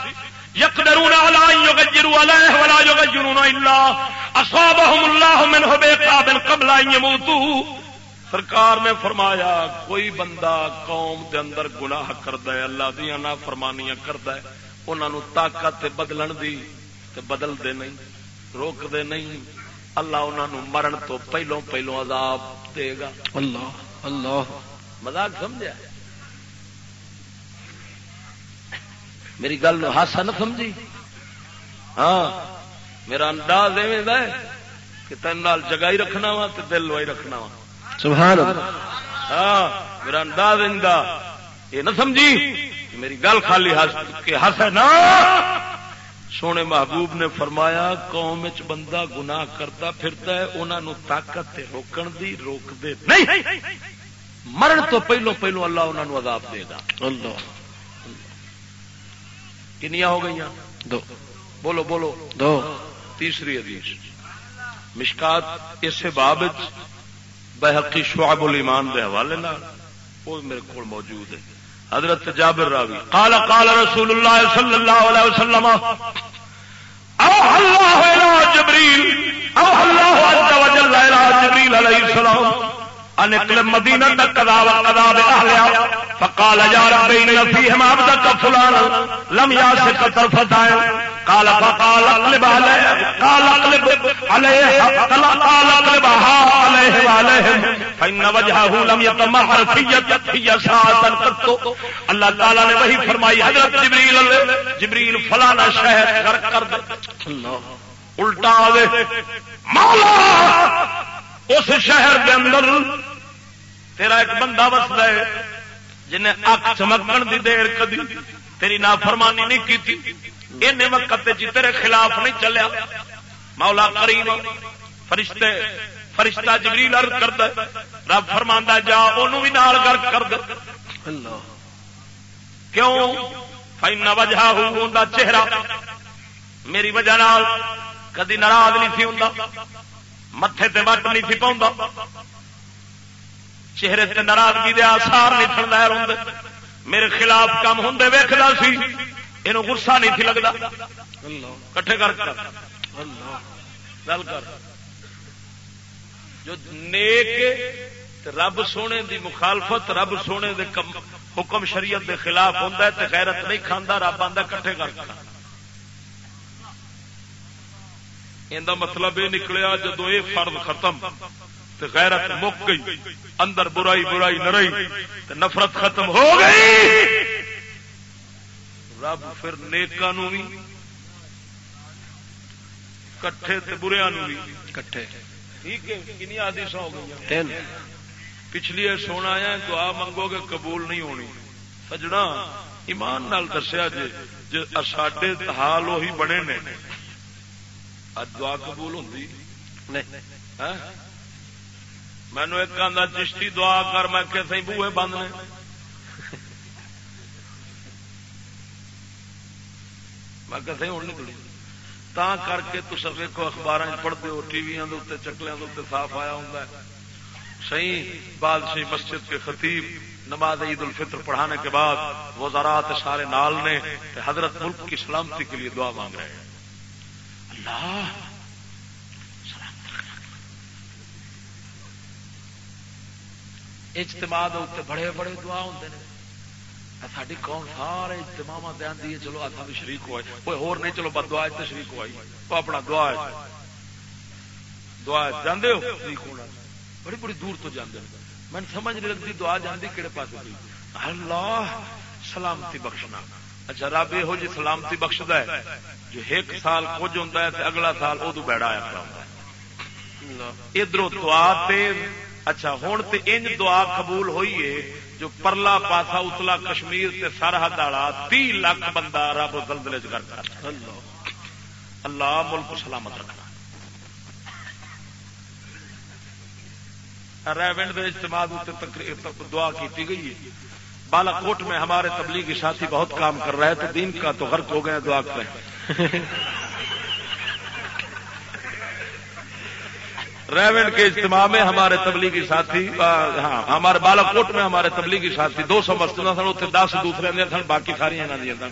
یقدرون على ان يغيروا عليه ولا يغيرون الا اصابهم الله منه بعقاب قبل ان يموتوا سرکار نے فرمایا، کوئی بندہ قوم دے اندر گناہ کردا ہے، اللہ دیاں نافرمانیاں کردا ہے، انہاں نو طاقت بدلن دی تے بدل دے نہیں۔ روک دے نہیں۔ اللہ انہاں نو مرن تو پہلو پہلو عذاب دے گا۔ اللہ اللہ۔ مذاق سمجھا؟ میری گل ہاسا نہ سمجھی؟ ہاں میرا انداز ایویں دا ہے کہ تین نال جگائی رکھنا وا تے دل وائی رکھنا وا۔ سبحان ہاں میرا انداز اندا یہ نہ سمجھی میری گل خالی ہس کے ہس ہے نا سونے محبوب نے فرمایا قوم چ بندہ گناہ کرتا پھرتا ہے انہاں نو طاقت تے روکن دی روک دے نہیں۔ مرن تو پہلو پہلو اللہ انہوں عذاب دے گا۔ اللہ۔ کنیا ہو گئی دو۔ بولو بولو۔ دو۔ تیسری حدیث۔ مشکات اس باب بحقی شعب الایمان دے حوالے نال وہ میرے کو موجود ہے۔ حضرت جابر راوی۔ قال قال رسول اللہ صلی اللہ علیہ وسلم او اللہ الى جبریل او اللہ عز وجل الى جبریل علیہ السلام فقال رب ان فلان لم قال فقال اقلب قال اقلب قال اقلبها وجهه لم يتمحر في قط اللہ تعالی نے وہی فرمائی، حضرت جبریل جبریل فلانا شہر غرق کر دے. الٹا مولا! اس شہر کے اندر تیرا ایک بندہ وسد ہے جنہیں اک چمکن دی دیر کدی تیری نافرمانی نہیں کی این وقت جی تیرے خلاف نہیں چلیا۔ مولا کریم فرشتے فرشتہ جبریل عرض کرتا رب فرماندا جا انہوں بھی نال گرک کر دے۔ اللہ۔ کیوں؟ فائن وجہ ہوں چہرہ۔ میری وجہ نال کدی ناراض نہیں تھی ہوں متے تے وٹ نہیں تھی پاؤں چہرے تے ناراضگی دے آسار نہیں تھن ظاہر ہوندے۔ میرے خلاف کام ہوندے ویکھدا سی۔ اینو غصہ نہیں تھی لگدا۔ اللہ کٹھے کر۔ کر اللہ گل کر۔ جو نیک رب سونے دی مخالفت، رب سونے دے حکم شریعت دے خلاف ہوندا ہے تے غیرت نہیں کھاندا، رب آندا کٹھے کر کر۔ ایندا مطلب یہ نکلیا جدو یہ فرض ختم تے غیرت مک گئی اندر برائی برائی نہ رہی تے نفرت ختم ہو گئی۔ رب پھر نیکاں نو بھی کٹھے تے بریاں نو بھی۔ کٹھے۔ ٹھیک ہے کنی آدیش ہو گئی تین۔ پچھلی سونا ہے دعا منگو گے قبول نہیں ہونی۔ سجنا ایمان نال دسیا جی جی ساڈے حال وہی بنے نے۔ اج دعا قبول ہوندی؟ نہیں۔ مینو ایک آدھا چشتی دعا کر میں کہ سی بوئے بند نے۔ میں کہ سی ہوں نکلی تا کر کے تصا ویکو اخبار پڑھتے ہو ٹی وی چکلوں کے صاف آیا ہوں صحیح بادشاہی مسجد کے خطیب نماز عید الفطر پڑھانے کے بعد وزارات سارے نال نے حضرت ملک کی سلامتی کے لیے دعا مانگ رہے ہیں۔ اللہ۔ اجتماع اتنے بڑے بڑے دعا ہوتے ہیں ساری قوم سارے اجتماع دے ہے، چلو اصا بھی شریک ہوئے۔ کوئی ہور نہیں، چلو بس دعا شریک ہوئی۔ وہ اپنا دعا دعا جانے ہو؟ شریک ہونا۔ بڑی بڑی دور تو جانے میں سمجھ نہیں لگتی دعا جانتی کہڑے پاس اللہ سلامتی بخشنا۔ اچھا رب یہ جی سلامتی بخشد ہے۔ جو ایک سال کچھ ہوتا ہے اگلا سال ادو بیڑا آیا ادھر دعا اچھا ہوں تو انج دعا قبول ہوئی ہے جو پرلا پاسا اتلا کشمیر تے سرحد والا تی لاکھ بندہ رب دلدلے چ کرتا اللہ ملک سلامت رکھنا۔ ریونڈ اجتماع دعا کی گئی ہے۔ بالا کوٹ میں ہمارے تبلیغی ساتھی بہت کام کر رہے تھے، دین کا تو غرق ہو گئے، دعا کریں۔ ریونڈ کے اجتماع میں ہمارے تبلیغی ساتھی ہاں ہمارے بالا کوٹ میں ہمارے تبلیغی ساتھی دو سو مسجد سن اتنے دس دوسرے دیا سن، باقی ساری یہاں دیا سن۔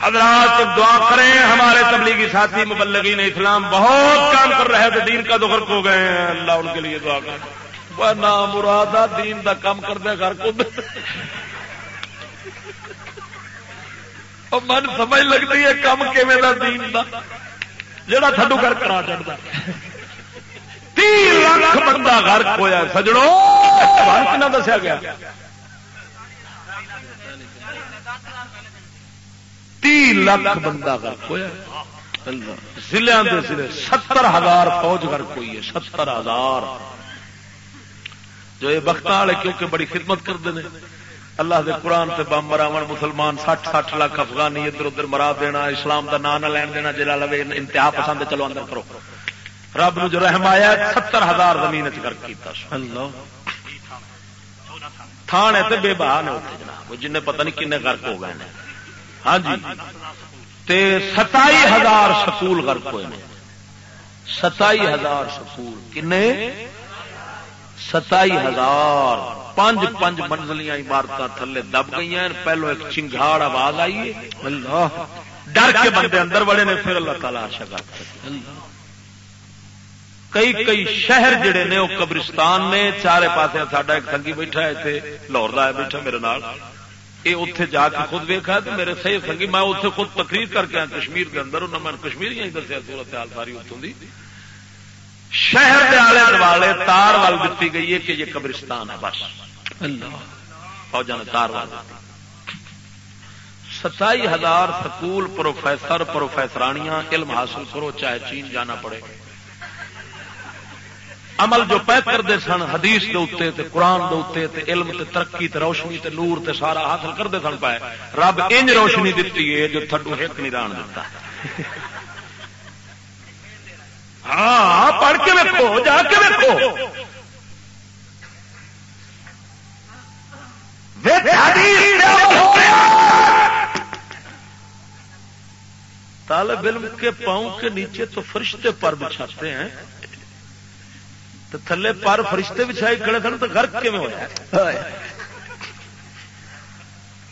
حضرات، دعا کریں، ہمارے تبلیغی ساتھی مبلغین اسلام بہت کام کر رہے تھے، دین کا دخر ہو گئے ہیں۔ اللہ ان کے لیے دعا کر نام مراد دین دا کام کر دے گھر کو من سمجھ لگتی ہے کم کیون کا دین دا جڑا تھڈو گھر کرا چڑھتا تین لاکھ بندہ غرق ہوا سجڑوں کنا دسیا گیا تین لاکھ بندہ غرق ہوا ضلع کے ضلع ستر ہزار فوج غرق ہوئی ہے ستر ہزار جو یہ بخت والے کیونکہ بڑی خدمت کرتے ہیں اللہ دے قرآن سے بم مراون مسلمان سٹھ سٹھ لاکھ افغانی ادھر ادھر مرا دینا اسلام دا نام نہ لین دینا جلا لوے انتہا پسند چلو اندر کرو۔ رب نو جو رحم آیا ستر ہزار زمین تھان ہے تو بے بہا نے جناب جن پتہ نہیں کنے غرق ہو گئے ہاں جی۔ تے ستائی ہزار سکول غرق ہوئے ہیں ستائی ہزار سکول کنے؟ ستائی ہزار۔ پانچ پانچ منزلیاں عمارت تھلے دب گئی ہیں، پہلو ایک چنگاڑ آواز آئی ہے۔ اللہ۔ ڈر کے بندے اندر بڑے نے پھر اللہ تعالیٰ شکا کئی کئی شہر جڑے نے، وہ قبرستان نے، چارے پاسے ساڈا ایک سنگی بیٹھا ہے لاہور کا بیٹھا میرے نال۔ یہ اتنے جا کے خود ویکا تو میرے صحیح سنگی میں اتنے خود تقریر کر کے کشمیر کے اندر، انہوں میں کشمیر ہی دسیا صورت حال ساری اتوں کی شہر کے آلے دوالے تار وال دیتی گئی ہے کہ یہ قبرستان ہے، بس۔ فوجا نے ستائی ہزار سکول پروفیسر پروفیسرانیاں علم حاصل کرو، چاہے چین جانا پڑے۔ عمل جو پہ کرتے سن، حدیث دے اتنے تے، قرآن دے اتنے تے، علم تے، ترقی تے، روشنی تے، نور تے، سارا حاصل کرتے سن پائے۔ رب انج روشنی دیتی ہے جو تھڈو ایک نہیں ران دیتا ہاں پڑھ کے ویکو جا کے ویکو طالب علم کے پاؤں کے نیچے تو فرشتے پر بچھاتے ہیں۔ تو تھلے پر فرشتے بچھائی کھڑے سن تو گھر کے میں ہوا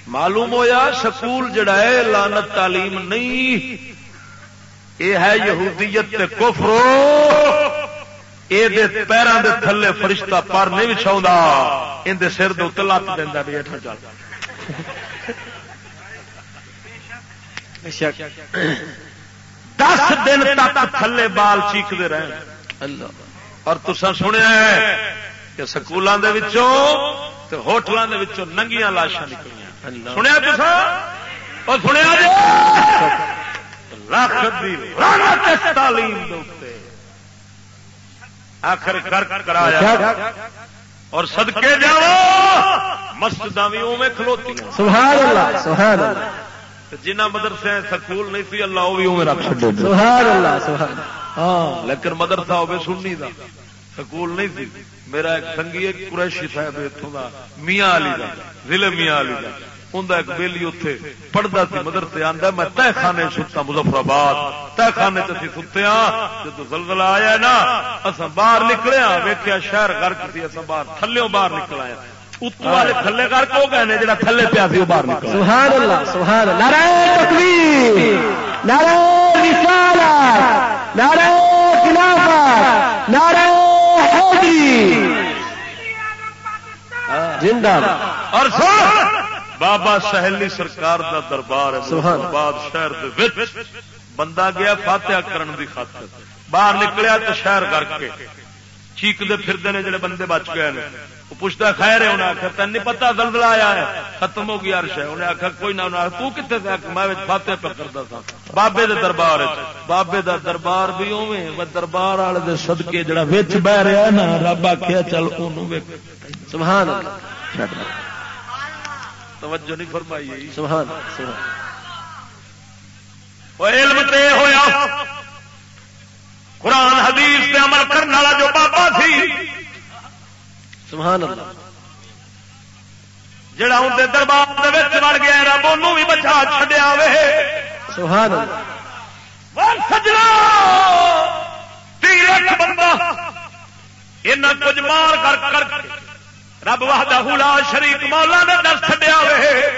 معلوم ہویا سکول جڑا ہے لانت تعلیم نہیں۔ یہ ہے یہودیت کفرو یہ پیروں دے تھلے فرشتہ پر نہیں بچھا اندر سر دے لت دینا بھی ہٹا چل۔ دس دن تک تھلے بال چیختے رہے۔ اور تسا سنیا کہ سکولوں کے ہوٹلوں کے ننگیاں لاشاں نکلیاں۔ سنیا تسا اور سنیا لاکھ تعلیم آخر کر کرایا۔ اور سدکے جاؤ مسجد بھی اوے کھلوتی سبحان اللہ سبحان اللہ۔ جنہ مدرسے سکول نہیں سی اللہ وہ بھی اوے رکھ چڑے سبحان اللہ سبحان ہاں۔ لیکن مدرسہ ہوے سننی دا سکول نہیں سی۔ میرا ایک سنگی ایک قریشی صاحب اتوں کا میاں علی دا ضلع میاں علی دا۔ انہیں ایک بیلی اتے پڑھتا سی مدرسے آتا میں تہ خانے ستا مظفر آباد تہ خانے چی ستے ہاں جب زلزلہ آیا نا اصا باہر نکلے ہاں ویکیا شہر گرک سی اصا باہر تھلے باہر نکل آیا اتوں والے تھلے گرک ہو گئے جا تھلے پیا سی باہر سبحان اللہ سبحان اللہ۔ نعرہ تکبیر نعرہ رسالت نعرہ خلافت نعرہ حیدری زندہ اور سن بابا سہلی سرکار دا دربار آباد شہر بندہ گیا فاتحہ کرن دی خاطر۔ باہر نکلیا تو شہر کر کے۔ چیقتے پھرتے ہیں جڑے بندے بچ گئے وہ پوچھتا خیر ہے؟ انہیں آخر تین نہیں پتا دلدل آیا ہے۔ ختم ہو گیا عرش ہے۔ انہیں آخر کوئی نہ تو کتنے سے میں فاتح پہ کرتا تھا بابے دے دربار بابے دا دربار بھی اوے دربار والے سدکے جڑا وچ بہ رہا نا، رب آخیا چل سبحان اللہ۔ توجہ نہیں فرمائی۔ سبحان سبحان علم تے ہویا۔ قرآن حدیث پہ عمل کرنے والا جو بابا سی سبحان اللہ۔ جڑا اندر دربار بڑھ گیا رب ان بھی بچا چڈیا وے۔ سبحان اللہ۔ سجنا۔ بندہ۔ ایسا کچھ مار کر کر رب وحدہ لا شریک مولا نے دس چڈیا وے۔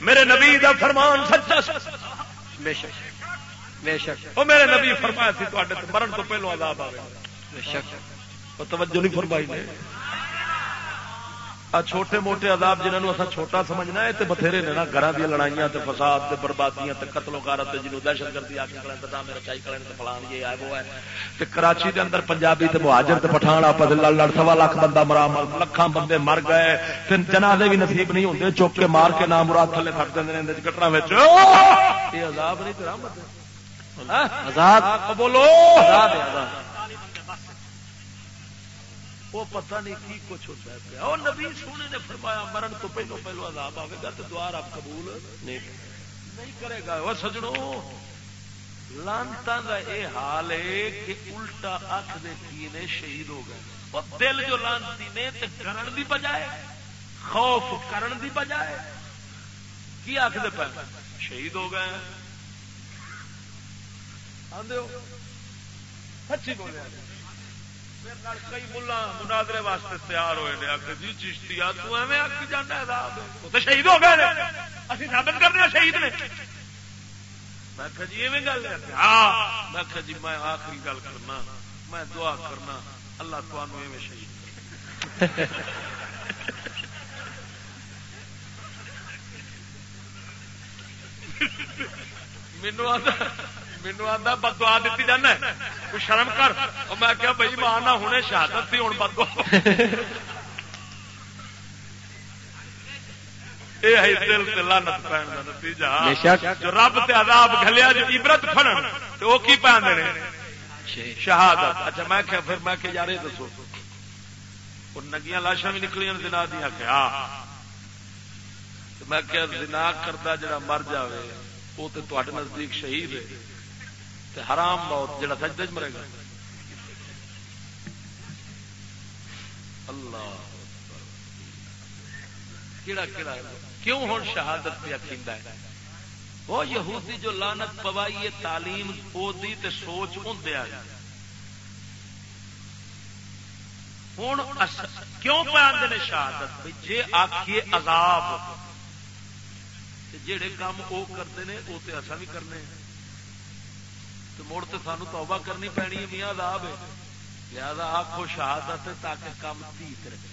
میرے نبی دا فرمان سچا بے شک۔ بے شک۔ وہ میرے نبی فرمایا سی تے مرن تو پہلو عذاب آئے بے شک۔ توجہ نہیں فرمائی نے۔ چھوٹے موٹے عذاب جنہوں اصا چھوٹا سمجھنا ہے تے بتھیرے نے نا گھر دیا لڑائیاں تے فساد تے بربادیاں تے قتل و غارت تے جنوں دہشت گردی آ کے کلن تے میرا چائی کلن تے فلان یہ ہے وہ ہے۔ تے کراچی دے اندر پنجابی تے مہاجر تے پٹھان آپس لڑ لڑ سوا لاکھ بندہ مرا مر لکھاں بندے مر گئے۔ تے جنازے بھی نصیب نہیں ہوندے چوک کے مار کے نام مراد تھلے پھٹ دیندے نے کٹرا وچ۔ یہ عذاب نہیں تے رحمت ہے عذاب؟ بولو عذاب عذاب۔ وہ پتہ نہیں کی کچھ ہوتا ہے پیا۔ اور نبی سونے نے فرمایا، مرن تو پہلو پہلو عذاب آئے گا تو دعا آپ قبول نہیں کرے گا۔ وہ سجڑوں لانتا کا یہ حال ہے کہ الٹا اکھ دے کی نے شہید ہو گئے۔ وہ دل جو لانتی نے تے کرن دی بجائے، خوف کرن دی بجائے، کی آخر پہ شہید ہو گئے۔ آدھے سچی بولے۔ کئی ملا مناظرے واسطے تیار ہوئے نے آخر جی چشتی آ تمہیں آکی جانا تو شہید ہو گئے اسی ثابت کرنے شہید نے۔ میں جی ایویں گل ہے۔ ہاں میں جی میں آخری گل کرنا، میں دعا کرنا، اللہ تمہوں ایویں شہید مینو آتا مینو آتا بدوا دیتی جانا کوئی شرم کر میں کیا بھائی ماں نہ ہونے شہادت تھی ہوں بدوا رب عذاب گلیا جو عبرت تو وہ کی پہ شہادت اچھا میں کیا پھر میں کہ یار دسو نگیاں لاشاں بھی نکلیاں دنا دیا کہ ہاں میں کیا زنا کرتا جڑا مر جائے وہ تو نزدیک شہید ہے حرام موت جڑا سجدے مرے گا۔ اللہ۔ کیڑا کیڑا کیوں ہوں شہادت پہ اکھیندا ہے وہ یہودی جو لانت پوائی ہے، تعلیم او دی تے سوچ ہوندے آ۔ ہوں کیوں پہ آدھے شہادت؟ جی آخیے عذاب جہے کام وہ کرتے ہیں وہ تو اصا بھی کرنے ہیں۔ تو مڑ تو سانو توبہ کرنی پینی ہے، میاں عذاب ہے۔ لہذا آخو شہادت تاکہ کام تیت رہے۔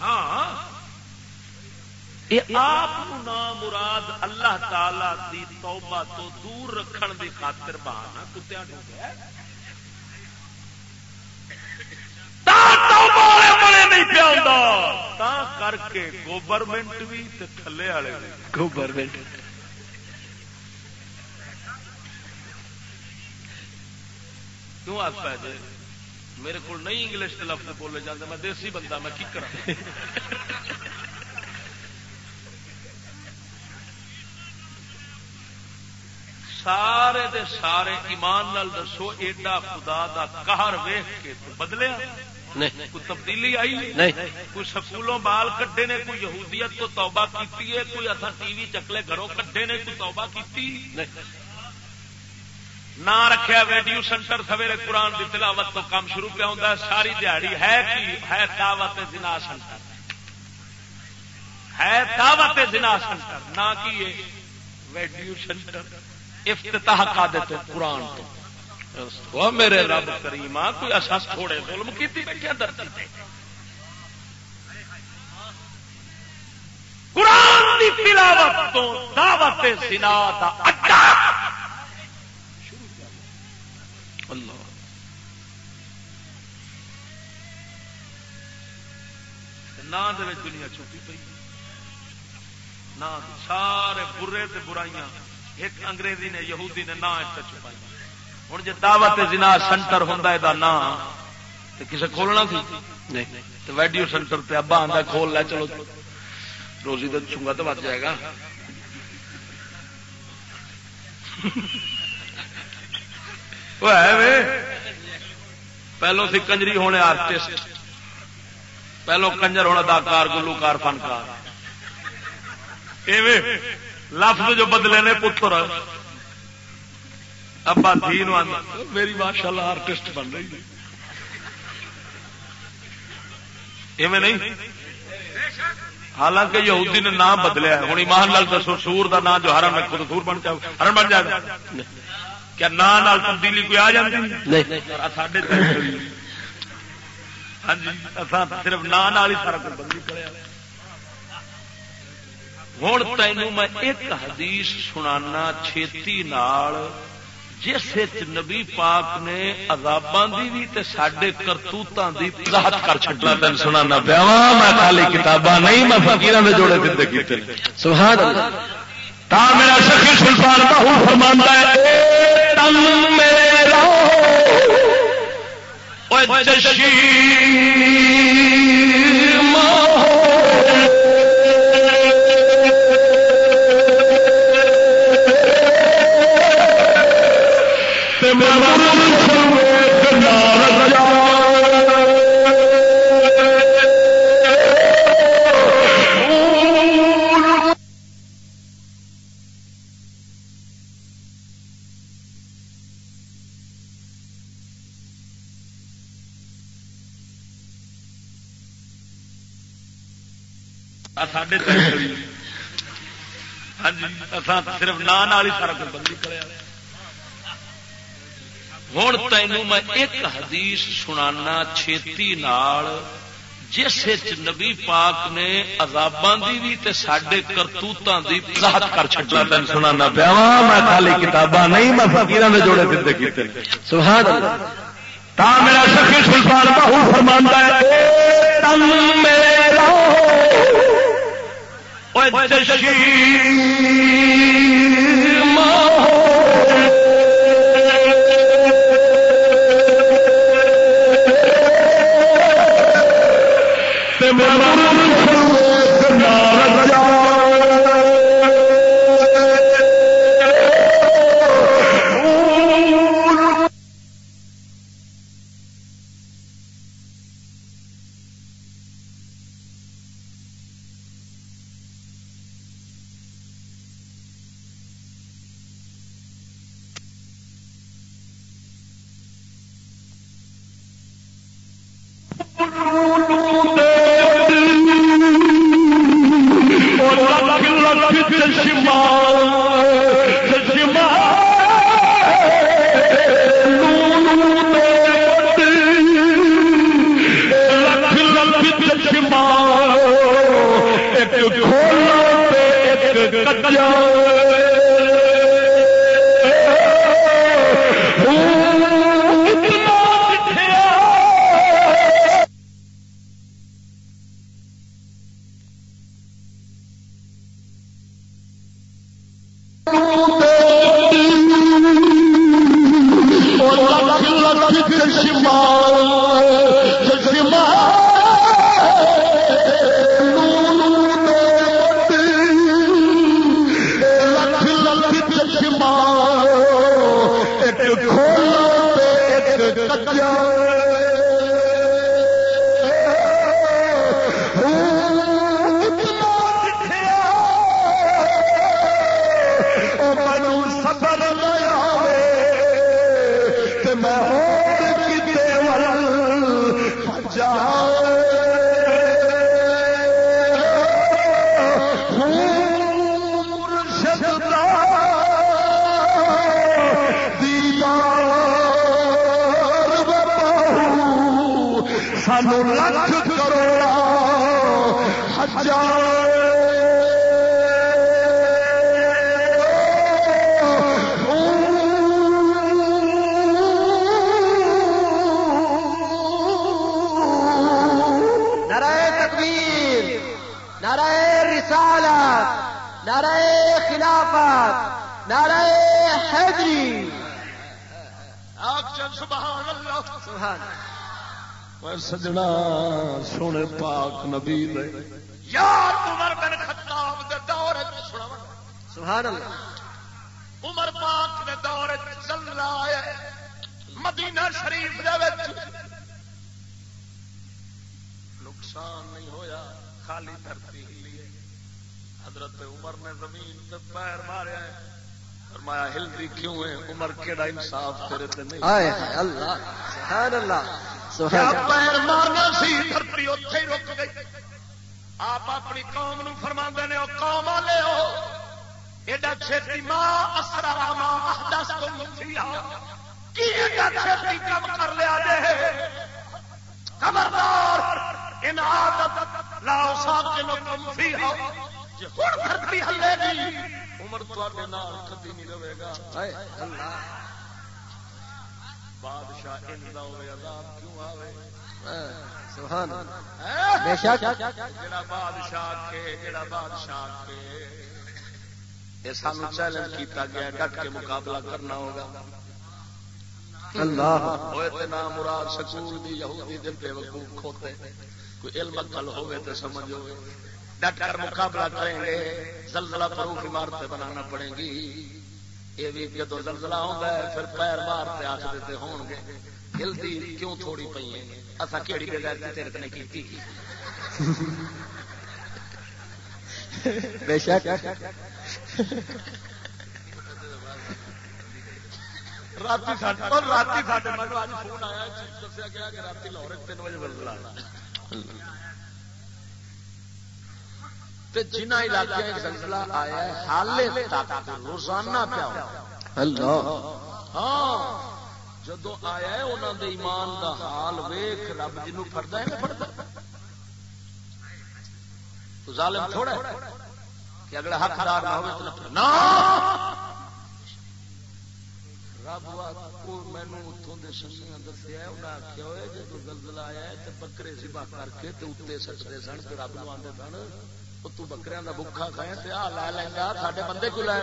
ہاں۔ آپ نام مراد اللہ تعالی دی توبہ تو دور رکھن دی خاطر بہانا کتیا ڈو گیا کر کے گورنمنٹ بھی تھلے والے گورنمنٹ کیوں آپ پہ جائے میرے کو نہیں انگلش کے لفظ بولے جاتے میں دیسی بندہ میں کی کرا سارے دے سارے ایمان نال دسو ایڈا خدا دا قہر ویخ کے بدلیا کوئی تبدیلی آئی نہیں؟ کوئی سکولوں بال کٹے نے کوئی یہودیت تو توبہ کی کوئی اصا ٹی وی چکلے گھروں کٹے نے کوئی توبہ کی نہ رکھا ویڈیو سینٹر سویرے قرآن کی تلاوت تو کام شروع پہ ہوتا ہے، ساری دیہڑی ہے کی؟ ہے دعوت زنا سینٹر۔ ہے دعوت زنا سینٹر۔ نہ کی ویڈیو سینٹر۔ افتتاح کا دیتے قرآن تو۔ میرے رب کریم کوئی اصا تھوڑے ظلم کی قرآن کی تلاوت تو دعوت سنا دا اڈا۔ اللہ نہ دنیا چھوٹی پی نہ سارے برے تے برائیاں ایک انگریزی نے یہودی نے نہ اچھا چھپائی۔ ہوں جی دعوت زنا سینٹر ہوں نام تو کسے کھولنا سی تو ویڈیو سینٹر پہ ابا آتا کھول لے، چلو۔ روزی تو چونگا تو بچ جائے گا۔ وہ ہے پہلو سی کنجری ہونے آرٹسٹ پہلو کنجر ہونا اداکار، گلوکار، فنکار. لفظ جو بدلے نے پتر ابا دھی میری ماشاء اللہ آرٹسٹ بن رہی ہے. نہیں؟ حالانکہ یہودی نے نام بدلیا ہوں ایمان لال دسو، سور کا نام جو ہرن میں خود سور بن جائے ہرن بن جائے. کیا نام تبدیلی کوئی آ جاتی ہاں جی صرف سارا کچھ بدلی ہوں تینوں میں ایک حدیث سنانا چھتی نال جس نبی پاک نے عذاباں دی بھی تے ساڈے کرتوتاں دی وضاحت کر چھڈنا۔ تن سنانا پیا میں خالی کتاباں نہیں میں فقیراں دے جوڑے کیتے۔ سبحان اللہ۔ تا میرا سخی سلطان باہو فرماندا ہے اے تن میرا او چشی ساڈے جی صرف نان والی سارا کچھ بندی کرے ہوں تینوں میں ایک حدیث سنانا چھیتی نال جس نبی پاک نے عذاباں دی بھی تے ساڈے کرتوتاں دی وضاحت کر چھڈا تین سنانا پیا۔ میں خالی کتاباں نہیں میں فقیراں دے جوڑے کیتے۔ سبحان اللہ۔ تا میرا سخی سلطان بہو فرماندا ہے اے تن میرا اوے جڑا بادشاہ کے جڑا بادشاہ کے۔ یہ سان چیلنج کیتا گیا ڈٹ کے مقابلہ کرنا ہوگا۔ اللہ۔ مراد سکول دی یہودی دے بے وقوف کھوتے۔ کوئی علم عقل تو سمجھ ہوے ڈٹ کر مقابلہ کریں گے زلزلہ پروف عمارتیں بنانا پڑیں گی۔ یہ بھی جدو زلزلہ ہوتا ہے پھر پیر مار سے آخ دیتے ہون گے جلدی کیوں تھوڑی پی ہے اصا کہڑی بغیر تیرے نے کی؟ بے شک۔ رات رات فون آیا دسیا گیا کہ رات لاہور تین بجے زلزلہ جنہ علاقے زلزلہ آیا ہے حالے تک روزانہ پیا اللہ۔ ہاں جدو آیا ہے انہوں دے ایمان دا حال ویخ رب جنو فردا ہے فردا تو ظالم تھوڑا ہے کہ اگلا حقدار نہ ہوئے تو نہ نہ! رب مینو اتوں کے سنگیاں دسیا انہیں آخیا ہوئے جب زلزلہ آیا ہے تو بکرے سبا کر کے اتنے سٹتے سن تو رب نو آدھے سن تو بکریا کا بکھا کھائے تو آ لا لینا سارے بندے کو لے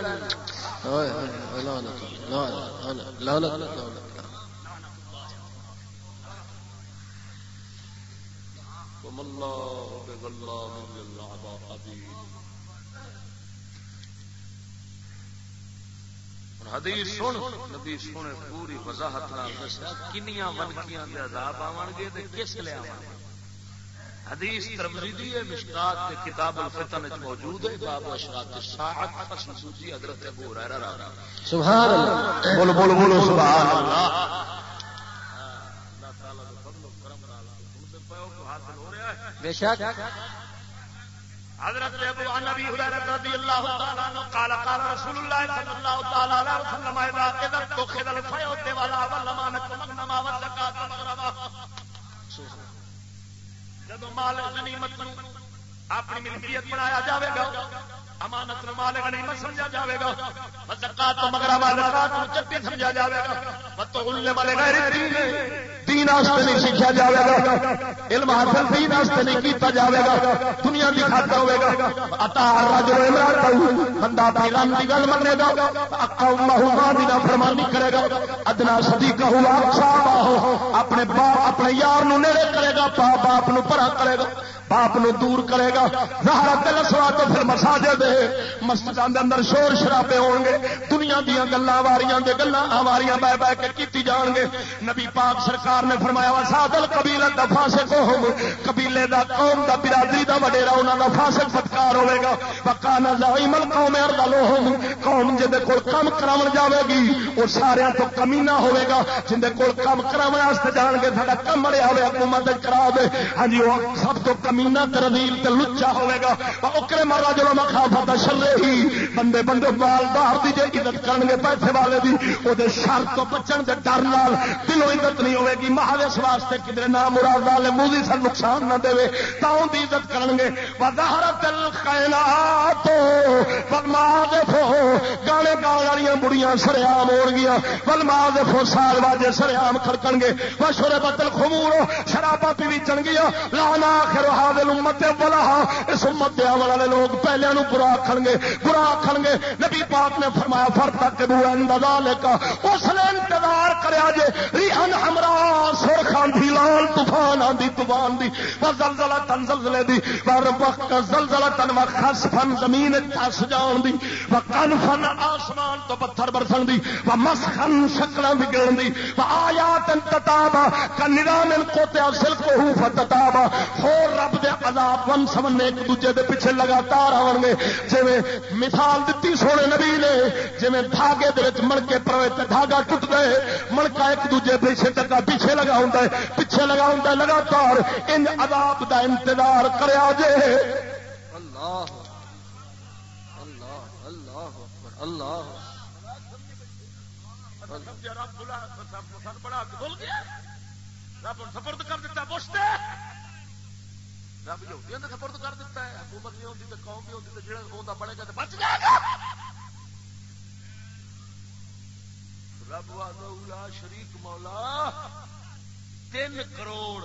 حدیث سن نبی سونے پوری وضاحت دسیا کنیاں ونکیاں عذاب آن گے کس لیا حدیث ترمزیدی ہے مشکات کتاب الفتن موجود ہے باب اشراط الساعت اصل سوجی حضرت ابو ہریرہ را سبحان اللہ۔ بولو بولو بولو سبحان اللہ تعالی دے فضل و کرم نال سنتے پئے کو حاصل ہو رہا ہے بے شک. حضرت ابو عن ابي هريره رضي الله تعالى عنه قال قال رسول الله صلى الله تعالى عليه وسلم، اذا اذا اتخذ الفيوت ولا والامانه مغنما والزكاه مغرما جب مال غنیمت نو اپنی ملکیت بنایا جاوے گا، امانت نو مال غنیمت سمجھا جاوے گا زکات تو مغرما زکات چٹی سمجھا جاوے گا، وتعلم لغیر الدین دین دین واسطے نہیں سیکھا جائے گا، علم حاصل دین واسطے نہیں کیتا جائے گا، دنیا کی خاطر ہوے گا۔ اتا رجل امرات بندہ اپنی رن کی گل منے گا اکا امہ دی فرمانی کرے گا۔ ادنا صدیق ہوا صاحب اپنے باپ، اپنے یار نو نیڑے کرے گا باپ باپ نو پرا کرے گا، باپ نو دور کرے گا۔ زہرا دل سوا تو پھر مساجے دے مسجدوں کے اندر شور شرابے ہون گے، دنیا دیا گلا واریاں دے گلا آواریاں بہ بہ کے کیتی جان گے۔ نبی پاک سرکار سرکار نے فرمایا وا سادل قبیلہ دا فاسق ہو قبیلے دا قوم دا برادری دا وڈیرا انہاں دا فاسق فتکار ہوے گا۔ وکانا زائم القوم ارذلهم قوم جے دے کول کم کراون جاوے گی۔ او سارے تو کمینہ ہوے گا۔ جن دے کول کم کراون واسطے جان گے، ساڈا کم مریا ہوے حکومت کرا دے۔ ہاں جی او سب تو کمینہ تے رذیل تے لچا ہوے گا۔ اوکرے مرا جو مخافت شر ہی۔ بندے بندے مالدار دی جے عزت کرن گے پیسے والے دی، او دے شر تو بچن دے ڈر نال دلوں عزت نہیں ہوے گی۔ مہاویس واسطے کدھر نہ مراد والے موزی سے نقصان نہ دے تاؤں دی عزت کرن گے وظہرت الخائنات والمعاذف گانے گاؤں والی بڑیاں سریام ہو گیا والمعاذف سال واجے سریام کھڑکن گے وشربت الخمور۔ شرابا پی وچن گیا لانا آخر حاضر امت بلا اس امت دے والے لوگ پہلے نو برا آخن گے برا آخن گے نبی پاک نے فرمایا فر تک بو اندازال کا۔ اس نے انتظار کریا جے۔ ریحن ہمرا سر خان دی لال طوفان آندی، طوفان دی و زلزلہ تن زلزلے دی و ربک زلزلہ تن و خسفن زمین تس جان دی و کنفن آسمان تو پتھر برسن دی و مسخن شکل بگڑن دی و آیات تتابا کنرام کوتیا سل کو ہو فتتابا، خور رب دے عذاب، ون سمن ایک دوجے دے پیچھے لگاتار آن گے۔ جی مثال دیتی سونے نبی نے جی دھاگے دے مڑکے پروے تے دھاگا ٹوٹ گئے، مڑکا ایک دوجے پیچھے تک پیچھے لگا ہوں پیچھے لگا ہوں لگاتار ان عذاب دا انتظار کریا جے۔ اللہ اللہ اللہ اللہ رب سپرد کر دیتا پوچھتے رب یہودیاں نے سپرد کر دیتا ہے حکومت ہوتی تو قوم بھی ہوتی تو ہوتا بڑے گا تو بچ جائے گا رب والا شریک مولا تین کروڑ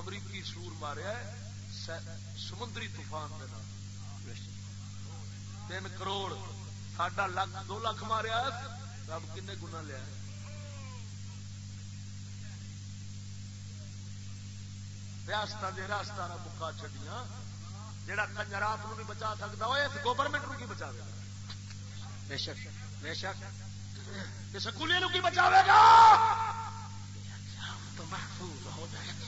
امریکی سور ماریا سمندری طوفان کے نام۔ تین کروڑ ساڈا لکھ دو لاکھ ماریا رب کنے گنا لیا ریاست ریاست بکا چڈیاں جہاں کنجر آپ بھی بچا سکتا وہ گورنمنٹ کی بچا بے شک بے شک۔ سکولی کی بچا محفوظ ہو جائے گا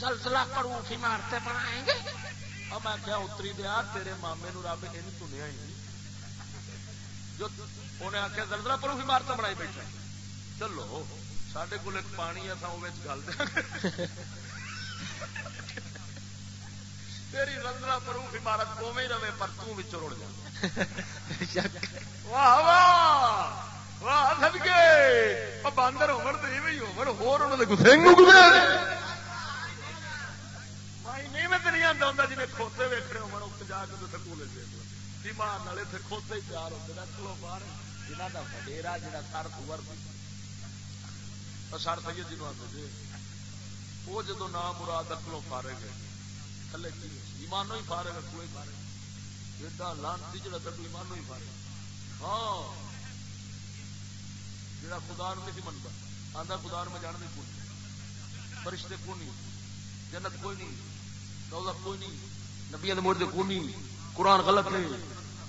زلزلہ پڑوس عمارتیں بنائیں گے۔ اور میں کیا اتری دیا تیرے مامے نو رب یہ تنیا ہی جو انہیں آخیا زلزلہ پڑوس عمارتیں بنائی بیٹھا چلو سڈے کول پانی ہے تو گل دیا تیری رنگلا پروف عمارت کو ہی رہے پر توں رڑ جا۔ واہ واہ! واہ سدکے باندر ہومن تو ایویں ہی ہومن ہور انہاں دے گسنگ اگدے مہینے میں تو نہیں آتا ہوں جی کھوتے ویکنے ہو جا کے سکول ایمان والے اتنے کھوتے ہی پیار ہوتے ہیں چلو باہر جنہ کا وڈیرا جا سر اوور سر سید جی آتے جی وہ جدو نام مراد اکلو فارے گئے تھلے کی ایمانو ہی فارے گا کوئی فارے ایڈا لانتی جڑا تک ایمانو ہی فارے ہاں جڑا خدا نہیں منتا آدھا خدا میں جان نہیں فرشتے کون نہیں جنت کوئی نہیں، دولت کوئی نہیں نبیا کے موڑ کوئی نہیں؟ قرآن غلط نہیں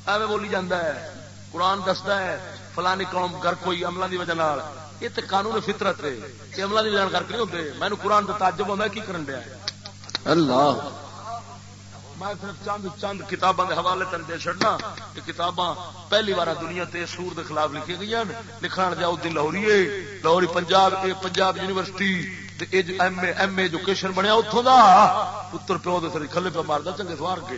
ایویں بولی جانا ہے، قرآن دستا ہے فلانی قوم گھر کوئی عملہ کی وجہ یہ تو قانون فطرت ہے، کہ عملہ کی لین کر کے نہیں ہوتے مینو قرآن کا تاجب ہوتا کی کرن دیا؟ اللہ۔ میں صرف چند چند کتابوں کے حوالے تین دے چڑنا کہ کتاباں پہلی بار دنیا تے سور دے خلاف لکھی گئی ہیں، لکھان جاؤ دن Lahori Lahori Punjab Punjab university M A, M education بنیا اتوں کا پتر پیو دے کھلے پہ مارتا چنگے سوار کے۔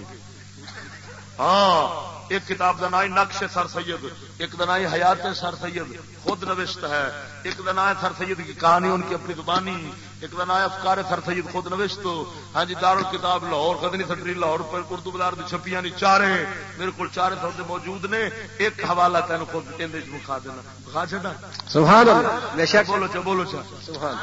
ہاں۔ ایک کتاب کا نام نقش سر سید ایک نام حیات سر سید خود نوشت ہے۔ ایک کا نام سر سید کی کہانی ان کی اپنی زبانی۔ ایک کا نام افکار سر سید خود نوشت۔ ہاں جی دار کتاب لاہور خدنی سٹری لاہور پر اردو بازار کی چھپیاں نہیں چارے۔ میرے کو چارے سو موجود نے۔ ایک حوالہ تین خود کھا دینا۔ کھا چڑا سبحان اللہ بولو چا بولو چا۔ سبحان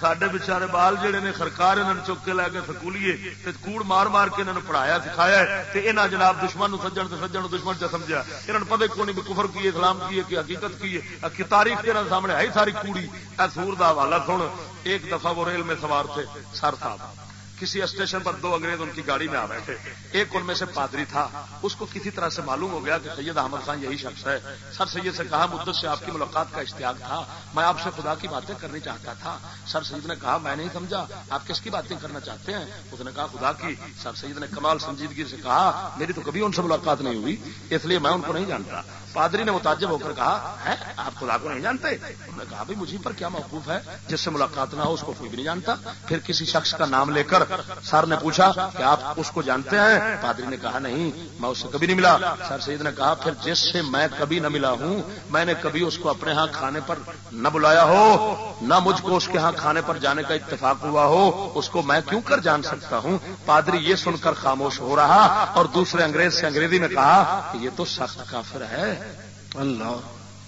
سڈے بچارے بال جہے نے سرکار انہوں چک کے لے کے سکولیے کوڑ مار مار کے انہوں پڑھایا، سکھایا یہاں جناب دشمن سجن سے سجن دشمن چ سمجھا۔ یہ پتہ کو نہیں کفر کی اسلام کی ہے کہ حقیقت کی ہے تاریخ کے سامنے آئی ساری کوڑی۔ سور کا حوالہ سن۔ ایک دفعہ وہ ریل میں سوار تھے، سر صاحب۔ کسی اسٹیشن پر دو انگریز ان کی گاڑی میں آ رہے تھے ایک ان میں سے پادری تھا۔ اس کو کسی طرح سے معلوم ہو گیا کہ سید احمد خان یہی شخص ہے۔ سر سید سے کہا، مدت سے آپ کی ملاقات کا اشتیاق تھا۔ میں آپ سے خدا کی باتیں کرنی چاہتا تھا۔ سر سید نے کہا، میں نہیں سمجھا۔ آپ کس کی باتیں کرنا چاہتے ہیں؟ اس نے کہا، خدا کی۔ سر سید نے کمال سنجیدگی سے کہا، میری تو کبھی ان سے ملاقات نہیں ہوئی، اس لیے میں ان کو نہیں جانتا۔ پادری نے متاجب ہو کر کہا ہے آپ خدا کو نہیں جانتے؟ انہوں نے کہا، بھائی، مجھے پر کیا موقوف ہے؟ جس سے ملاقات نہ ہو، اس کو کوئی بھی نہیں جانتا۔ پھر کسی شخص کا نام لے کر سر نے پوچھا کہ آپ اس کو جانتے ہیں؟ پادری نے کہا، نہیں، میں اس سے کبھی نہیں ملا۔ سر سید نے کہا، پھر جس سے میں کبھی نہ ملا ہوں، میں نے کبھی اس کو اپنے ہاں کھانے پر نہ بلایا ہو، نہ مجھ کو اس کے ہاں کھانے پر جانے کا اتفاق ہوا ہو، اس کو میں کیوں کر جان سکتا ہوں؟ پادری یہ سن کر خاموش ہو رہا اور دوسرے انگریز سے انگریزی میں کہا کہ یہ تو سخت کافر ہے۔ اللہ.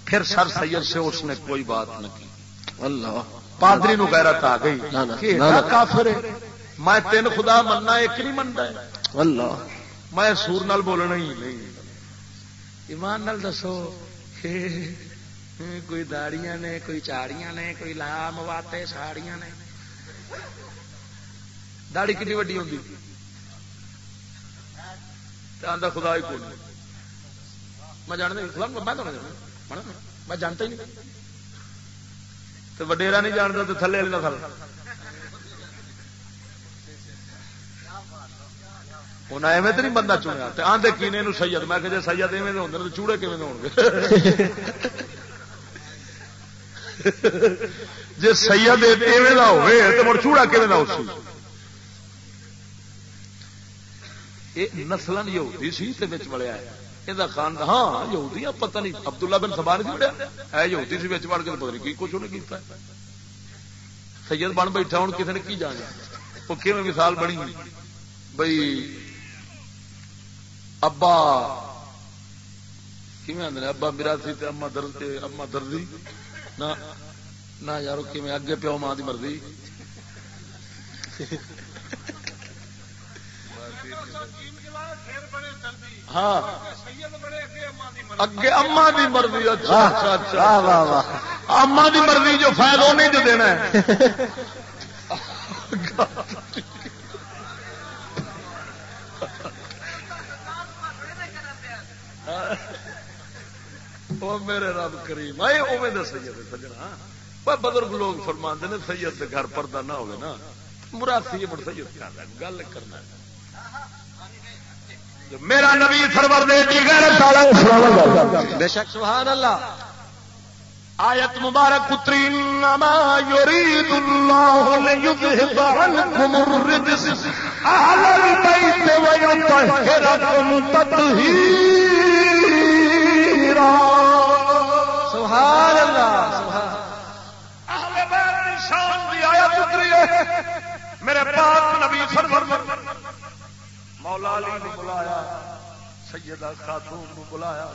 پھر سر سید سے اس نے کوئی بات نہ کی. اللہ. پادری نو غیرت آ گئی. کافر ہے. میں تین خدا مننا ایک نہیں منتا اللہ. میں سور نال بولنا ہی نہیں. ایمان نال دسو کوئی داڑیاں نے کوئی چاڑیاں نے کوئی لام واتے ساڑیاں نے. داڑی کنی وڈی ہوتی خدا ہی کون میں جانتا میں تو جانا میں جانتا ہی نہیں۔ تو وڈیرا نہیں جانتا، تو تھلے والی نسل انہیں ایویں تو نہیں بندہ چنیا۔ آدھے کینے سید؟ میں کہ سید ایویں ہوں تو چوڑے کھے ہو جی سید ایویں ہوئے، تو مڑ چوڑا کھے ہو نسل یہودی سی بڑیا یہ خان ہاں یہودی پتہ نہیں عبداللہ بن سبا نہیں بڑیا ہے یہودی سی بچ بڑھ کے پتہ نہیں کی کچھ انہیں کیتا سید بن بیٹھا ہوں کسی نے کی جانا وہ کہ مثال بنی بھائی ابا آدھے ابا میرا سی اما درد اما دردی نہ یار اگے پیو ماں کی مرضی ہاں. اگے اما کی مرضی اچھا اچھا اچھا. اما کی مرضی جو فائدہ نہیں جو دینا میرے رب کریم. آئے اوے دے سید سجنا. بزرگ لوگ فرما نے سید کے گھر پردہ نہ ہوگا نا. مراسی مڑ سید کرنا گل کرنا میرا نبی سرور دے بے شک سبحان اللہ۔ آیت مبارک اتری انما یرید اللہ لیذہب عنکم الرجس۔ اہل البیت ویطہرکم تطہیرا۔ سبحان اللہ سبحان اہل بیت شان دی آیت اتری ہے میرے پاک نبی سرور۔ مولا علی نے بلایا، سیدہ خاتون نو بلایا،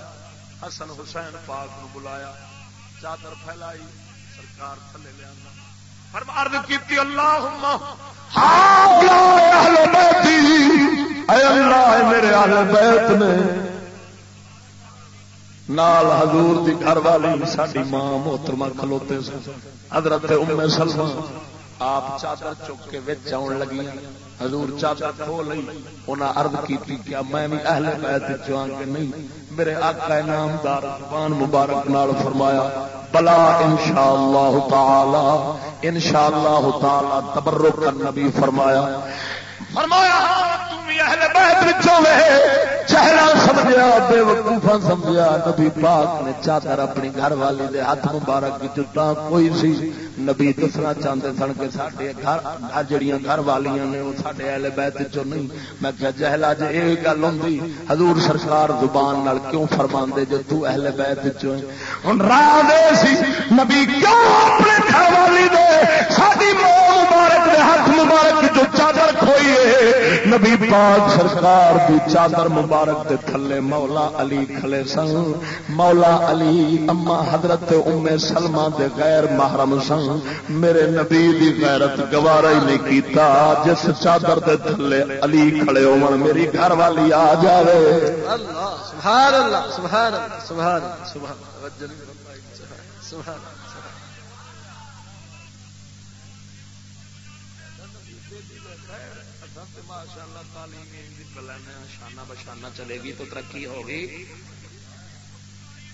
حسن حسین پاک نو بلایا، چادر پھیلائی، سرکار تھلے لیا فرما عرض کیتی، اللہم اہل بیتی اے اللہ میرے اہل بیت نے۔ نال حضور دی گھر والی ساری ماں محترمہ کھلوتے سن۔ حضرت ام سلمہ، آپ چادر چک کے وچ آن لگی۔ حضور چاچا کھو لئی، انہاں عرض کیتی کیا میں بھی اہل بیت چوان کے نہیں، میرے آقا نامدار زبان مبارک نال فرمایا، بلا انشاءاللہ تعالی انشاءاللہ تعالی تبرک النبی فرمایا فرمایا، تم اہل بیت وچوں وے چہرہ سمجھیا بے وقوفا سمجھیا، نبی پاک نے چادر اپنی گھر والی دے ہاتھ مبارک وچ تا کوئی سی نبی دسنا چاہتے سن کہ سارے گھر جڑیاں گھر والیاں نے وہ سارے اہل بیت چو نہیں. میں کہ جہلا جی یہ گل ہوں حضور سرکار زبان نال کیوں فرما جو تو اہل بیت چو ہوں راہ دے سی، نبی کیوں اپنے گھر والی دے ساری مبارک دے ہاتھ مبارک چادر کھوئی ہے نبی پاک سرکار دی چادر مبارک دے تھلے مولا علی کھلے سن مولا علی اما حضرت ام سلمہ دے غیر محرم سن میرے نبی دی غیرت گوارا ہی نہیں کیتا جس چادر دے تھلے علی کھڑے ہو میری گھر والی آ جائے اللہ سبحان اللہ سبحان اللہ سبحان اللہ سبحان سبحان شانہ بشانہ چلے گی تو ترقی ہوگی۔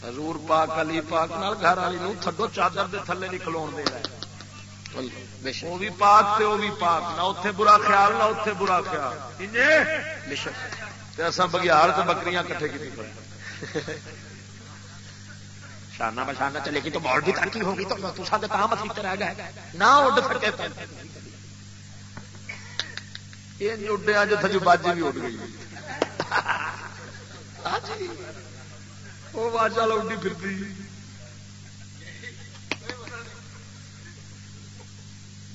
حضور پاک علی پاک نال گھر والی نو تھڈو چادر دے تھلے نہیں کھلون دے رہا وہ بھی پاک تے وہ بھی پاک نہ اتے برا خیال نہ برا خیال۔ بگیار تو بکریاں کٹھے کی شانہ بشانہ چلے گی تو بال بھی ترقی ہوگی تو تو کام اسی رہ گئے۔ نہ اڈ سکے یہ اڈیا جو تھجو باجی بھی اڈ گئی۔ ہاں جی۔ وہ واجا لوڈی پھرتی۔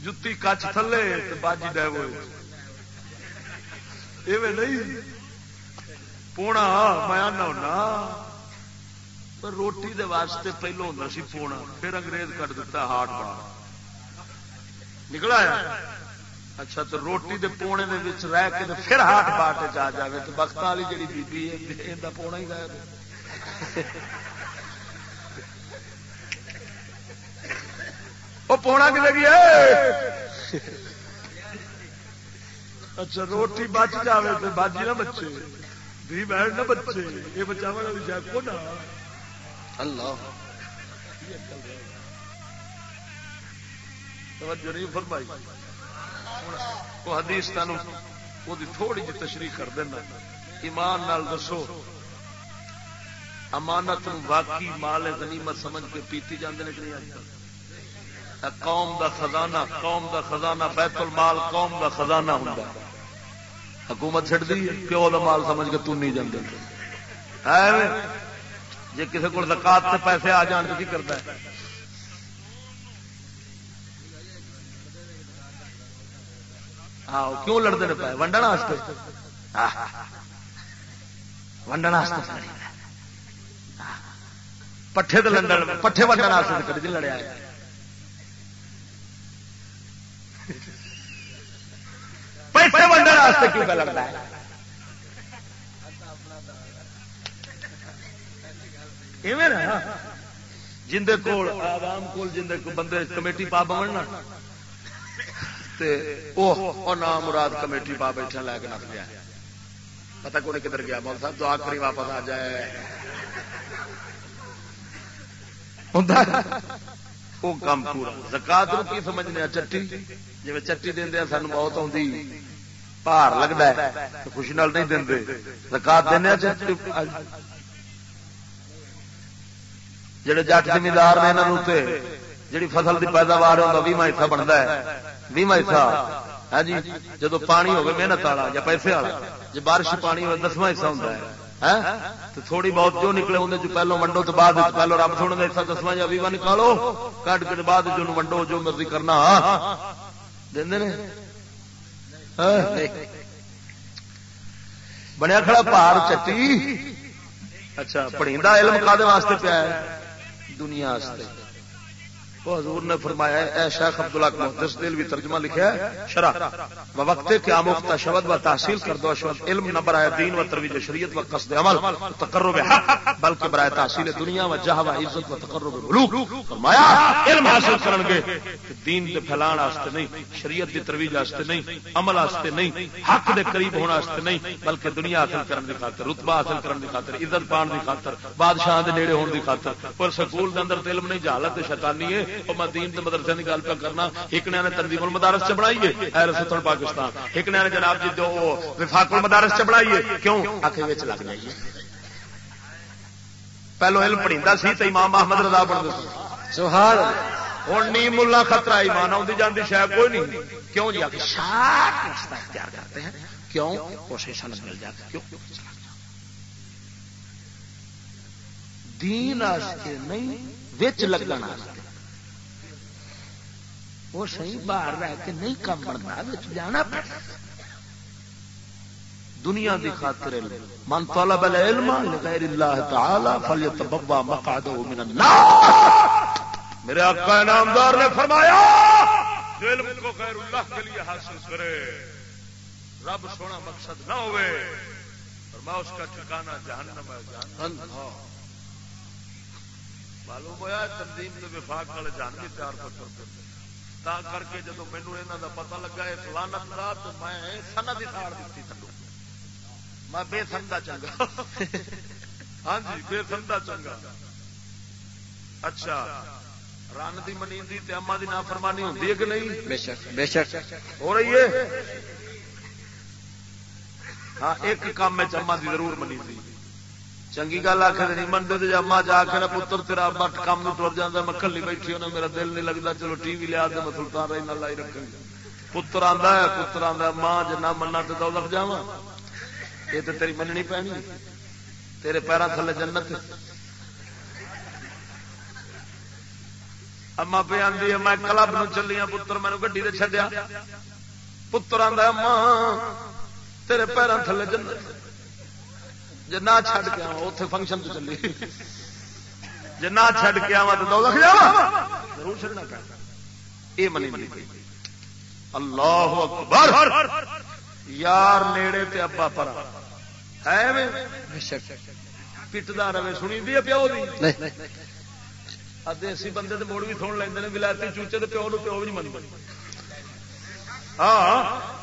جتی کچھ تھلے باجی ڈے ہوئے۔ نہیں۔ پونا، میں آنا ہونا۔ پر روٹی دے واسطے پہلو ہوتا سی پونا۔ پھر انگریز کٹ دیتا ہارٹ بار۔ نکلا اچھا تو روٹی دے پونے دے وچ رہ کے پھر ہارٹ باٹ آ جائے تو بخت والی جی بیبی ہے پونا ہی گیا۔ وہ پونا کتنے گیا اچھا روٹی بچ جائے تو باجی نہ بچے بھی بیٹھ نہ بچے، یہ بچا والی شاید کو نہ؟ اللہ۔ توجہ نہیں فرمائی۔ وہ حدیث تین وہ تھوڑی جی تشریح کر دینا۔ ایمان نال دسو۔ امانت واقعی مال غنیمت سمجھ کے پیتی جاندے نے کہ نہیں قوم دا خزانہ، قوم دا خزانہ، بیت المال قوم دا خزانہ ہوں حکومت چڑ دی پیو دا مال سمجھ کے تھی جاندے۔ جی کسی کو زکات سے پیسے آ جان تو کی کرتا ہے؟ ہاں کیوں لڑتے ہیں پائے ونڈن ونڈن پٹھے تو لنڈن، پٹھے ونڈن کدی جی لڑیا پیسے ونڈن کیوں لڑتا ہے؟ جندے کول عوام کول جندے کو بندے کمیٹی پا نام مراد کمیٹی پا بیٹھا لے کے نس گیا۔ پتا کون کدھر گیا؟ مول صاحب دعا کری واپس آ جائے۔ وہ کام پورا۔ زکات کی سمجھنے چٹی۔ جی چٹی دیا سان بہت آتی پار لگتا ہے خوشی نال نہیں دے۔ زکات دینا جڑے جٹ زمیندار نے یہاں جڑی فصل کی پیداوار ہوتا بھی حصہ بنتا ہے۔ بھی حصہ ہاں جی جدو پانی ہوگا محنت والا، یا پیسے والا۔ جی بارش پانی ہو دسواں حصہ ہوتا ہے۔ ہاں؟ تو تھوڑی بہت جو نکلے ہوں جو پہلو ونڈو تو بعد پہلو رب سونے کا حصہ دسواں یا بھی نکالو۔ کٹ کے بعد جو ونڈو، جو مرضی کرنا۔ دے ہاں؟ بنیا کھڑا پار چٹی۔ اچھا پڑھی علم کا واسطے پیا دنیا وہ حضور نے فرمایا اے شیخ عبداللہ محدث دل بھی ترجمہ لکھا ہے، شرح و وقت کیا مفتا شبد و تحصیل کر دو اشوت علم نہ برائے دین و ترویج شریعت و قصد عمل، تقرب حق، بلکہ برائے تحصیل دنیا و جہاں و عزت و تقرب بلوک فرمایا، علم حاصل کرن گے دین دے پھیلان واسطے نہیں، شریعت دی ترویج واسطے نہیں، عمل واسطے نہیں، حق دے قریب ہونے واسطے نہیں، بلکہ دنیا حاصل کرن دی خاطر، رتبہ حاصل کرن دی خاطر، عزت پان دی خاطر بادشاہ دے نیڑے ہون دی خاطر پر سکول دے اندر علم نہیں، جہالت شیطانی ہے میں دین کے مدرسے کی گل پہ کرنا ایک نے تنظیم المدارس چ بنائی ہے پاکستان۔ ایک نے جناب جی دو وفاق المدارس چ بنائی ہے۔ کیوں؟ آخر لگ جائیے پہلو علم پڑھا سی تو امام محمد رضا پڑھتے سبحان ہوں نی ملا خطرہ ایمان آتی جاتی شاید کوئی نہیں۔ کیوں جی؟ آخر شاید اختیار کرتے ہیں۔ کیوں؟ کوشش مل جاتی کیوں؟ دین نہیں لگنا وہ صحیح باہر رہ کے نہیں کام بننا جانا دنیا دی خاطر من طلب العلم لغیر اللہ تعالی فلیتبوا مقعده من النار۔ میرے آقا نامدار نے فرمایا، جو علم کو غیر اللہ کے لیے حاصل کرے، رب سونا مقصد نہ ہوئے اور اس کا ٹھکانا جہنم ہے، جہنم۔ معلوم ہوا تنظیم کے وفاق والے جان بھی تیار کر تا کر کے جدو مینو یہاں کا پتا لگا اس لانت کا تو میں سن کی تھاڑ دیتی تھلو میں بے سندا چنگا۔ ہاں جی بے سندا چنگا۔ اچھا رن کی منی اما کی نافرمانی ہوتی ہے کہ نہیں؟ بے شک بے شک۔ ہو رہی ہے؟ ہاں ایک کام میں چما کی ضرور منی چنگی گل آخ نہیں، منڈے تو اما جا کے پتر تیرا بٹ کام تر جانا میں کلی بیٹھی ہونا، میرا دل نہیں لگتا چلو ٹی وی لیا میں سلطان رہی نہ لائی رکھ پتر آتا ہے، پتر آتا ماں جنا منا تو دو لگ جا یہ تو تیری مننی پینی تیرے پیروں تھلے جنت اما پہ آدھی میں کلب نو چلی ہوں پتر مینو گڈی سے چڈیا پتر آتا اما تیرے پیروں تھلے جنت جی نہ چھڈ کے آوا اتے فنکشن تو چلی۔ جی نہ چھڈ کے آوا تو دو لکھ ضرور چڑنا پہ یہ منی منی اللہ اکبر۔ یار نیڑے تے ابا پر ہے پٹدا رہے سنی دی پیو دی؟ دیسی بندے تو موڑ بھی سن لیں ولایتی چوچے پیو پیو بھی منی ہاں۔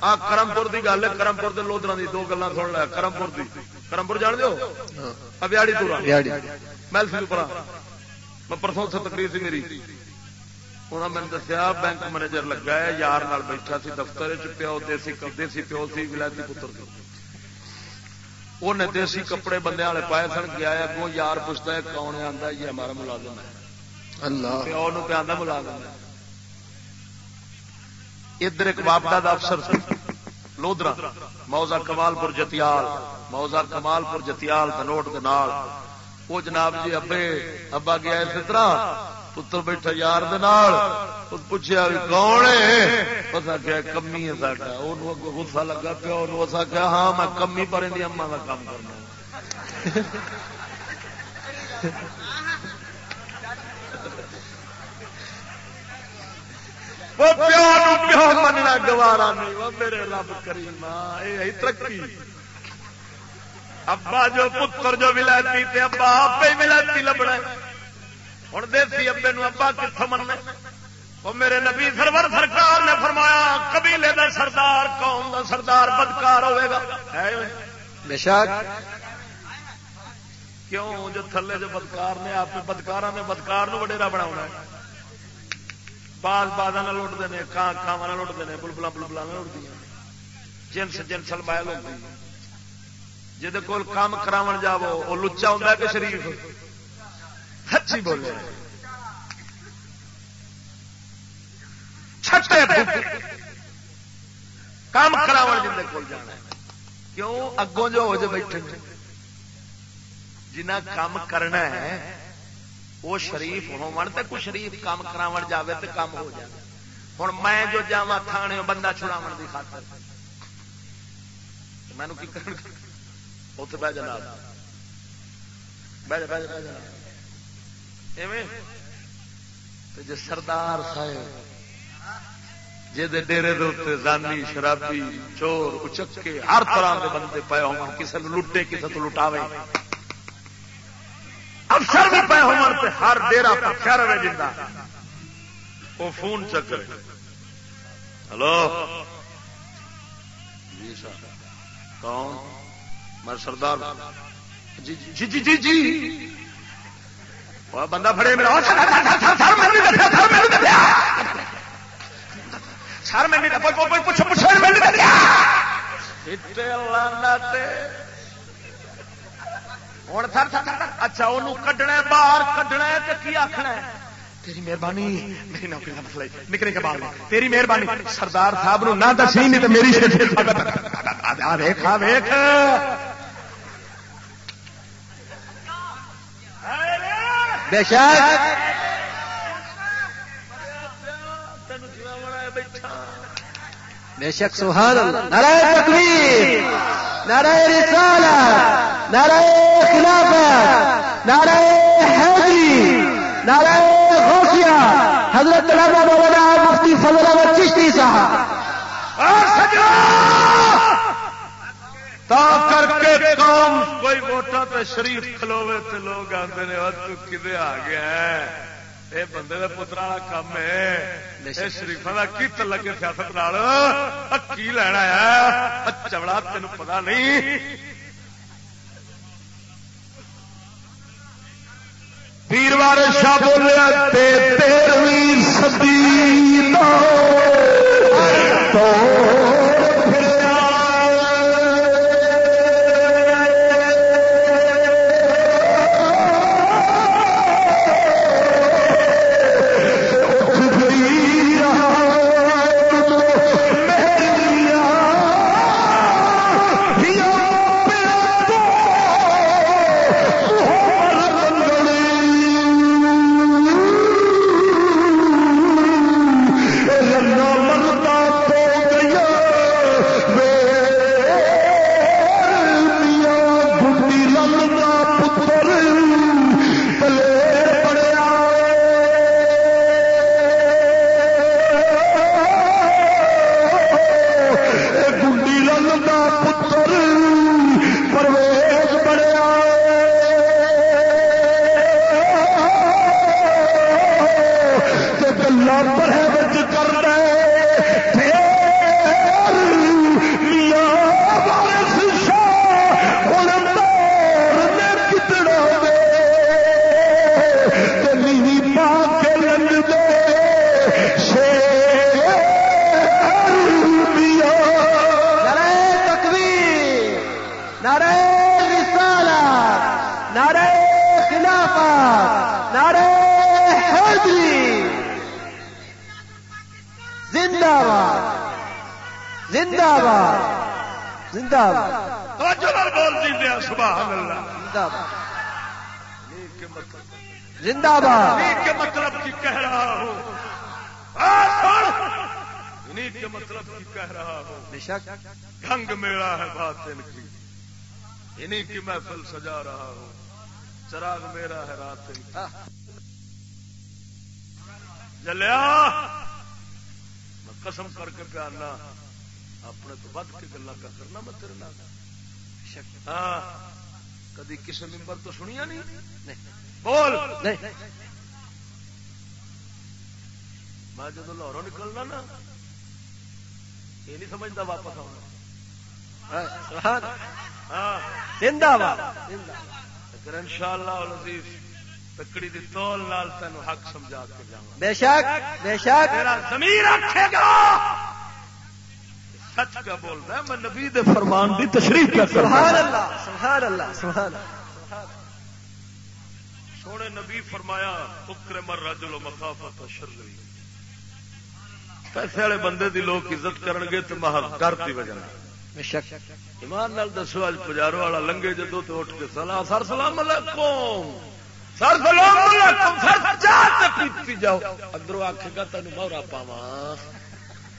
کرمپور کی گل ہے کرمپور کے لودرا کی دو گلا سن لیا کرمپور کی کرمپور جان دو ابیاڑی پورا۔ محل پورا۔ میں پرسوں سے تقریر سی میری۔ انہوں نے دسیا بینک مینیجر لگا ہے یار نال بیٹھا سی دفتر پیو دیسی دیسی پیو سی ولایتی پتر انہیں دیسی کپڑے بندے والے پائے سن گیا اگوں یار پوچھتا ہے کون آتا یہ ہمارا ملازم ہے۔ اللہ۔ پیو نو پہ آدھا ملازم ہے۔ ادھر ایک واپڈا کا افسر لودرا موزا کمال پور جتیال موزا کمال پور جتیال کنوٹ کے نال۔ وہ جناب جی ابے، ابا گیا اس طرح پتر بیٹھا یار پوچھا کون ہے؟ پتا کیا کمی ہے ساڈا۔ غصہ لگا پیا اسا کیا ہاں میں کمی پر اما کا کام کرنا۔ وہ پیو پیو مننا گوارا نہیں، وہ میرے رب کریم ترقی۔ ابا جو پتر جو ولایتی تے ابا آپ ہی ولایتی لبنا ہوں دیسی ابے نو ابا کتوں مننا وہ میرے نبی سرور سرکار نے فرمایا، قبیلے دا سردار، قوم دا سردار بدکار ہوے گا۔ بے شک۔ کیوں؟ جو تھلے جو بدکار نے، آپ بدکار نے بدکار وڈیرا بنا ہے۔ باز بازا لٹتے ہیں کان کھاوا لٹتے ہیں بلبلا بلبلا لٹتی جنس جنسل بائل ہوتی جہد کول کام کرا جاو وہ لچا ہوں کہ شریف؟ سچی بولے۔ چھٹے کام کراو جن کو جانا کیوں؟ اگوں جو ہو جائے بیٹھے جنہ کام کرنا ہے وہ شریف ہوتے کوئی شریف کام کرا جائے تو کام ہو جائے ہوں میں جو جا تھانے بندہ چھڑاو کی خاطر۔ مینو کی اتنے بہ جنا بہ جا بہ جا جی سردار صاحب ڈیرے دے زانی، شرابی، چور، اچکے، ہر طرح کے بندے پے ہو کسی لٹے کسی تو لٹاوے۔ افسر بھی پے ہو ہر ڈیرا پکیا رہے جا وہ فون چکر ہلو؟ جی سر۔ کون؟ میں سردار۔ جی جی جی جی جی بندہ فڑے میرا۔ سر میں پوچھو پوچھو ہوں سر اچھا وہ کڈنا باہر کڈنا کی آخنا تیری مہربانی، میری نوکری کا مسئلہ نکلے کے بعد تیری مہربانی، سردار صاحب نو نہ دسی، نہیں تو میری ویخ ویخ بے شک۔ بے شک، سبحان تکبیر۔ نعرہ رسالت نعرہ خلافت، نعرہ حیدری نعرہ غوثیہ، حضرت علامہ مولانا مفتی فضل احمد چشتی صاحب۔ تا کر کے قوم، کوئی ووٹا تے شریف کھلوے تے لوگ آتے ہیں تو کدے آ گیا ہے؟ یہ بندے کا پترا والا کام ہے شریفا کا کی تلک سیاست کی لینا ہے چوڑا تین پتا نہیں پیروار شاہ بولیا تیرویں سدی تو مرد بول۔ میں جب لاہوروں نکلنا نا یہ نہیں سمجھتا واپس آنا۔ باد ان شاء اللہ تکڑی دی تول لال تین حق سمجھا کے جاؤں بے شک بے شک۔ رکھے گا۔ سچ کا بول رہا میں نبی دے فرمان دی تشریف کیا سبحان اللہ سبحان اللہ سبحان اللہ۔ سونے نبی فرمایا اکر مر رجلو مخافت شر پیسے والے بندے دی لوگ عزت کرن گے تو محل ڈر کی وجہ ایمان نال دسو اج پجارو والا لنگے جدو تو اٹھ کے سلام سر سلام علیکم۔ سر سلام علیکم سر چاہ پیتی جاؤ۔ اندروں آخے گا تین مورا پاوا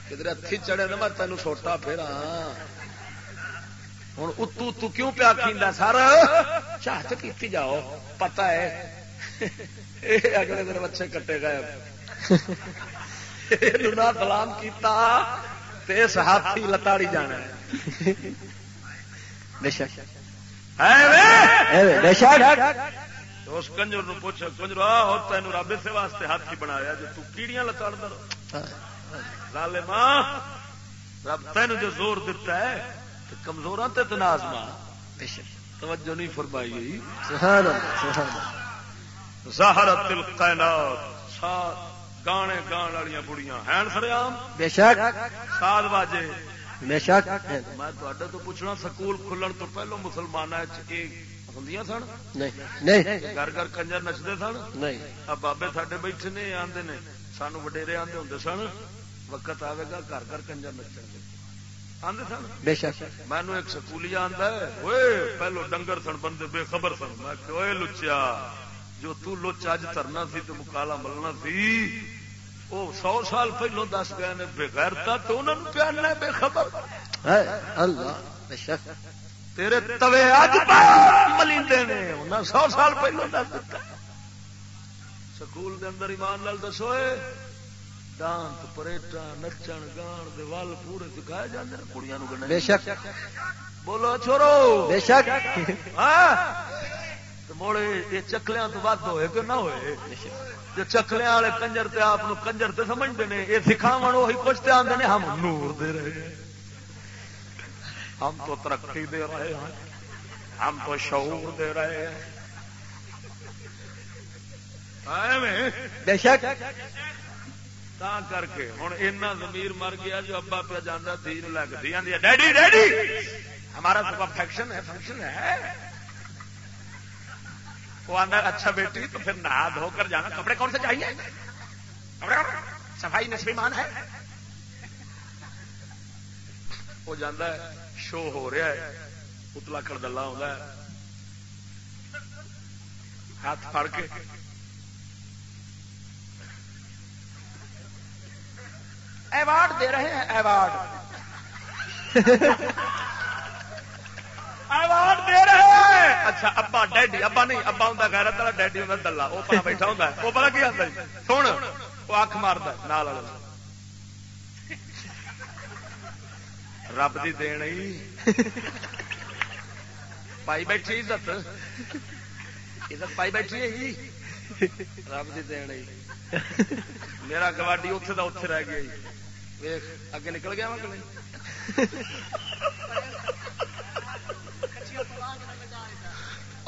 کدھر ہاتھی چڑے نا میں تینوں سوٹا پھیرا ہوں اتو اتو کیوں پیا کھیندا سر؟ چاہ تو پیتی جاؤ۔ پتا ہے اگلے دن بچے کٹے گئے سلام کیتا تے اس ہاتھی لتاڑی جانا اس کنجر نو پوچھ کنجر تین رب سے واسطے ہاتھی بنایا جو تو کیڑیاں لتاڑ دو لالے ماں رب تین جو زور دیتا ہے کمزور تے توجہ نہیں فرمائی زہرت القینات گانے گان والی بڑیاں ہیں سریام بے شک۔ ساد باجے بے شک۔ میں تو پوچھنا سکول کھلن تو پہلو گھر گھر کنجر نچتے سن؟ نہیں۔ اب بابے ساڈے بیٹھے نے نے سانو وڈیرے آتے ہوں سن وقت آئے گا گھر گھر کنجر نچن گے آدھے سن؟ بے شک۔ مینو ایک سکولی ہے پہلو ڈنگر سن بندے بے خبر سن۔ میں لچیا۔ جو تو لچ اج ترنا سی تو مکالا ملنا سی وہ سو سال پہلو دس گئے نے بغیر تو انہوں نے پیارنا بے خبر۔ اللہ تیرے توے اج ملیندے نے انہیں سو سال پہلو دس سکول دے اندر ایمان لال دسو ڈانس پریٹا نچن گان دے وال پورے سکھائے جاتے ہیں کڑیاں بے شک۔ بولو چھوڑو۔ بے شک۔ ہاں۔ موڑے یہ چکلیاں تو ود ہوئے کہ نہ ہوئے جو چکلیاں والے کنجر تے آپ کنجر تے سمجھتے ہیں یہ سکھاو وہی کچھ تے آتے ہیں ہم نور دے رہے ہیں ہم تو ترقی دے رہے ہیں ہم تو شعور دے رہے ہیں بے شک کر کے ہوں اینا زمیر مر گیا جو ابا پہ جانا دھی لگ دی ڈیڈی ڈیڈی ہمارا تو فیکشن ہے فنکشن ہے وہ آدھا اچھا بیٹی، تو پھر نہا دھو کر جانا، کپڑے کون سے چاہیے? کپڑے صفائی نسبیمان ہے۔ وہ جانا ہے، شو ہو رہا ہے اتلا کردلا آ ہاتھ پھڑ کے۔ ایوارڈ دے رہے ہیں، ایوارڈ۔ ایوارڈ دے رہے ہیں۔ اچھا ابا ڈیڈی، ابا نہیں، ابا ہوں گھر تلا ڈیڈی ہوں دلہ، وہ پا بیٹھا ہوں وہ پتا کی آتا سن، وہ اکھ مارد نال رب کی دین پائی بیٹھی عزت۔ عزت پائی بیٹھی ہے رب کی دین میرا گواڈی اتنے کا اتے رہ گیا ویخ اگے نکل گیا وا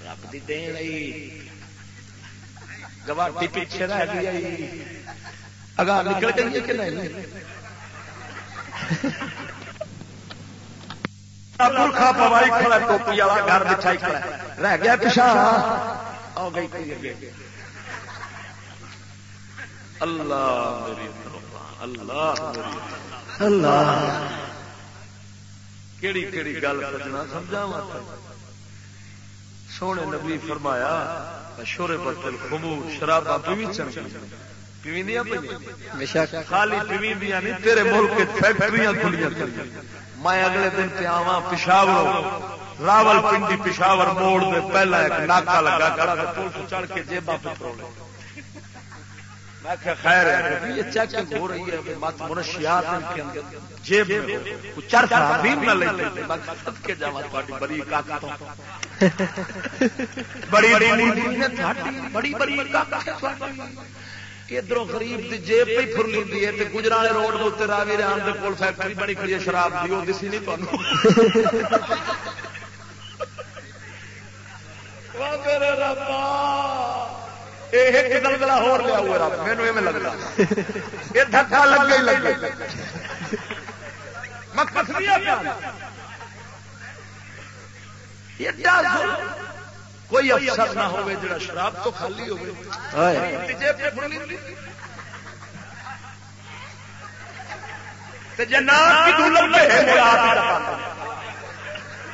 رب کی دین گواٹی پیچھے رہ گئی اگا نکل گئی کہ نہیں؟ پورکھا پوائی کھڑا ٹوپی والا گھر بچھائی کھڑا رہ گیا پچھا آ گئی اللہ اللہ اللہ۔ کیڑی کیڑی گل سجنا سمجھا سونے نبی فرمایا شورے بتل خمور شرابا پیوی خالی پیوی نہیں تیرے ملک فیکٹریاں کھلیاں میں اگلے دن پہ آوا پشاور راول پنڈی پشاور موڑ دے پہلا ایک ناکا لگا کر چڑھ کے جیبا پٹرول خیر ہے یہ چیکنگ ہو رہی ہے مت منشیات کے اندر۔ جیب میں چر خرابین نہ لے۔ سب کے بڑی بڑی بڑی بڑی ادھر غریب کی جیب پہ پھر ہے گجرالے روڈ کے راوی رام کے کول فیکٹری بڑی کھڑی ہے شراب کی وہ دسی نہیں تمہیں ایک گلگلا ہو لیا ہوا رب مینو ایویں لگتا یہ دھکا لگ گئی لگ گئی میں کوئی افسر نہ ہوئے جڑا شراب تو خالی ہوئے۔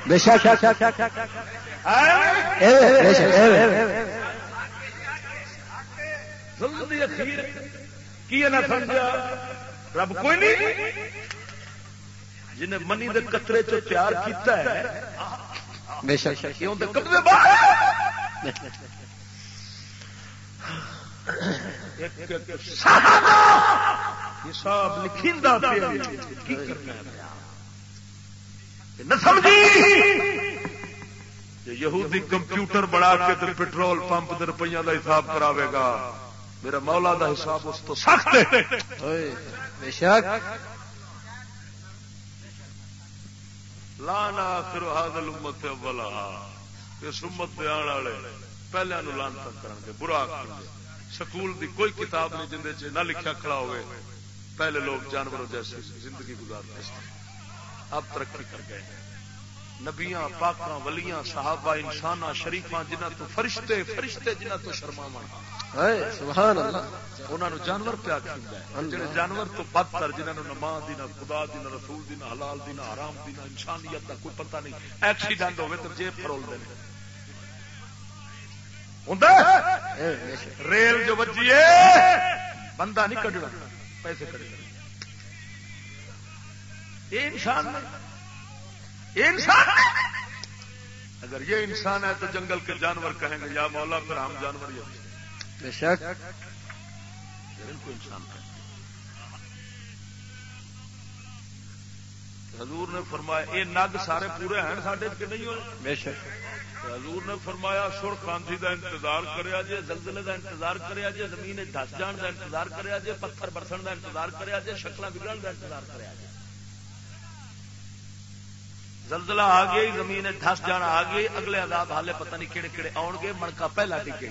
بے شک۔ کی نہ سمجھا؟ رب کوئی نہیں؟ جنہیں منی دے قطرے چ پیار کیتا ہے۔ بے شک۔ حساب لکھی نہ سمجھی؟ یہودی کمپیوٹر بنا کے تو پٹرول پمپ دے روپیہ کا حساب کراوے گا۔ میرا مولا دا حساب اس تو سخت بے شک۔ لانا آخر حاضل امت اولا۔ اس امت دے آن والے پہلے نو لانتا کرن گے برا سکول دی کوئی کتاب نہیں جندے چ نہ لکھیا کھڑا ہوئے۔ پہلے لوگ جانوروں جیسے زندگی گزارتے اب ترقی کر گئے۔ نبیاں پاکاں ولیاں صحابہ انسان شریفاں جنہ تو فرشتے فرشتے جنہ تو شرما سبحان اللہ۔ انہوں نے جانور پیا جڑے جانور تو بدتر جنہوں نے نماز دی نہ خدا دی نہ رسول دی نہ حلال دی نہ حرام دی نہ انسانیت کا کوئی پتہ نہیں۔ ایکسیڈنٹ ہوئے تو جیب فرول دے۔ ریل جو بجی بندہ نہیں کڈنا پیسے کٹے یہ انسان یہ انسان اگر یہ انسان ہے تو جنگل کے جانور کہیں گے یا مولا پھر ہم جانور بے شک. ان کو انسان حضور نے فرمایا یہ نگ سارے پورے ہیں سارے کہ نہیں ہوئے? بے شک. حضور نے فرمایا سر خانسی کا انتظار کریا جے زلزلے کا انتظار کریا جے زمین دس جان کا انتظار کریا جے پتھر برسن کا انتظار کریا جے شکل بگڑن کا انتظار کریا جے. زلزلہ آ گئی زمین دس جانا آ گئی اگلے عذاب حالے پتہ نہیں کہڑے کہڑے آن گے منکا پہلا ڈگے۔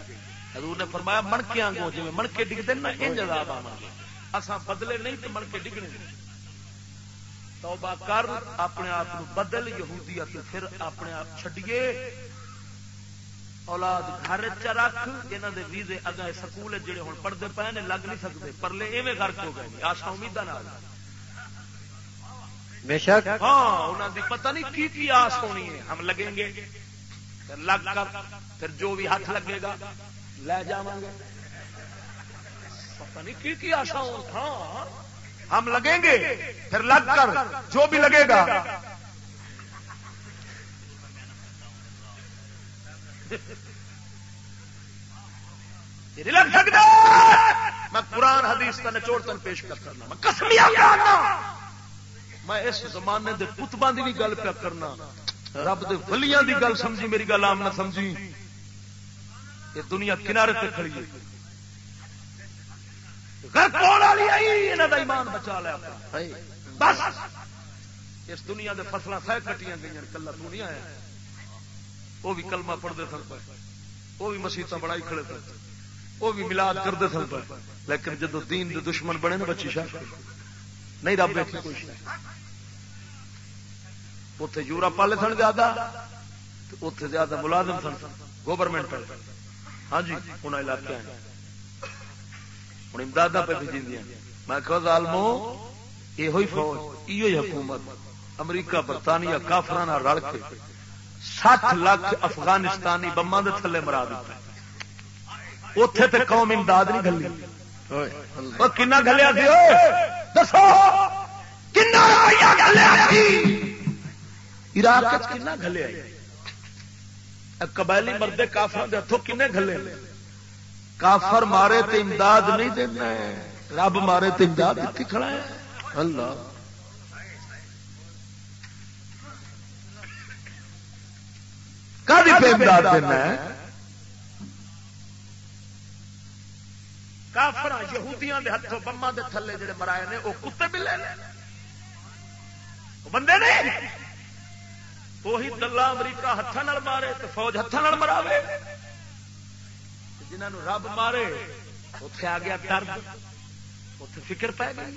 حضور نے فرمایا منکے آگوں جی منکے ڈگتے نا انج عذاب آ گے اصا بدلے نہیں تو منکے ڈگنے۔ توبہ کر اپنے آپ بدل یہودیت پھر اپنے آپ چڈیے اولاد گھر چ رکھ یہاں دے ویزے اگا سکول جڑے ہوں پڑھتے پے نے لگ نہیں سکتے۔ پرلے ایویں گرک ہو گئے آشا امید نہ بے شک۔ ہاں انہوں دی پتہ نہیں کی کی آس ہونی ہے۔ ہم لگیں گے پھر لگ کر پھر جو بھی ہاتھ لگے گا۔ لے جا گے پتہ نہیں کی کی آشا ہاں۔ ہم لگیں گے۔ پھر لگ کر جو بھی لگے گا۔ لگ سکتا میں قرآن، حدیث کا نچوڑ تن پیش کر کرنا میں کسمیا میں اس زمانے دے کتباں دی بھی گل پیا کرنا۔ رب دے ولیاں دی گل سمجھی، میری گل آم نہ سمجھی۔ یہ دنیا کنارے تے کھڑی ہے۔ ایمان بچا لیا بس۔ اس دنیا دے سہ کٹیاں گئی کلا تو نہیں آیا وہ بھی کلمہ پڑھتے سن پہ وہ بھی مسیطا بڑائی کھڑے تھے وہ بھی ملاد کرتے سن پہ لیکن جدو دین دے دشمن بنے نا بچی شاہ نہیں رب کوئی اتے یورپ والے سن زیادہ اتے زیادہ ملازم سن۔ گورنمنٹ ہاں جی ان علاقے ہوں امداد پہ بھی میں کہ ظالمو یہ فوج یہ حکومت۔ امریکہ برطانیہ کافران رل کے سٹھ لاکھ افغانستانی بما کے تھلے مرا تو قوم امداد نہیں گلی کنا گلیا دسو عراق کنا گلیا قبائلی مردے کافر ہاتھوں کنے گلے کافر مارے تو امداد نہیں دینا رب مارے تو امداد دیتی کھڑا ہے۔ اللہ۔ کدی پہ امداد دینا ہے؟ کافر یہودیاں دے ہاتھوں بما دے تھلے جڑے مرائے نے، وہ کتے ملے بندے نہیں وہی دلہ امریکہ ہاتھ مارے تو فوج ہاتھ مراوے جنہوں رب مارے اتے آ گیا درد اتے فکر پی گئی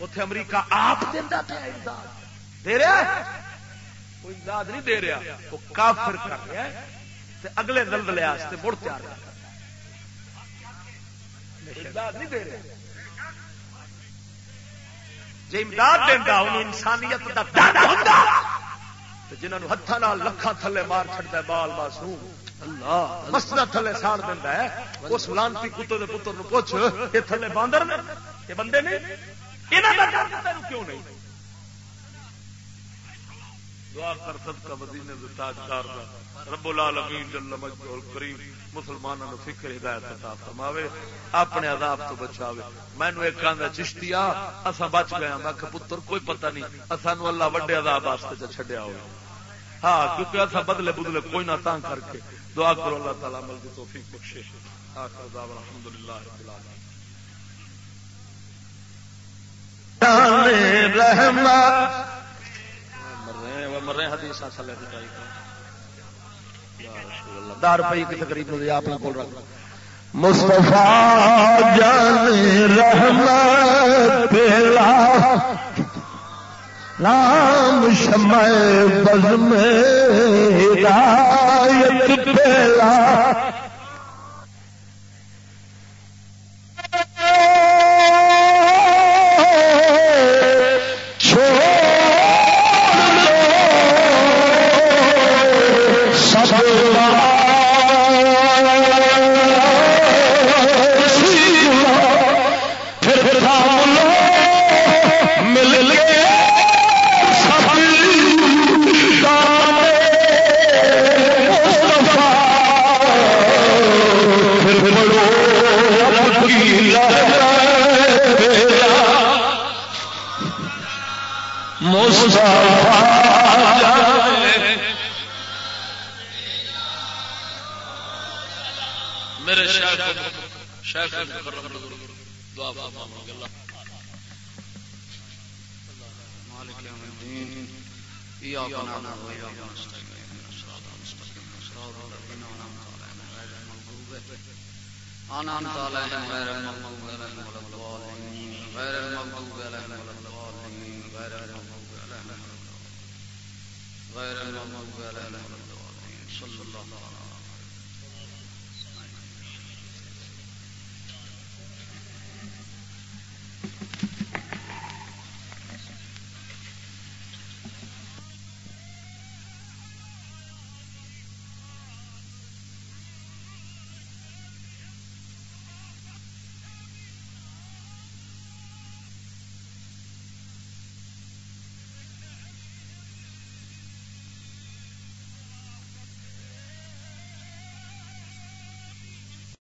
اتے امریکہ آپ دینا پیا امداد دے رہا کوئی امداد نہیں دے رہا وہ کافر کر رہا ہے اگلے دلدلے مڑ تیار امداد نہیں دے رہا جی امداد دینا انسانیت کا درد ہوتا جنہوں ہاتھوں لکھان تھلے مار چڑتا بال معصوم۔ مسجد تھلے ساڑ دینا ہے۔ اس لانتی کتے کے پتر پوچھ یہ تھلے باندر نے؟ یہ بندے نے؟ کیوں نہیں؟ دعا کر سب کا مدینے تاجدار رب العالمین جل مجد الکریم مسلمانوں کو فکر ہدایت عطا فرماوے اپنے عذاب تو بچاوے۔ مینو ایک کہندا چشتیا اسا بچ گیا میں کہ پتر کوئی پتہ نہیں۔ اسا نو اللہ وڈے عذاب واسطے چھڈیا ہو ہاں کیونکہ اسا بدلے بدلے کوئی نہ تاں کر کے دعا کرو اللہ تعالی عمل کی توفیق بخشے۔ مر رہے حدیث صلی دار پی کے تقریب آپ کو رکھ مصطفیٰ جان رحمت پیلا نام شمع بز میں أنعمت عليهم غير المغضوب عليهم ولا الضالين غير المغضوب عليهم ولا الضالين غير المغضوب عليهم غير المغضوب عليهم ولا الضالين صلى الله عليه